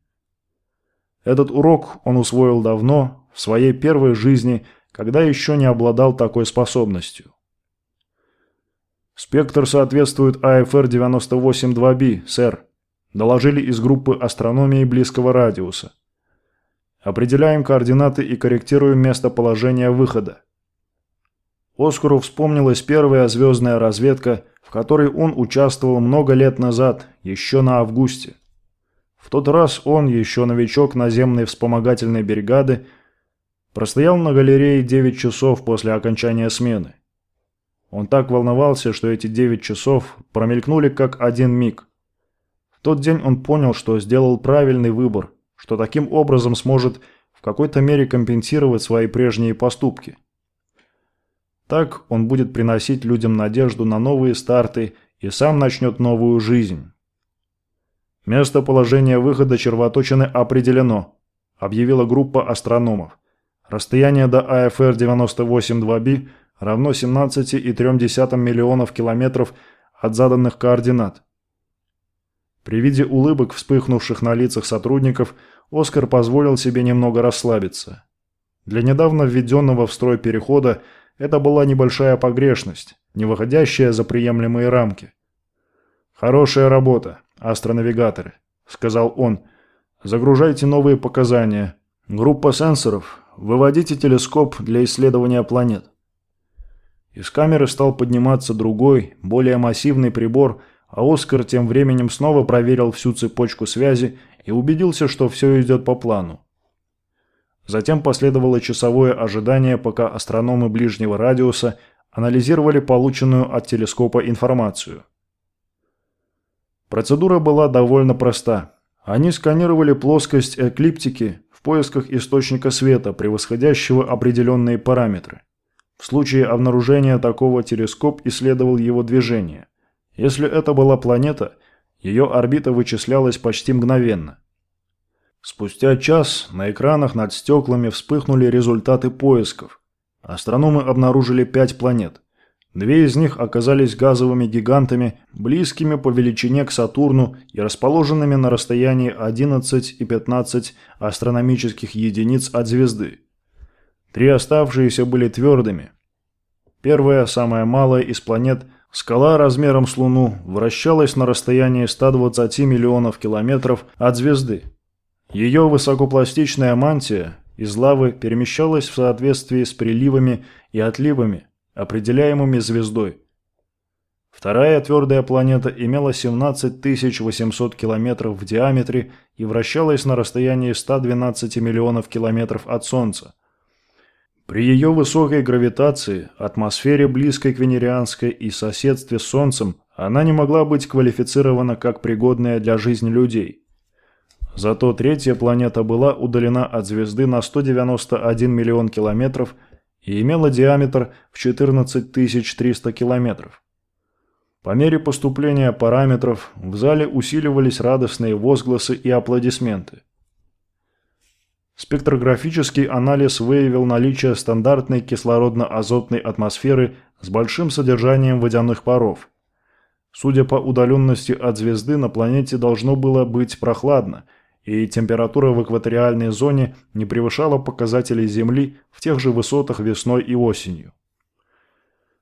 Этот урок он усвоил давно, в своей первой жизни, когда еще не обладал такой способностью. «Спектр соответствует АФР-98-2B, сэр», доложили из группы астрономии близкого радиуса. Определяем координаты и корректируем местоположение выхода. Оскару вспомнилась первая звездная разведка, в которой он участвовал много лет назад, еще на августе. В тот раз он, еще новичок наземной вспомогательной бригады, Простоял на галерее 9 часов после окончания смены. Он так волновался, что эти 9 часов промелькнули как один миг. В тот день он понял, что сделал правильный выбор, что таким образом сможет в какой-то мере компенсировать свои прежние поступки. Так он будет приносить людям надежду на новые старты и сам начнет новую жизнь. Местоположение выхода червоточины определено, объявила группа астрономов. Расстояние до АФР 98-2B равно 17,3 миллионов километров от заданных координат. При виде улыбок, вспыхнувших на лицах сотрудников, Оскар позволил себе немного расслабиться. Для недавно введенного в строй перехода это была небольшая погрешность, не выходящая за приемлемые рамки. «Хорошая работа, астронавигаторы», — сказал он. «Загружайте новые показания. Группа сенсоров, выводите телескоп для исследования планет». Из камеры стал подниматься другой, более массивный прибор, а Оскар тем временем снова проверил всю цепочку связи и убедился, что все идет по плану. Затем последовало часовое ожидание, пока астрономы ближнего радиуса анализировали полученную от телескопа информацию. Процедура была довольно проста. Они сканировали плоскость эклиптики в поисках источника света, превосходящего определенные параметры. В случае обнаружения такого телескоп исследовал его движение. Если это была планета, ее орбита вычислялась почти мгновенно. Спустя час на экранах над стеклами вспыхнули результаты поисков. Астрономы обнаружили пять планет. Две из них оказались газовыми гигантами, близкими по величине к Сатурну и расположенными на расстоянии 11 и 15 астрономических единиц от звезды. Три оставшиеся были твердыми. Первая, самая малая из планет, скала размером с Луну, вращалась на расстоянии 120 миллионов километров от звезды. Ее высокопластичная мантия из лавы перемещалась в соответствии с приливами и отливами, определяемыми звездой. Вторая твердая планета имела 17 800 километров в диаметре и вращалась на расстоянии 112 миллионов километров от Солнца. При ее высокой гравитации, атмосфере близкой к венерианской и соседстве с Солнцем она не могла быть квалифицирована как пригодная для жизни людей. Зато третья планета была удалена от звезды на 191 миллион километров и имела диаметр в 14 300 километров. По мере поступления параметров в зале усиливались радостные возгласы и аплодисменты. Спектрографический анализ выявил наличие стандартной кислородно-азотной атмосферы с большим содержанием водяных паров. Судя по удаленности от звезды, на планете должно было быть прохладно – и температура в экваториальной зоне не превышала показателей Земли в тех же высотах весной и осенью.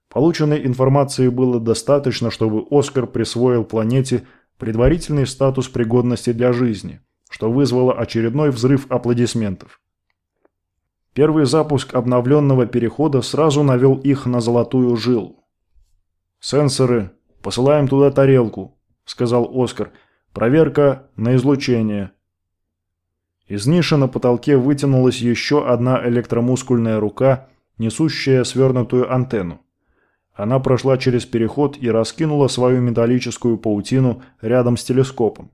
Полученной информации было достаточно, чтобы Оскар присвоил планете предварительный статус пригодности для жизни, что вызвало очередной взрыв аплодисментов. Первый запуск обновленного перехода сразу навел их на золотую жилу. «Сенсоры, посылаем туда тарелку», – сказал Оскар. «Проверка на излучение. Из ниши на потолке вытянулась еще одна электромускульная рука, несущая свернутую антенну. Она прошла через переход и раскинула свою металлическую паутину рядом с телескопом.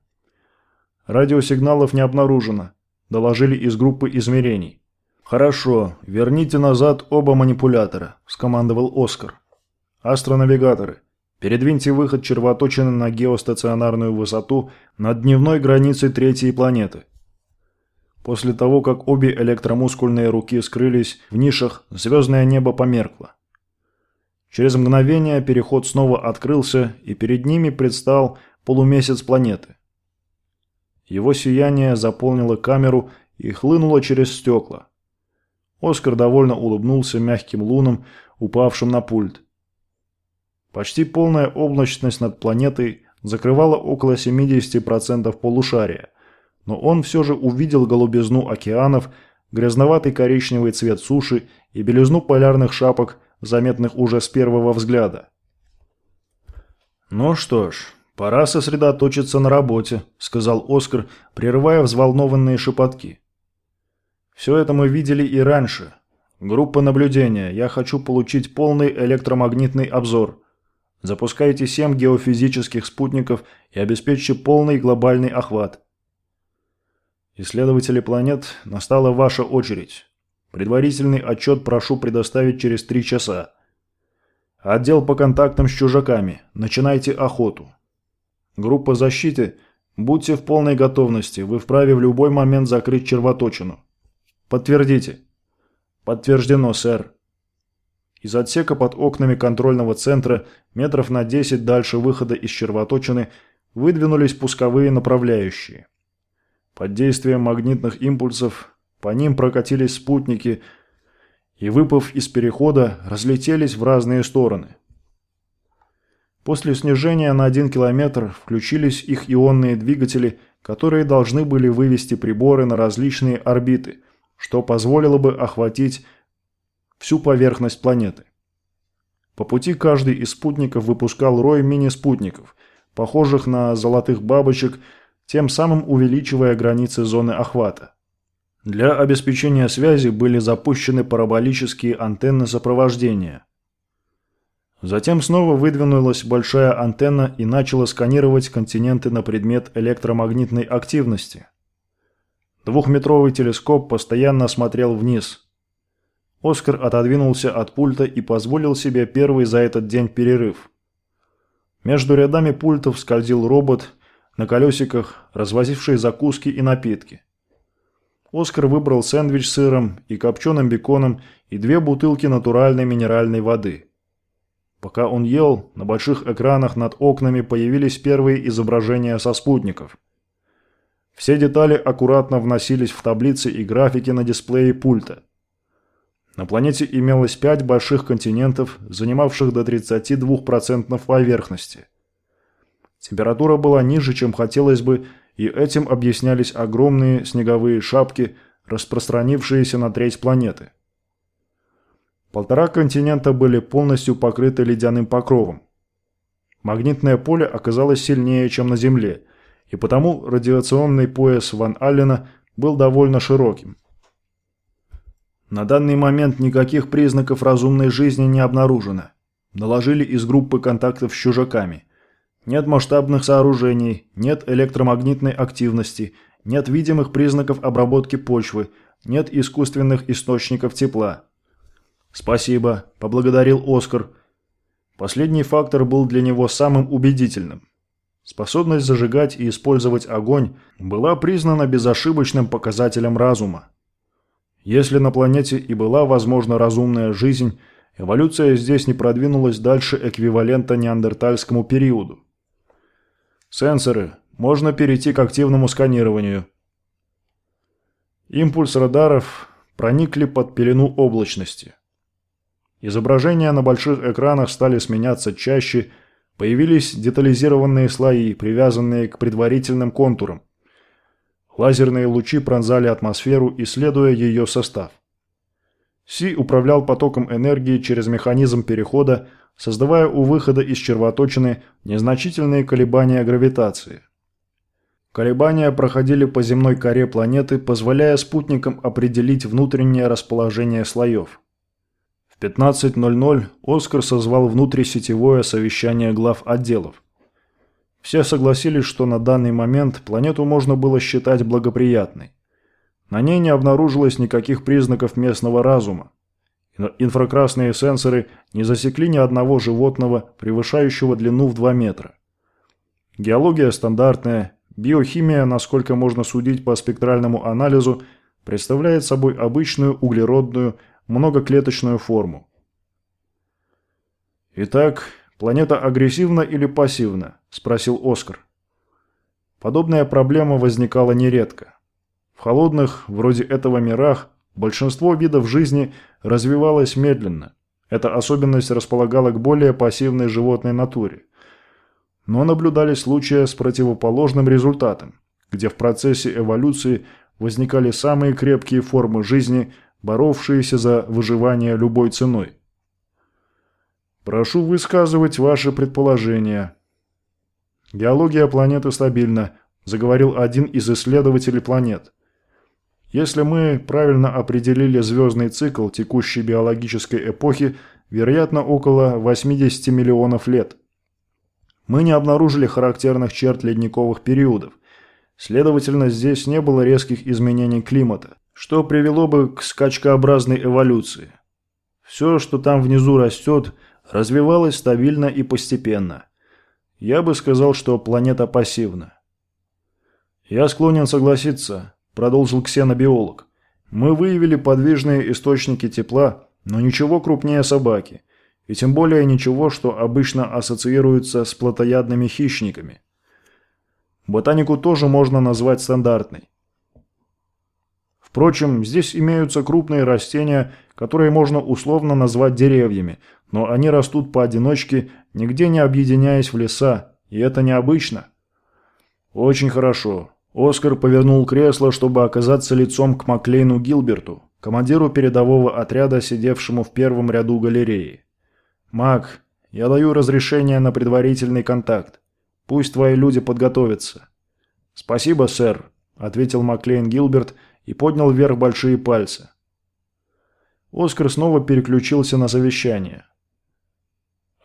Радиосигналов не обнаружено, доложили из группы измерений. «Хорошо, верните назад оба манипулятора», – скомандовал Оскар. «Астронавигаторы, передвиньте выход червоточины на геостационарную высоту над дневной границей третьей планеты». После того, как обе электромускульные руки скрылись в нишах, звездное небо померкло. Через мгновение переход снова открылся, и перед ними предстал полумесяц планеты. Его сияние заполнило камеру и хлынуло через стекла. Оскар довольно улыбнулся мягким лунам, упавшим на пульт. Почти полная облачность над планетой закрывала около 70% полушария, но он все же увидел голубизну океанов, грязноватый коричневый цвет суши и белизну полярных шапок, заметных уже с первого взгляда. «Ну что ж, пора сосредоточиться на работе», – сказал Оскар, прерывая взволнованные шепотки. Все это мы видели и раньше. Группа наблюдения. Я хочу получить полный электромагнитный обзор. Запускайте 7 геофизических спутников и обеспечьте полный глобальный охват. Исследователи планет, настала ваша очередь. Предварительный отчет прошу предоставить через три часа. Отдел по контактам с чужаками. Начинайте охоту. Группа защиты. Будьте в полной готовности. Вы вправе в любой момент закрыть червоточину. Подтвердите. Подтверждено, сэр. Из отсека под окнами контрольного центра, метров на 10 дальше выхода из червоточины, выдвинулись пусковые направляющие. Под действием магнитных импульсов по ним прокатились спутники и, выпав из перехода, разлетелись в разные стороны. После снижения на 1 километр включились их ионные двигатели, которые должны были вывести приборы на различные орбиты, что позволило бы охватить всю поверхность планеты. По пути каждый из спутников выпускал рой мини-спутников, похожих на золотых бабочек, тем самым увеличивая границы зоны охвата. Для обеспечения связи были запущены параболические антенны сопровождения. Затем снова выдвинулась большая антенна и начала сканировать континенты на предмет электромагнитной активности. Двухметровый телескоп постоянно смотрел вниз. Оскар отодвинулся от пульта и позволил себе первый за этот день перерыв. Между рядами пультов скользил робот на колесиках, развозивший закуски и напитки. Оскар выбрал сэндвич с сыром и копченым беконом и две бутылки натуральной минеральной воды. Пока он ел, на больших экранах над окнами появились первые изображения со спутников. Все детали аккуратно вносились в таблицы и графики на дисплее пульта. На планете имелось пять больших континентов, занимавших до 32% поверхности. Температура была ниже, чем хотелось бы, и этим объяснялись огромные снеговые шапки, распространившиеся на треть планеты. Полтора континента были полностью покрыты ледяным покровом. Магнитное поле оказалось сильнее, чем на Земле, и потому радиационный пояс Ван Аллена был довольно широким. На данный момент никаких признаков разумной жизни не обнаружено. Доложили из группы контактов с чужаками. Нет масштабных сооружений, нет электромагнитной активности, нет видимых признаков обработки почвы, нет искусственных источников тепла. «Спасибо», – поблагодарил Оскар. Последний фактор был для него самым убедительным. Способность зажигать и использовать огонь была признана безошибочным показателем разума. Если на планете и была возможна разумная жизнь, эволюция здесь не продвинулась дальше эквивалента неандертальскому периоду. Сенсоры. Можно перейти к активному сканированию. Импульс радаров проникли под пелену облачности. Изображения на больших экранах стали сменяться чаще, появились детализированные слои, привязанные к предварительным контурам. Лазерные лучи пронзали атмосферу, исследуя ее состав. Си управлял потоком энергии через механизм перехода, создавая у выхода из червоточины незначительные колебания гравитации. Колебания проходили по земной коре планеты, позволяя спутникам определить внутреннее расположение слоев. В 15.00 Оскар созвал внутрисетевое совещание глав отделов. Все согласились, что на данный момент планету можно было считать благоприятной. На ней не обнаружилось никаких признаков местного разума. Инфракрасные сенсоры не засекли ни одного животного, превышающего длину в 2 метра. Геология стандартная, биохимия, насколько можно судить по спектральному анализу, представляет собой обычную углеродную многоклеточную форму. «Итак, планета агрессивна или пассивна?» – спросил Оскар. Подобная проблема возникала нередко. В холодных, вроде этого мирах, большинство видов жизни развивалось медленно. Эта особенность располагала к более пассивной животной натуре. Но наблюдались случаи с противоположным результатом, где в процессе эволюции возникали самые крепкие формы жизни, боровшиеся за выживание любой ценой. Прошу высказывать ваши предположения. Геология планеты стабильна, заговорил один из исследователей планет. Если мы правильно определили звездный цикл текущей биологической эпохи, вероятно, около 80 миллионов лет. Мы не обнаружили характерных черт ледниковых периодов. Следовательно, здесь не было резких изменений климата, что привело бы к скачкообразной эволюции. Все, что там внизу растет, развивалось стабильно и постепенно. Я бы сказал, что планета пассивна. «Я склонен согласиться», – продолжил ксенобиолог. «Мы выявили подвижные источники тепла, но ничего крупнее собаки, и тем более ничего, что обычно ассоциируется с плотоядными хищниками. Ботанику тоже можно назвать стандартной. Впрочем, здесь имеются крупные растения, которые можно условно назвать деревьями, но они растут поодиночке, нигде не объединяясь в леса, и это необычно. Очень хорошо. Оскар повернул кресло, чтобы оказаться лицом к Маклейну Гилберту, командиру передового отряда, сидевшему в первом ряду галереи. «Мак, я даю разрешение на предварительный контакт. Пусть твои люди подготовятся». «Спасибо, сэр», — ответил Маклейн Гилберт и поднял вверх большие пальцы. Оскар снова переключился на совещание.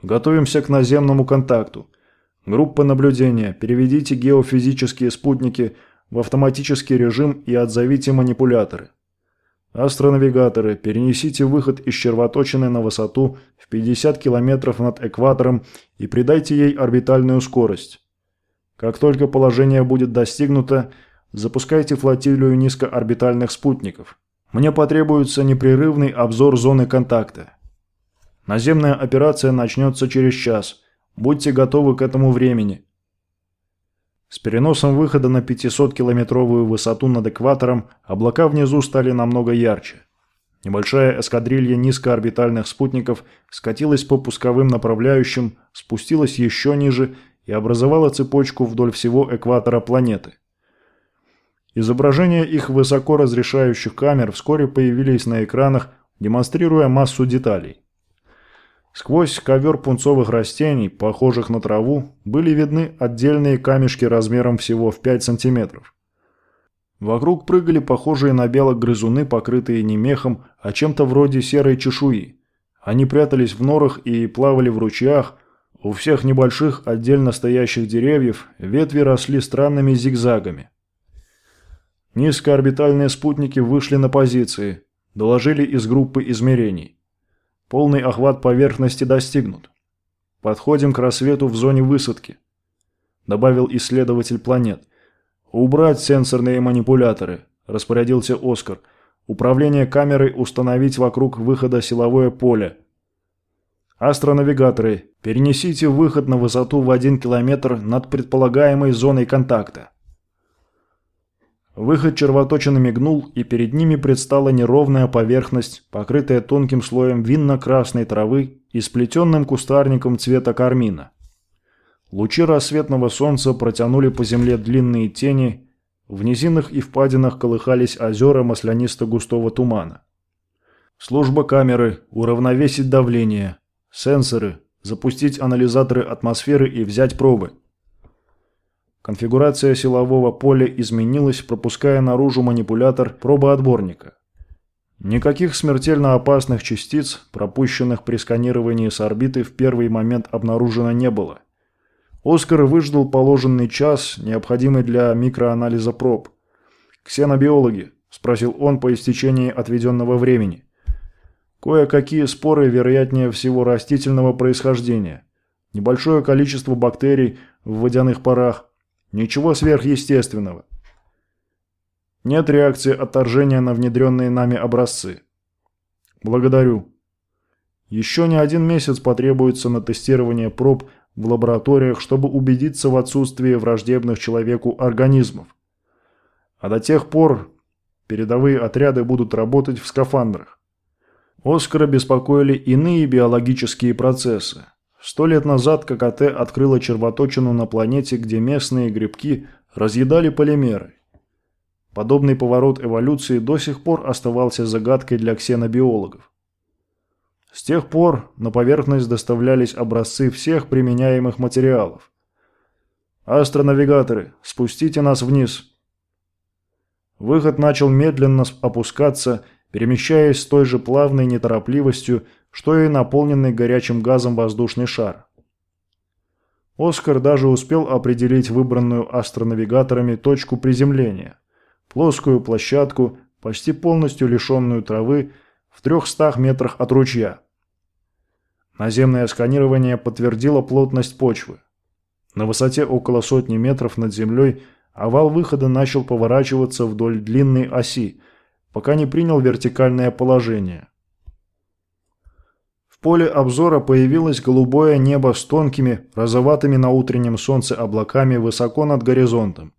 «Готовимся к наземному контакту. Группа наблюдения. Переведите геофизические спутники в автоматический режим и отзовите манипуляторы. Астронавигаторы, перенесите выход из червоточины на высоту в 50 километров над экватором и придайте ей орбитальную скорость. Как только положение будет достигнуто, запускайте флотилию низкоорбитальных спутников. Мне потребуется непрерывный обзор зоны контакта. Наземная операция начнется через час. Будьте готовы к этому времени. С переносом выхода на 500-километровую высоту над экватором облака внизу стали намного ярче. Небольшая эскадрилья низкоорбитальных спутников скатилась по пусковым направляющим, спустилась еще ниже и образовала цепочку вдоль всего экватора планеты. Изображения их высоко разрешающих камер вскоре появились на экранах, демонстрируя массу деталей. Сквозь ковер пунцовых растений, похожих на траву, были видны отдельные камешки размером всего в 5 сантиметров. Вокруг прыгали похожие на белок грызуны, покрытые не мехом, а чем-то вроде серой чешуи. Они прятались в норах и плавали в ручьях. У всех небольших отдельно стоящих деревьев ветви росли странными зигзагами. Низкоорбитальные спутники вышли на позиции, доложили из группы измерений. Полный охват поверхности достигнут. Подходим к рассвету в зоне высадки, добавил исследователь планет. Убрать сенсорные манипуляторы, распорядился Оскар. Управление камерой установить вокруг выхода силовое поле. Астронавигаторы, перенесите выход на высоту в один километр над предполагаемой зоной контакта. Выход червоточины мигнул, и перед ними предстала неровная поверхность, покрытая тонким слоем винно-красной травы и сплетенным кустарником цвета кармина. Лучи рассветного солнца протянули по земле длинные тени, в низинах и впадинах колыхались озера маслянисто-густого тумана. Служба камеры, уравновесить давление, сенсоры, запустить анализаторы атмосферы и взять пробы – Конфигурация силового поля изменилась, пропуская наружу манипулятор пробоотборника. Никаких смертельно опасных частиц, пропущенных при сканировании с орбиты, в первый момент обнаружено не было. Оскар выждал положенный час, необходимый для микроанализа проб. «Ксенобиологи», – спросил он по истечении отведенного времени. «Кое-какие споры, вероятнее всего, растительного происхождения. Небольшое количество бактерий в водяных парах, Ничего сверхъестественного. Нет реакции отторжения на внедренные нами образцы. Благодарю. Еще не один месяц потребуется на тестирование проб в лабораториях, чтобы убедиться в отсутствии враждебных человеку организмов. А до тех пор передовые отряды будут работать в скафандрах. Оскара беспокоили иные биологические процессы. Сто лет назад ККТ открыла червоточину на планете, где местные грибки разъедали полимеры. Подобный поворот эволюции до сих пор оставался загадкой для ксенобиологов. С тех пор на поверхность доставлялись образцы всех применяемых материалов. «Астронавигаторы, спустите нас вниз!» Выход начал медленно опускаться, перемещаясь с той же плавной неторопливостью, что и наполненный горячим газом воздушный шар. Оскар даже успел определить выбранную астронавигаторами точку приземления – плоскую площадку, почти полностью лишенную травы, в 300 метрах от ручья. Наземное сканирование подтвердило плотность почвы. На высоте около сотни метров над землей овал выхода начал поворачиваться вдоль длинной оси, пока не принял вертикальное положение. Поле обзора появилось голубое небо с тонкими, розоватыми на утреннем солнце облаками высоко над горизонтом.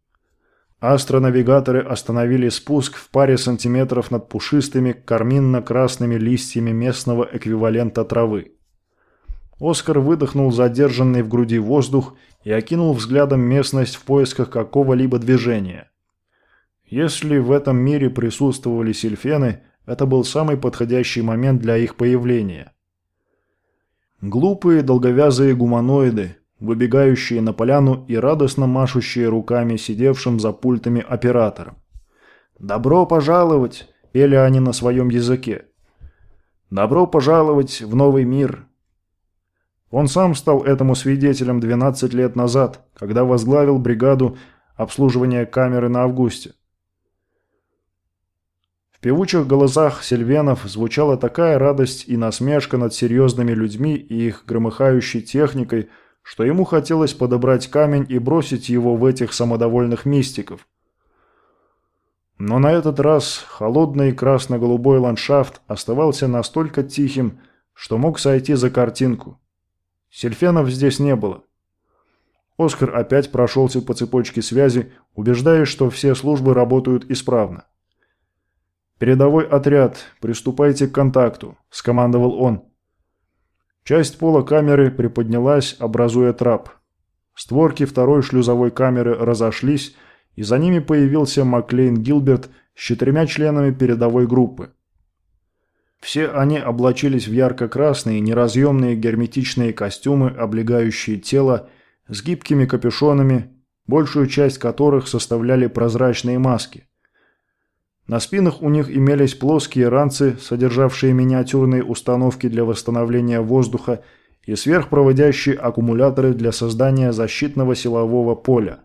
Астронавигаторы остановили спуск в паре сантиметров над пушистыми карминно-красными листьями местного эквивалента травы. Оскар выдохнул задержанный в груди воздух и окинул взглядом местность в поисках какого-либо движения. Если в этом мире присутствовали сильфены, это был самый подходящий момент для их появления. Глупые долговязые гуманоиды, выбегающие на поляну и радостно машущие руками сидевшим за пультами оператором. «Добро пожаловать!» – пели они на своем языке. «Добро пожаловать в новый мир!» Он сам стал этому свидетелем 12 лет назад, когда возглавил бригаду обслуживания камеры на Августе. Певучих голосах сельвенов звучала такая радость и насмешка над серьезными людьми и их громыхающей техникой – что ему хотелось подобрать камень и бросить его в этих самодовольных мистиков. Но на этот раз холодный красно-голубой ландшафт оставался настолько тихим, что мог сойти за картинку. Сельфенов здесь не было. Оскар опять прошелся по цепочке связи, убеждаясь, что все службы работают исправно. «Передовой отряд, приступайте к контакту», – скомандовал он. Часть пола камеры приподнялась, образуя трап. Створки второй шлюзовой камеры разошлись, и за ними появился Маклейн Гилберт с четырьмя членами передовой группы. Все они облачились в ярко-красные, неразъемные герметичные костюмы, облегающие тело, с гибкими капюшонами, большую часть которых составляли прозрачные маски. На спинах у них имелись плоские ранцы, содержавшие миниатюрные установки для восстановления воздуха и сверхпроводящие аккумуляторы для создания защитного силового поля.